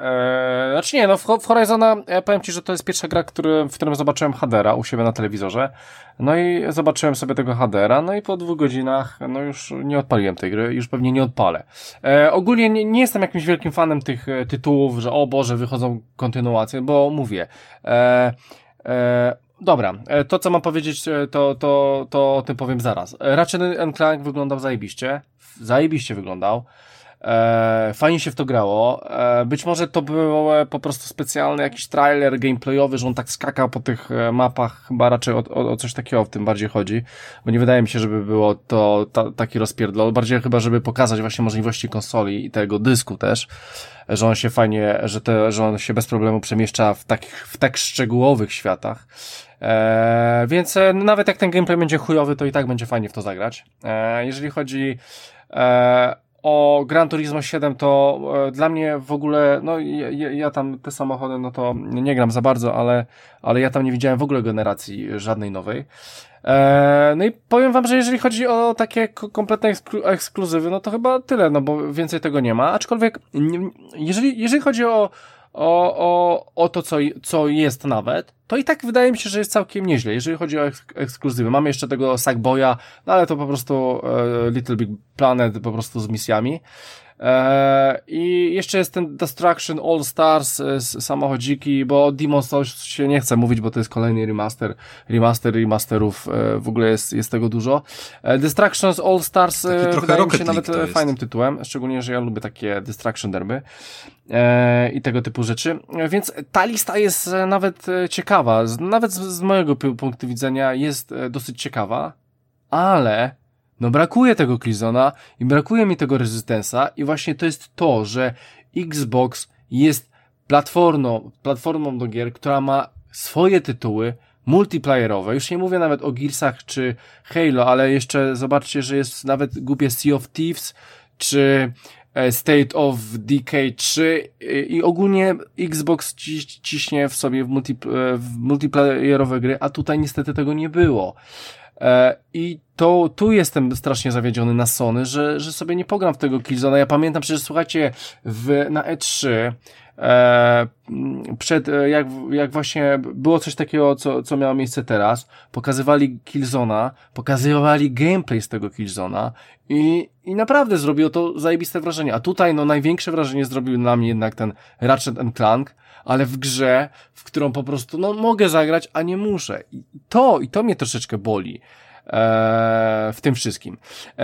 Eee, znaczy nie, no w, w Horizona ja powiem Ci, że to jest pierwsza gra, który, w którym zobaczyłem Hadera u siebie na telewizorze. No i zobaczyłem sobie tego Hadera, no i po dwóch godzinach, no już nie odpaliłem tej gry, już pewnie nie odpalę. Eee, ogólnie nie, nie, jestem jakimś wielkim fanem tych e, tytułów, że o Boże, wychodzą kontynuacje, bo mówię. Eee, Dobra, e, to co mam powiedzieć, e, to, to, to o tym powiem zaraz. Ratchet Clank wyglądał zajebiście. Zajebiście wyglądał. E, fajnie się w to grało. E, być może to był po prostu specjalny jakiś trailer gameplayowy, że on tak skakał po tych e, mapach, chyba raczej o, o, o coś takiego w tym bardziej chodzi, bo nie wydaje mi się, żeby było to ta, taki rozpierdol, bardziej chyba, żeby pokazać właśnie możliwości konsoli i tego dysku też, że on się fajnie, że, te, że on się bez problemu przemieszcza w takich, w tak szczegółowych światach. E, więc e, nawet jak ten gameplay będzie chujowy, to i tak będzie fajnie w to zagrać. E, jeżeli chodzi e, o Gran Turismo 7 to e, dla mnie w ogóle, no ja, ja, tam te samochody, no to nie gram za bardzo, ale, ale ja tam nie widziałem w ogóle generacji żadnej nowej. E, no i powiem wam, że jeżeli chodzi o takie kompletne eksklu ekskluzywy, no to chyba tyle, no bo więcej tego nie ma, aczkolwiek jeżeli, jeżeli chodzi o o, o, o to, co, co jest nawet, to i tak wydaje mi się, że jest całkiem nieźle, jeżeli chodzi o ekskluzywy. Mamy jeszcze tego Sackboya, no ale to po prostu e, Little Big Planet po prostu z misjami. E, I jeszcze jest ten Destruction All Stars e, z samochodziki, bo Demon Souls się nie chce mówić, bo to jest kolejny remaster. Remaster remasterów e, w ogóle jest, jest tego dużo. Destruction All Stars Taki wydaje mi się nawet fajnym tytułem, szczególnie, że ja lubię takie Destruction derby i tego typu rzeczy. Więc ta lista jest nawet ciekawa. Nawet z, z mojego punktu widzenia jest dosyć ciekawa, ale no brakuje tego Killzona i brakuje mi tego Resistence'a i właśnie to jest to, że Xbox jest platformą, platformą do gier, która ma swoje tytuły multiplayerowe. Już nie mówię nawet o Gearsach czy Halo, ale jeszcze zobaczcie, że jest nawet głupie Sea of Thieves czy e, State of Decay 3 i ogólnie Xbox ciśnie w sobie w, multi, e, w multiplayerowe gry, a tutaj niestety tego nie było. E, I to tu jestem strasznie zawiedziony na Sony, że, że sobie nie pogram w tego Killzona. Ja pamiętam przecież, słuchajcie, w, na E3 e, przed, e, jak, jak właśnie było coś takiego, co, co miało miejsce teraz, pokazywali Killzona, pokazywali gameplay z tego Killzona i, i naprawdę zrobiło to zajebiste wrażenie. A tutaj, no, największe wrażenie zrobił na mnie jednak ten Ratchet Clank, ale w grze, w którą po prostu, no, mogę zagrać, a nie muszę. I to, i to mnie troszeczkę boli. w tym wszystkim.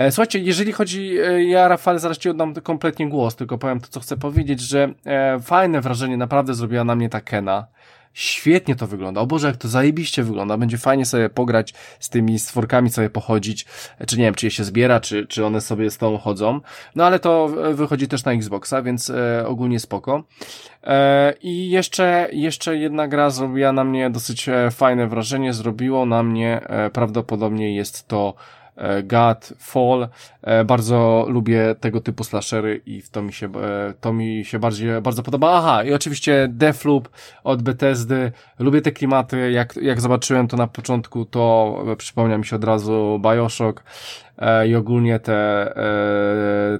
Słuchajcie, jeżeli chodzi, ja Rafale zaraz Ci oddam kompletnie głos, tylko powiem to, co chcę powiedzieć, że fajne wrażenie naprawdę zrobiła na mnie ta Kena. Świetnie to wygląda. O Boże, jak to zajebiście wygląda. Będzie fajnie sobie pograć z tymi stworkami, sobie pochodzić. Czy nie wiem, czy je się zbiera, czy, czy one sobie z tą chodzą. No ale to wychodzi też na Xboxa, więc e, ogólnie spoko. E, I jeszcze, jeszcze jedna gra zrobiła na mnie dosyć e, fajne wrażenie. Zrobiło na mnie, e, prawdopodobnie jest to E, God, Fall. E, bardzo lubię tego typu slashery i to mi się, e, to mi się bardziej, bardzo podoba. Aha, i oczywiście Deathloop od Bethesdy. Lubię te klimaty. Jak, jak zobaczyłem to na początku, to przypomniał mi się od razu Bioshock i ogólnie te,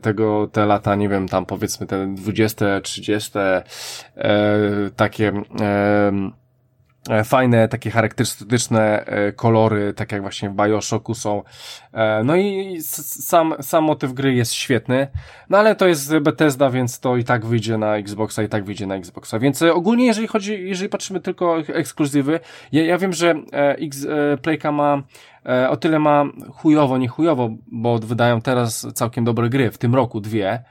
tego, te lata, nie wiem, tam powiedzmy te 20, 30, takie, E, fajne, takie charakterystyczne e, kolory, tak jak właśnie w Bioshocku są. E, no i sam, sam motyw gry jest świetny, no ale to jest Bethesda, więc to i tak wyjdzie na Xboxa, i tak wyjdzie na Xboxa. Więc ogólnie, jeżeli chodzi, jeżeli patrzymy tylko o ekskluzywy, ja, ja wiem, że X, Playka ma o tyle ma chujowo, nie chujowo, bo wydają teraz całkiem dobre gry, w tym roku dwie,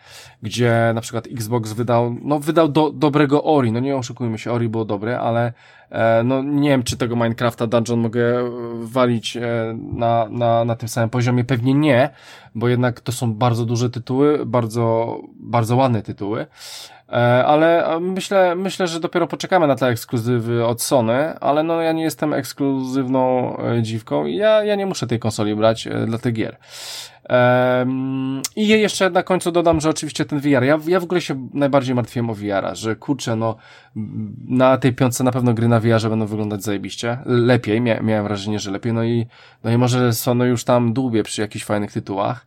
gdzie na przykład Xbox wydał, no wydał do, dobrego Ori, no nie oszukujmy się, Ori było dobre, ale E, no nie wiem, czy tego Minecrafta Dungeon mogę walić e, na, na, na tym samym poziomie, pewnie nie, bo jednak to są bardzo duże tytuły, bardzo, bardzo ładne tytuły. E, ale myślę, myślę, że dopiero poczekamy na te ekskluzywy od Sony, ale no ja nie jestem ekskluzywną dziwką i ja, ja nie muszę tej konsoli brać dla tych gier. I jeszcze na końcu dodam, że oczywiście ten VR, ja, ja w ogóle się najbardziej martwiłem o VR-a, że kurczę, no na tej piątce na pewno gry na VR-ze będą wyglądać zajebiście, lepiej, Mia miałem wrażenie, że lepiej, no i, no i może Sony już tam dłubie przy jakichś fajnych tytułach,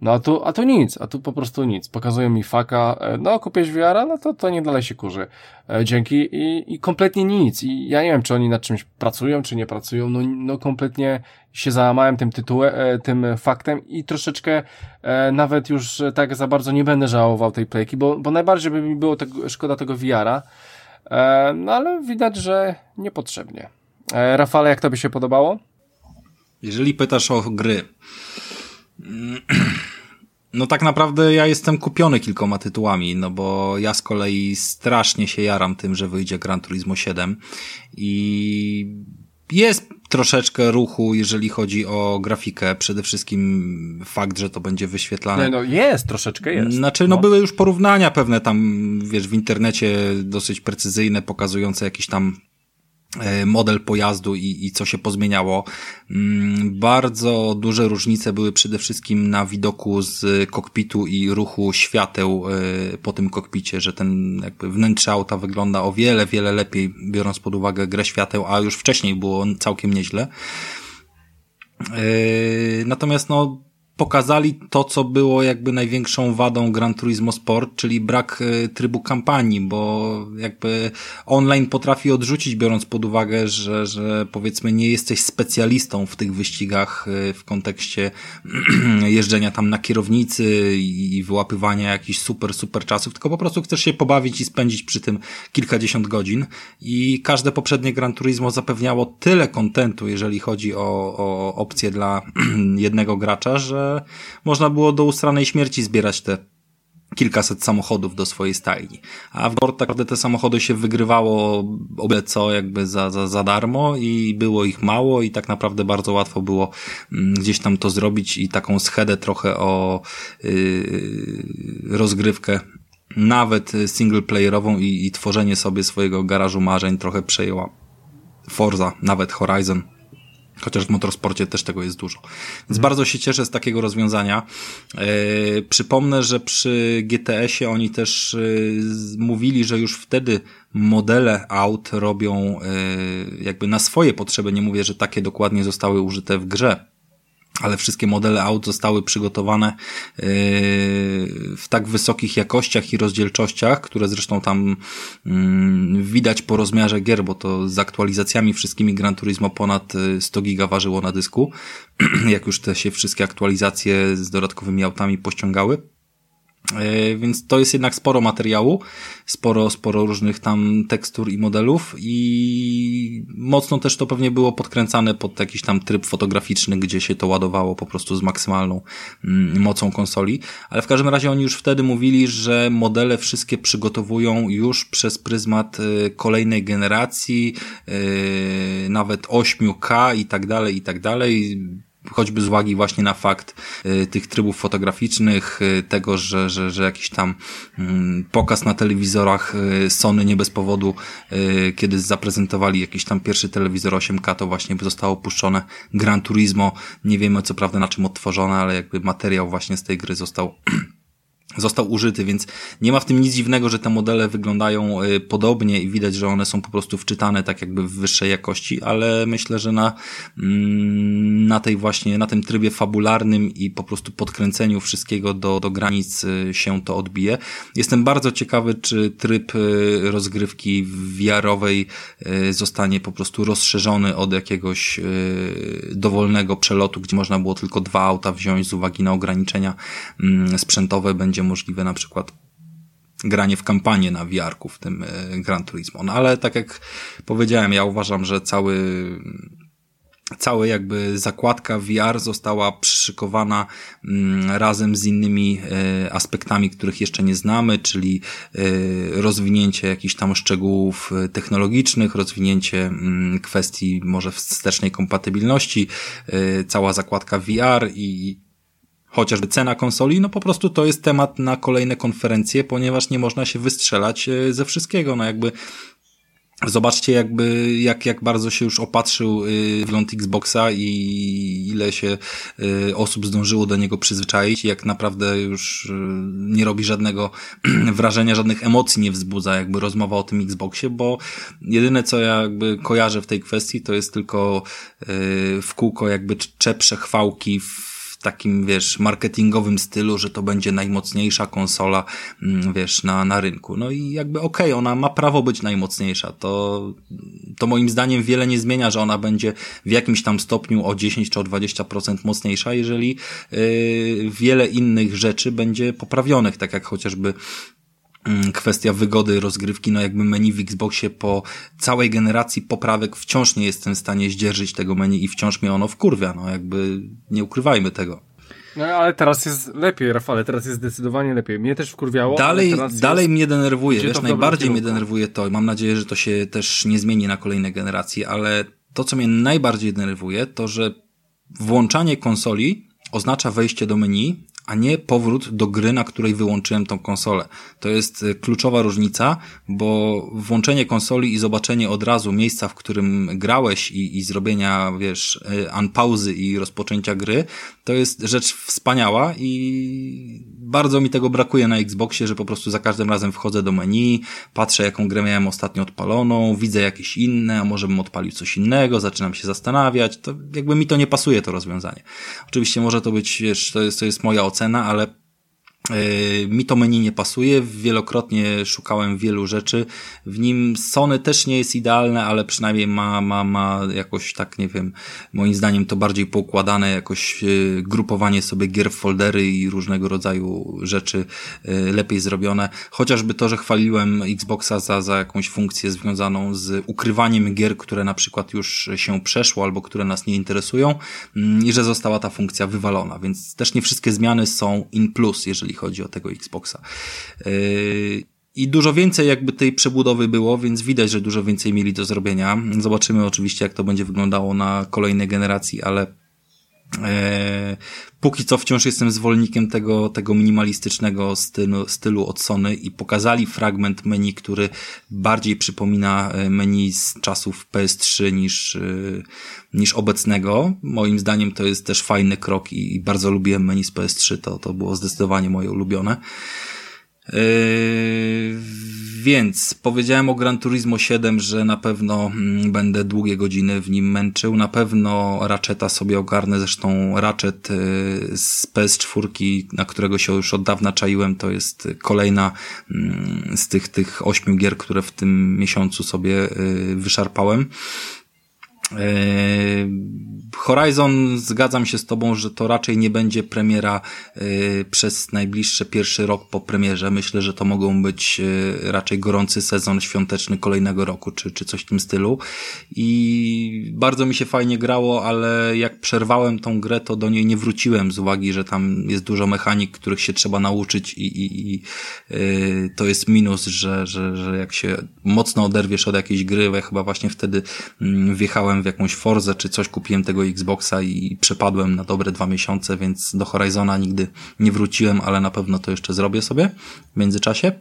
no a tu, a tu nic, a tu po prostu nic. Pokazują mi faka, e, no kupisz wiara, no to, to nie dalej się kurzy. E, dzięki i, i kompletnie nic. I ja nie wiem, czy oni nad czymś pracują, czy nie pracują, no, no kompletnie się załamałem tym tytułem, e, tym faktem i troszeczkę nawet już tak za bardzo nie będę żałował tej playki, bo, bo najbardziej by mi było tego, szkoda tego wiara. No ale widać, że niepotrzebnie. Rafale, jak to by się podobało? Jeżeli pytasz o gry, no tak naprawdę ja jestem kupiony kilkoma tytułami, no bo ja z kolei strasznie się jaram tym, że wyjdzie Gran Turismo 7 i jest troszeczkę ruchu, jeżeli chodzi o grafikę. Przede wszystkim fakt, że to będzie wyświetlane. Nie, no jest, troszeczkę jest. Znaczy, no, no były już porównania pewne tam, wiesz, w internecie dosyć precyzyjne, pokazujące jakiś tam model pojazdu i, i co się pozmieniało. Mm, bardzo duże różnice były przede wszystkim na widoku z kokpitu i ruchu świateł e, po tym kokpicie, że ten jakby wnętrze auta wygląda o wiele, wiele lepiej, biorąc pod uwagę grę świateł, a już wcześniej było całkiem nieźle. E, natomiast no, pokazali to, co było jakby największą wadą Gran Turismo Sport, czyli brak e, trybu kampanii, bo jakby online potrafi odrzucić, biorąc pod uwagę, że, że powiedzmy nie jesteś specjalistą w tych wyścigach e, w kontekście jeżdżenia tam na kierownicy i wyłapywania jakichś super, super czasów, tylko po prostu chcesz się pobawić i spędzić przy tym kilkadziesiąt godzin. I każde poprzednie Gran Turismo zapewniało tyle kontentu, jeżeli chodzi o, o opcje dla jednego gracza, że można było do ustranej śmierci zbierać te kilkaset samochodów do swojej stajni. A w Gord tak naprawdę te samochody się wygrywało obie co jakby za, za, za darmo i było ich mało i tak naprawdę bardzo łatwo było mm, gdzieś tam to zrobić i taką schedę trochę o yy, rozgrywkę nawet singleplayerową i, i tworzenie sobie swojego garażu marzeń trochę przejęła Forza, nawet Horizon Chociaż w motorsporcie też tego jest dużo. Więc bardzo się cieszę z takiego rozwiązania. Yy, przypomnę, że przy GTS-ie oni też yy, mówili, że już wtedy modele aut robią yy, jakby na swoje potrzeby. Nie mówię, że takie dokładnie zostały użyte w grze ale wszystkie modele aut zostały przygotowane yy, w tak wysokich jakościach i rozdzielczościach, które zresztą tam mm, widać po rozmiarze gier, bo to z aktualizacjami wszystkimi Gran Turismo ponad 100 giga ważyło na dysku, jak już te się wszystkie aktualizacje z dodatkowymi autami pościągały. E, więc to jest jednak sporo materiału, sporo, sporo różnych tam tekstur i modelów i mocno też to pewnie było podkręcane pod jakiś tam tryb fotograficzny, gdzie się to ładowało po prostu z maksymalną mm, mocą konsoli, ale w każdym razie oni już wtedy mówili, że modele wszystkie przygotowują już przez pryzmat e, kolejnej generacji, e, nawet 8K i tak dalej, i tak dalej choćby z uwagi właśnie na fakt y, tych trybów fotograficznych, y, tego, że, że, że jakiś tam y, pokaz na telewizorach y, Sony nie bez powodu, kiedy zaprezentowali jakiś tam pierwszy telewizor 8K, to właśnie zostało opuszczone Gran Turismo. Nie wiemy co prawda na czym odtworzone, ale jakby materiał właśnie z tej gry został został użyty, więc nie ma w tym nic dziwnego, że te modele wyglądają y, podobnie i widać, że one są po prostu wczytane tak jakby w wyższej jakości, ale myślę, że na, mm, na tej właśnie, na tym trybie fabularnym i po prostu podkręceniu wszystkiego do, do granic y, się to odbije. Jestem bardzo ciekawy, czy tryb y, rozgrywki wiarowej zostanie po prostu rozszerzony od jakiegoś dowolnego przelotu, gdzie można było tylko dwa auta wziąć z uwagi na ograniczenia mm, sprzętowe, będzie będzie możliwe na przykład granie w kampanię na VR-ku w tym e, Gran Turismo. No ale tak jak powiedziałem, ja uważam, że cały cała jakby zakładka VR została przyszykowana mm, razem z innymi e, aspektami, których jeszcze nie znamy, czyli e, rozwinięcie jakichś tam szczegółów technologicznych, rozwinięcie mm, kwestii może wstecznej kompatybilności, cała zakładka VR i chociażby cena konsoli, no po prostu to jest temat na kolejne konferencje, ponieważ nie można się wystrzelać e, ze wszystkiego, no jakby Zobaczcie jakby, jak, jak bardzo się już opatrzył y, wgląd Xboxa i ile się y, osób zdążyło do niego przyzwyczaić. Jak naprawdę już nie robi żadnego wrażenia, żadnych emocji nie wzbudza jakby rozmowa o tym Xboxie, bo jedyne co ja jakby kojarzę w tej kwestii to jest tylko w kółko jakby czepsze chwałki w takim, wiesz, marketingowym stylu, że to będzie najmocniejsza konsola, mm, wiesz, na, na rynku. No i jakby okej, okay, ona ma prawo być najmocniejsza. To, to moim zdaniem wiele nie zmienia, że ona będzie w jakimś tam stopniu o 10 czy o 20% mocniejsza, jeżeli yy, wiele innych rzeczy będzie poprawionych, tak jak chociażby kwestia wygody rozgrywki, no jakby menu w Xboxie po całej generacji poprawek wciąż nie jestem w stanie zdzierżyć tego menu i wciąż mnie ono wkurwia, no jakby nie ukrywajmy tego. No ale teraz jest lepiej, Rafale, teraz jest zdecydowanie lepiej. Mnie też wkurwiało. Dalej, dalej mnie denerwuje, wiesz, najbardziej mnie denerwuje to, mam nadzieję, że to się też nie zmieni na kolejne generacje, ale to, co mnie najbardziej denerwuje, to, że włączanie konsoli oznacza wejście do menu, a nie powrót do gry, na której wyłączyłem tą konsolę. To jest y, kluczowa różnica, bo włączenie konsoli i zobaczenie od razu miejsca, w którym grałeś i, i zrobienia, wiesz, y, unpauzy i rozpoczęcia gry, to jest rzecz wspaniała i bardzo mi tego brakuje na Xboxie, że po prostu za każdym razem wchodzę do menu, patrzę jaką grę miałem ostatnio odpaloną, widzę jakieś inne, a może bym odpalił coś innego, zaczynam się zastanawiać, to jakby mi to nie pasuje to rozwiązanie. Oczywiście może to być, wiesz, to jest, to jest moja ocena, ale mi to menu nie pasuje, wielokrotnie szukałem wielu rzeczy. W nim Sony też nie jest idealne, ale przynajmniej ma, ma, ma jakoś tak, nie wiem, moim zdaniem to bardziej poukładane, jakoś e, grupowanie sobie gier w foldery i różnego rodzaju rzeczy e, lepiej zrobione. Chociażby to, że chwaliłem Xboxa za, za jakąś funkcję związaną z ukrywaniem gier, które na przykład już się przeszło albo które nas nie interesują mm, i że została ta funkcja wywalona, więc też nie wszystkie zmiany są in plus, jeżeli chodzi o tego Xboxa. Yy, I dużo więcej jakby tej przebudowy było, więc widać, że dużo więcej mieli do zrobienia. Zobaczymy oczywiście, jak to będzie wyglądało na kolejnej generacji, ale e, póki co wciąż jestem zwolennikiem tego, tego minimalistycznego stylu, stylu od Sony i pokazali fragment menu, który bardziej przypomina e, menu z czasów PS3 niż, e, niż obecnego. Moim zdaniem to jest też fajny krok i, i bardzo lubiłem menu z PS3, to, to było zdecydowanie moje ulubione. Yy, więc powiedziałem o Gran Turismo 7, że na pewno mm, będę długie godziny w nim męczył. Na pewno Ratcheta sobie ogarnę. Zresztą Ratchet yy, z PS4, na którego się już od dawna czaiłem, to jest kolejna mm, z tych, tych ośmiu gier, które w tym miesiącu sobie yy, wyszarpałem. Horizon, zgadzam się z tobą, że to raczej nie będzie premiera y, przez najbliższy pierwszy rok po premierze. Myślę, że to mogą być y, raczej gorący sezon świąteczny kolejnego roku, czy, czy coś w tym stylu. I bardzo mi się fajnie grało, ale jak przerwałem tą grę, to do niej nie wróciłem z uwagi, że tam jest dużo mechanik, których się trzeba nauczyć i, i, i to jest minus, że, że, że jak się mocno oderwiesz od jakiejś gry, ja chyba właśnie wtedy mm, w jakąś Forzę, czy coś, kupiłem tego Xboxa i przepadłem na dobre dwa miesiące, więc do Horizona nigdy nie wróciłem, ale na pewno to jeszcze zrobię sobie w międzyczasie.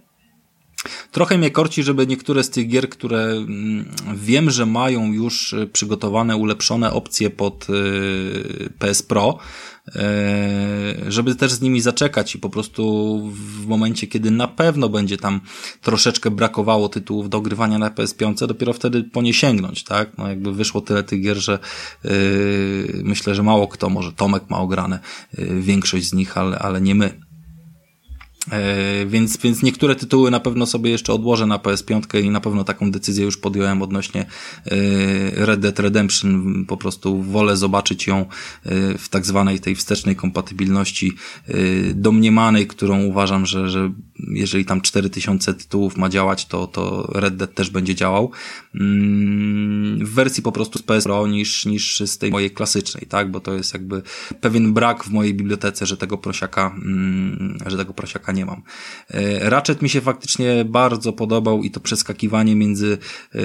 Trochę mnie korci, żeby niektóre z tych gier, które mm, wiem, że mają już przygotowane, ulepszone opcje pod y, PS Pro, żeby też z nimi zaczekać i po prostu w momencie, kiedy na pewno będzie tam troszeczkę brakowało tytułów do grywania na PS5, dopiero wtedy po nie sięgnąć, tak? No jakby wyszło tyle tych gier, że yy, myślę, że mało kto, może Tomek ma ograne yy, większość z nich, ale, ale nie my. E, więc, więc niektóre tytuły na pewno sobie jeszcze odłożę na PS5 i na pewno taką decyzję już podjąłem odnośnie e, Red Dead Redemption. Po prostu wolę zobaczyć ją e, w tak zwanej tej wstecznej kompatybilności domniemanej, którą uważam, że, że jeżeli tam 4000 tytułów ma działać, to, to Red Dead też będzie działał. Mm, w wersji po prostu z PS Pro niż, niż z tej mojej klasycznej, tak? Bo to jest jakby pewien brak w mojej bibliotece, że tego prosiaka, mm, że tego prosiaka nie mam. E, Ratchet mi się faktycznie bardzo podobał i to przeskakiwanie między, e,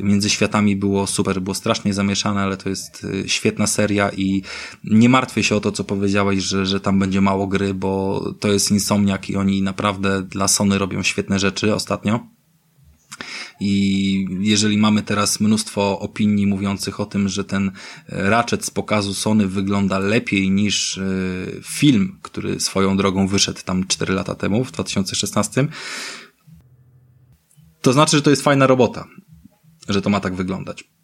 między światami było super, było strasznie zamieszane, ale to jest e, świetna seria i nie martwię się o to, co powiedziałeś, że, że tam będzie mało gry, bo to jest Insomniak i oni naprawdę dla Sony robią świetne rzeczy ostatnio. I jeżeli mamy teraz mnóstwo opinii mówiących o tym, że ten Ratchet z pokazu Sony wygląda lepiej niż e, film, który swoją drogą wyszedł tam 4 lata temu, w 2016, to znaczy, że to jest fajna robota, że to ma tak wyglądać.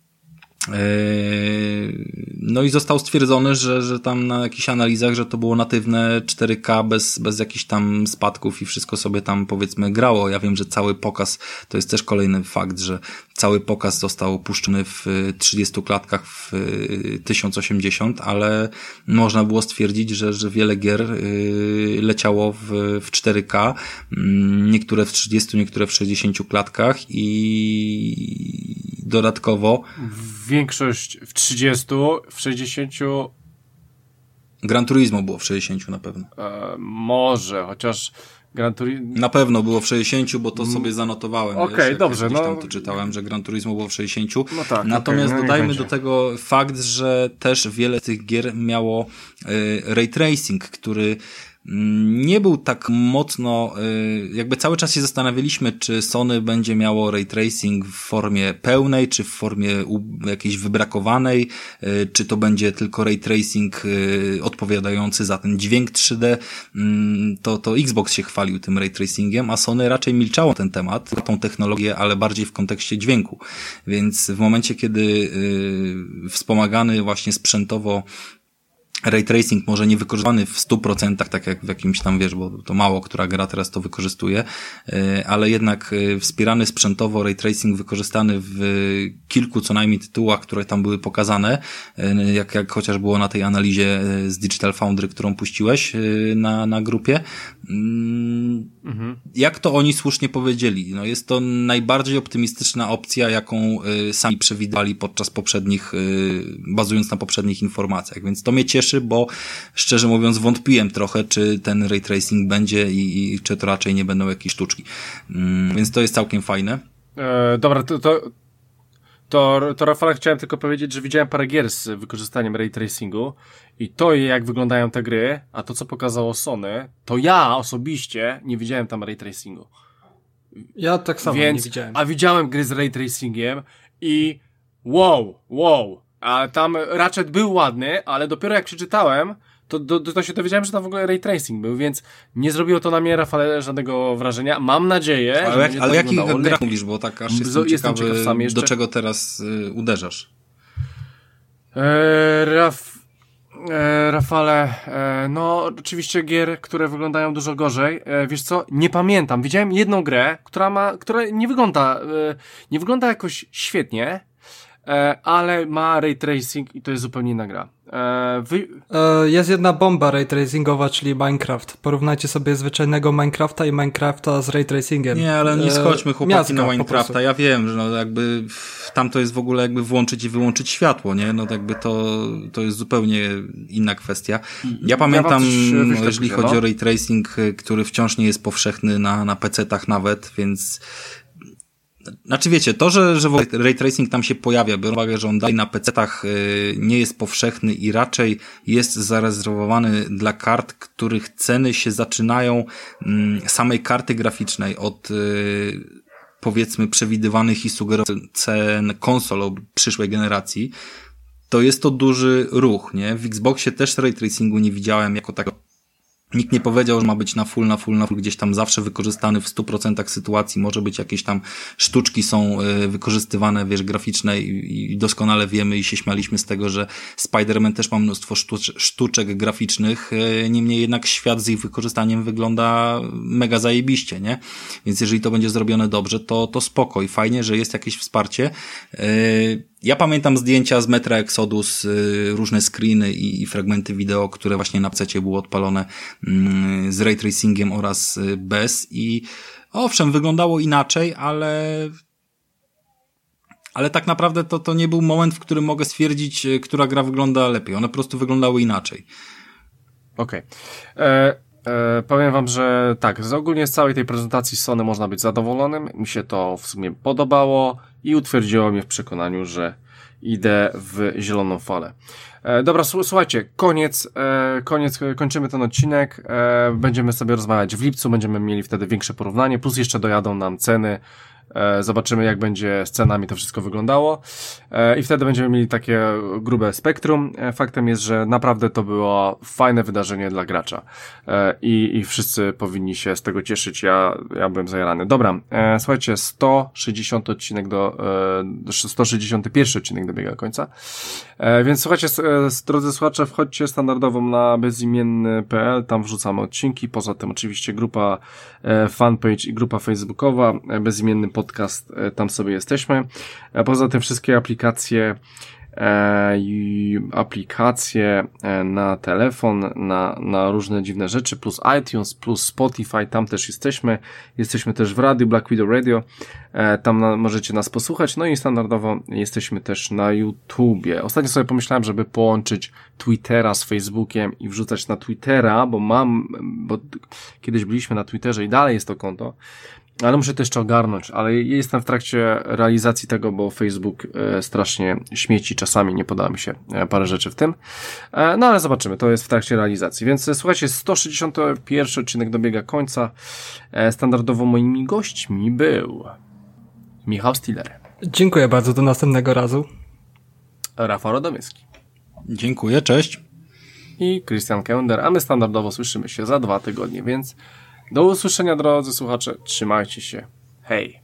Eee, no i został stwierdzony, że, że tam na jakichś analizach, że to było natywne 4K bez, bez jakichś tam spadków i wszystko sobie tam powiedzmy grało. Ja wiem, że cały pokaz, to jest też kolejny fakt, że cały pokaz został opuszczony w 30 klatkach w 1080, ale można było stwierdzić, że, że wiele gier y, leciało w, w 4K, mm, niektóre w 30, niektóre w 60 klatkach i dodatkowo. Większość w 30, w 60. Gran Turismo było w 60 na pewno. E, może, chociaż Gran Turismo... Na pewno było w 60, bo to sobie zanotowałem. Okej, okay, dobrze. No... Tam to czytałem, że Gran Turismo było w 60. No tak, Natomiast okay, no dodajmy do tego fakt, że też wiele tych gier miało y, ray tracing, który nie był tak mocno, y, jakby cały czas się zastanawialiśmy, czy Sony będzie miało ray tracing w formie pełnej, czy w formie jakiejś wybrakowanej, y, czy to będzie tylko ray tracing y, odpowiadający za ten dźwięk 3D, mm, to, to Xbox się chwalił tym ray tracingiem, a Sony raczej milczało ten temat, tą technologię, ale bardziej w kontekście dźwięku. Więc w momencie, kiedy wspomagany właśnie sprzętowo ray tracing może nie wykorzystany w 100%, tak jak w jakimś tam, wiesz, bo to mało, która gra teraz to wykorzystuje, e, ale jednak e, wspierany sprzętowo ray tracing wykorzystany w kilku co najmniej tytułach, które tam były pokazane, e, jak, jak chociaż było na tej analizie z Digital Foundry, którą puściłeś na, na grupie. Mm, mhm. Jak to oni słusznie powiedzieli? No jest to najbardziej optymistyczna opcja, jaką sami przewidywali podczas poprzednich, bazując na poprzednich informacjach, więc to mnie cieszy, cieszy, bo szczerze mówiąc wątpiłem trochę, czy ten ray tracing będzie i, i czy to raczej nie będą jakieś sztuczki. Mm, więc to jest całkiem fajne. E, dobra, to, to, to, to Rafale chciałem tylko powiedzieć, że widziałem parę gier z wykorzystaniem ray tracingu i to jak wyglądają te gry, a to co pokazało Sony, to ja osobiście nie widziałem tam ray tracingu. Ja tak samo Więc, nie widziałem. A widziałem gry z ray tracingiem i wow, wow, a tam Ratchet był ładny, ale dopiero jak przeczytałem, to, to, to się dowiedziałem, że tam w ogóle ray tracing był, więc nie zrobiło to na mnie, Rafale, żadnego wrażenia. Mam nadzieję, ale że jak, Ale jakich grach mówisz, bo tak aż jestem, jestem ciekawy, ciekaw sam jeszcze. do czego teraz y, uderzasz? E, Raf... E, Rafale, e, no oczywiście gier, które wyglądają dużo gorzej. E, wiesz co, nie pamiętam. Widziałem jedną grę, która ma, która nie wygląda, e, nie wygląda jakoś świetnie, ale ma ray tracing i to jest zupełnie inna gra. E, wy... E, jest jedna bomba ray tracingowa, czyli Minecraft. Porównajcie sobie zwyczajnego Minecrafta i Minecrafta z ray tracingiem. Nie, ale nie schodźmy chłopaki Miazga, na Minecrafta. Ja wiem, że no jakby tam to jest w ogóle jakby włączyć i wyłączyć światło, nie? No jakby to, to jest zupełnie inna kwestia. Ja pamiętam, ja jeżeli chodzi no? o ray tracing, który wciąż nie jest powszechny na, na PC-tach nawet, więc znaczy wiecie, to, że, że ray tracing tam się pojawia, biorąc uwagę, że on dalej na PC-tach y, nie jest powszechny i raczej jest zarezerwowany dla kart, których ceny się zaczynają mm, samej karty graficznej od y, powiedzmy przewidywanych i sugerowanych cen konsol przyszłej generacji, to jest to duży ruch, nie? W Xboxie też ray tracingu nie widziałem jako takiego Nikt nie powiedział, że ma być na full, na full, na full, gdzieś tam zawsze wykorzystany w 100% sytuacji. Może być jakieś tam sztuczki są e, wykorzystywane, wiesz, graficzne i, doskonale wiemy i się śmialiśmy z tego, że Spider-Man też ma mnóstwo sztuczek, sztuczek graficznych. E, niemniej jednak świat z ich wykorzystaniem wygląda mega zajebiście, nie? Więc jeżeli to będzie zrobione dobrze, to, to spoko i fajnie, że jest jakieś wsparcie. E, ja pamiętam zdjęcia z Metra Exodus, y, różne screeny i, fragmenty wideo, które właśnie na PC były odpalone mm, z ray tracingiem oraz y, bez i owszem, wyglądało inaczej, ale ale tak naprawdę to, to nie był moment, w którym mogę stwierdzić, y, która gra wygląda lepiej. One po prostu wyglądały inaczej. Okej. Okay. E, e, powiem wam, że tak, z ogólnie z całej tej prezentacji Sony można być zadowolonym. Mi się to w sumie podobało i utwierdziło mnie w przekonaniu, że idę w zieloną falę. E, dobra, słuchajcie, koniec, e, koniec, kończymy ten odcinek. E, będziemy sobie rozmawiać w lipcu, będziemy mieli wtedy większe porównanie, plus jeszcze dojadą nam ceny zobaczymy, jak będzie z cenami to wszystko wyglądało. E, I wtedy będziemy mieli takie grube spektrum. E, faktem jest, że naprawdę to było fajne wydarzenie dla gracza. I, i wszyscy powinni się z tego cieszyć. Ja, ja byłem zajarany. Dobra, słuchajcie, 160 odcinek do, 161 odcinek dobiega końca. Więc słuchajcie, drodzy słuchacze, wchodźcie standardowo na bezimienny.pl, tam wrzucamy odcinki. Poza tym oczywiście grupa fanpage i grupa facebookowa bezimienny podcast, e, tam sobie jesteśmy. A poza tym wszystkie aplikacje e, i aplikacje e, na telefon, na, na różne dziwne rzeczy, plus iTunes, plus Spotify, tam też jesteśmy. Jesteśmy też w radiu, Black Widow Radio, tam na, możecie nas posłuchać, no i standardowo jesteśmy też na YouTubie. Ostatnio sobie pomyślałem, żeby połączyć Twittera z Facebookiem i wrzucać na Twittera, bo mam, bo kiedyś byliśmy na Twitterze i dalej jest to konto, ale muszę to jeszcze ogarnąć, ale jestem w trakcie realizacji tego, bo Facebook e, strasznie śmieci czasami, nie podoba mi się e, parę rzeczy w tym. E, no ale zobaczymy, to jest w trakcie realizacji. Więc słuchajcie, 161 odcinek dobiega końca. Standardowo moimi gośćmi był Michał Stiller. Dziękuję bardzo, do następnego razu. Rafał Radomyski. Dziękuję, cześć. I Christian Kender, a my standardowo słyszymy się za dwa tygodnie, więc do usłyszenia drodzy słuchacze, trzymajcie się. Hej!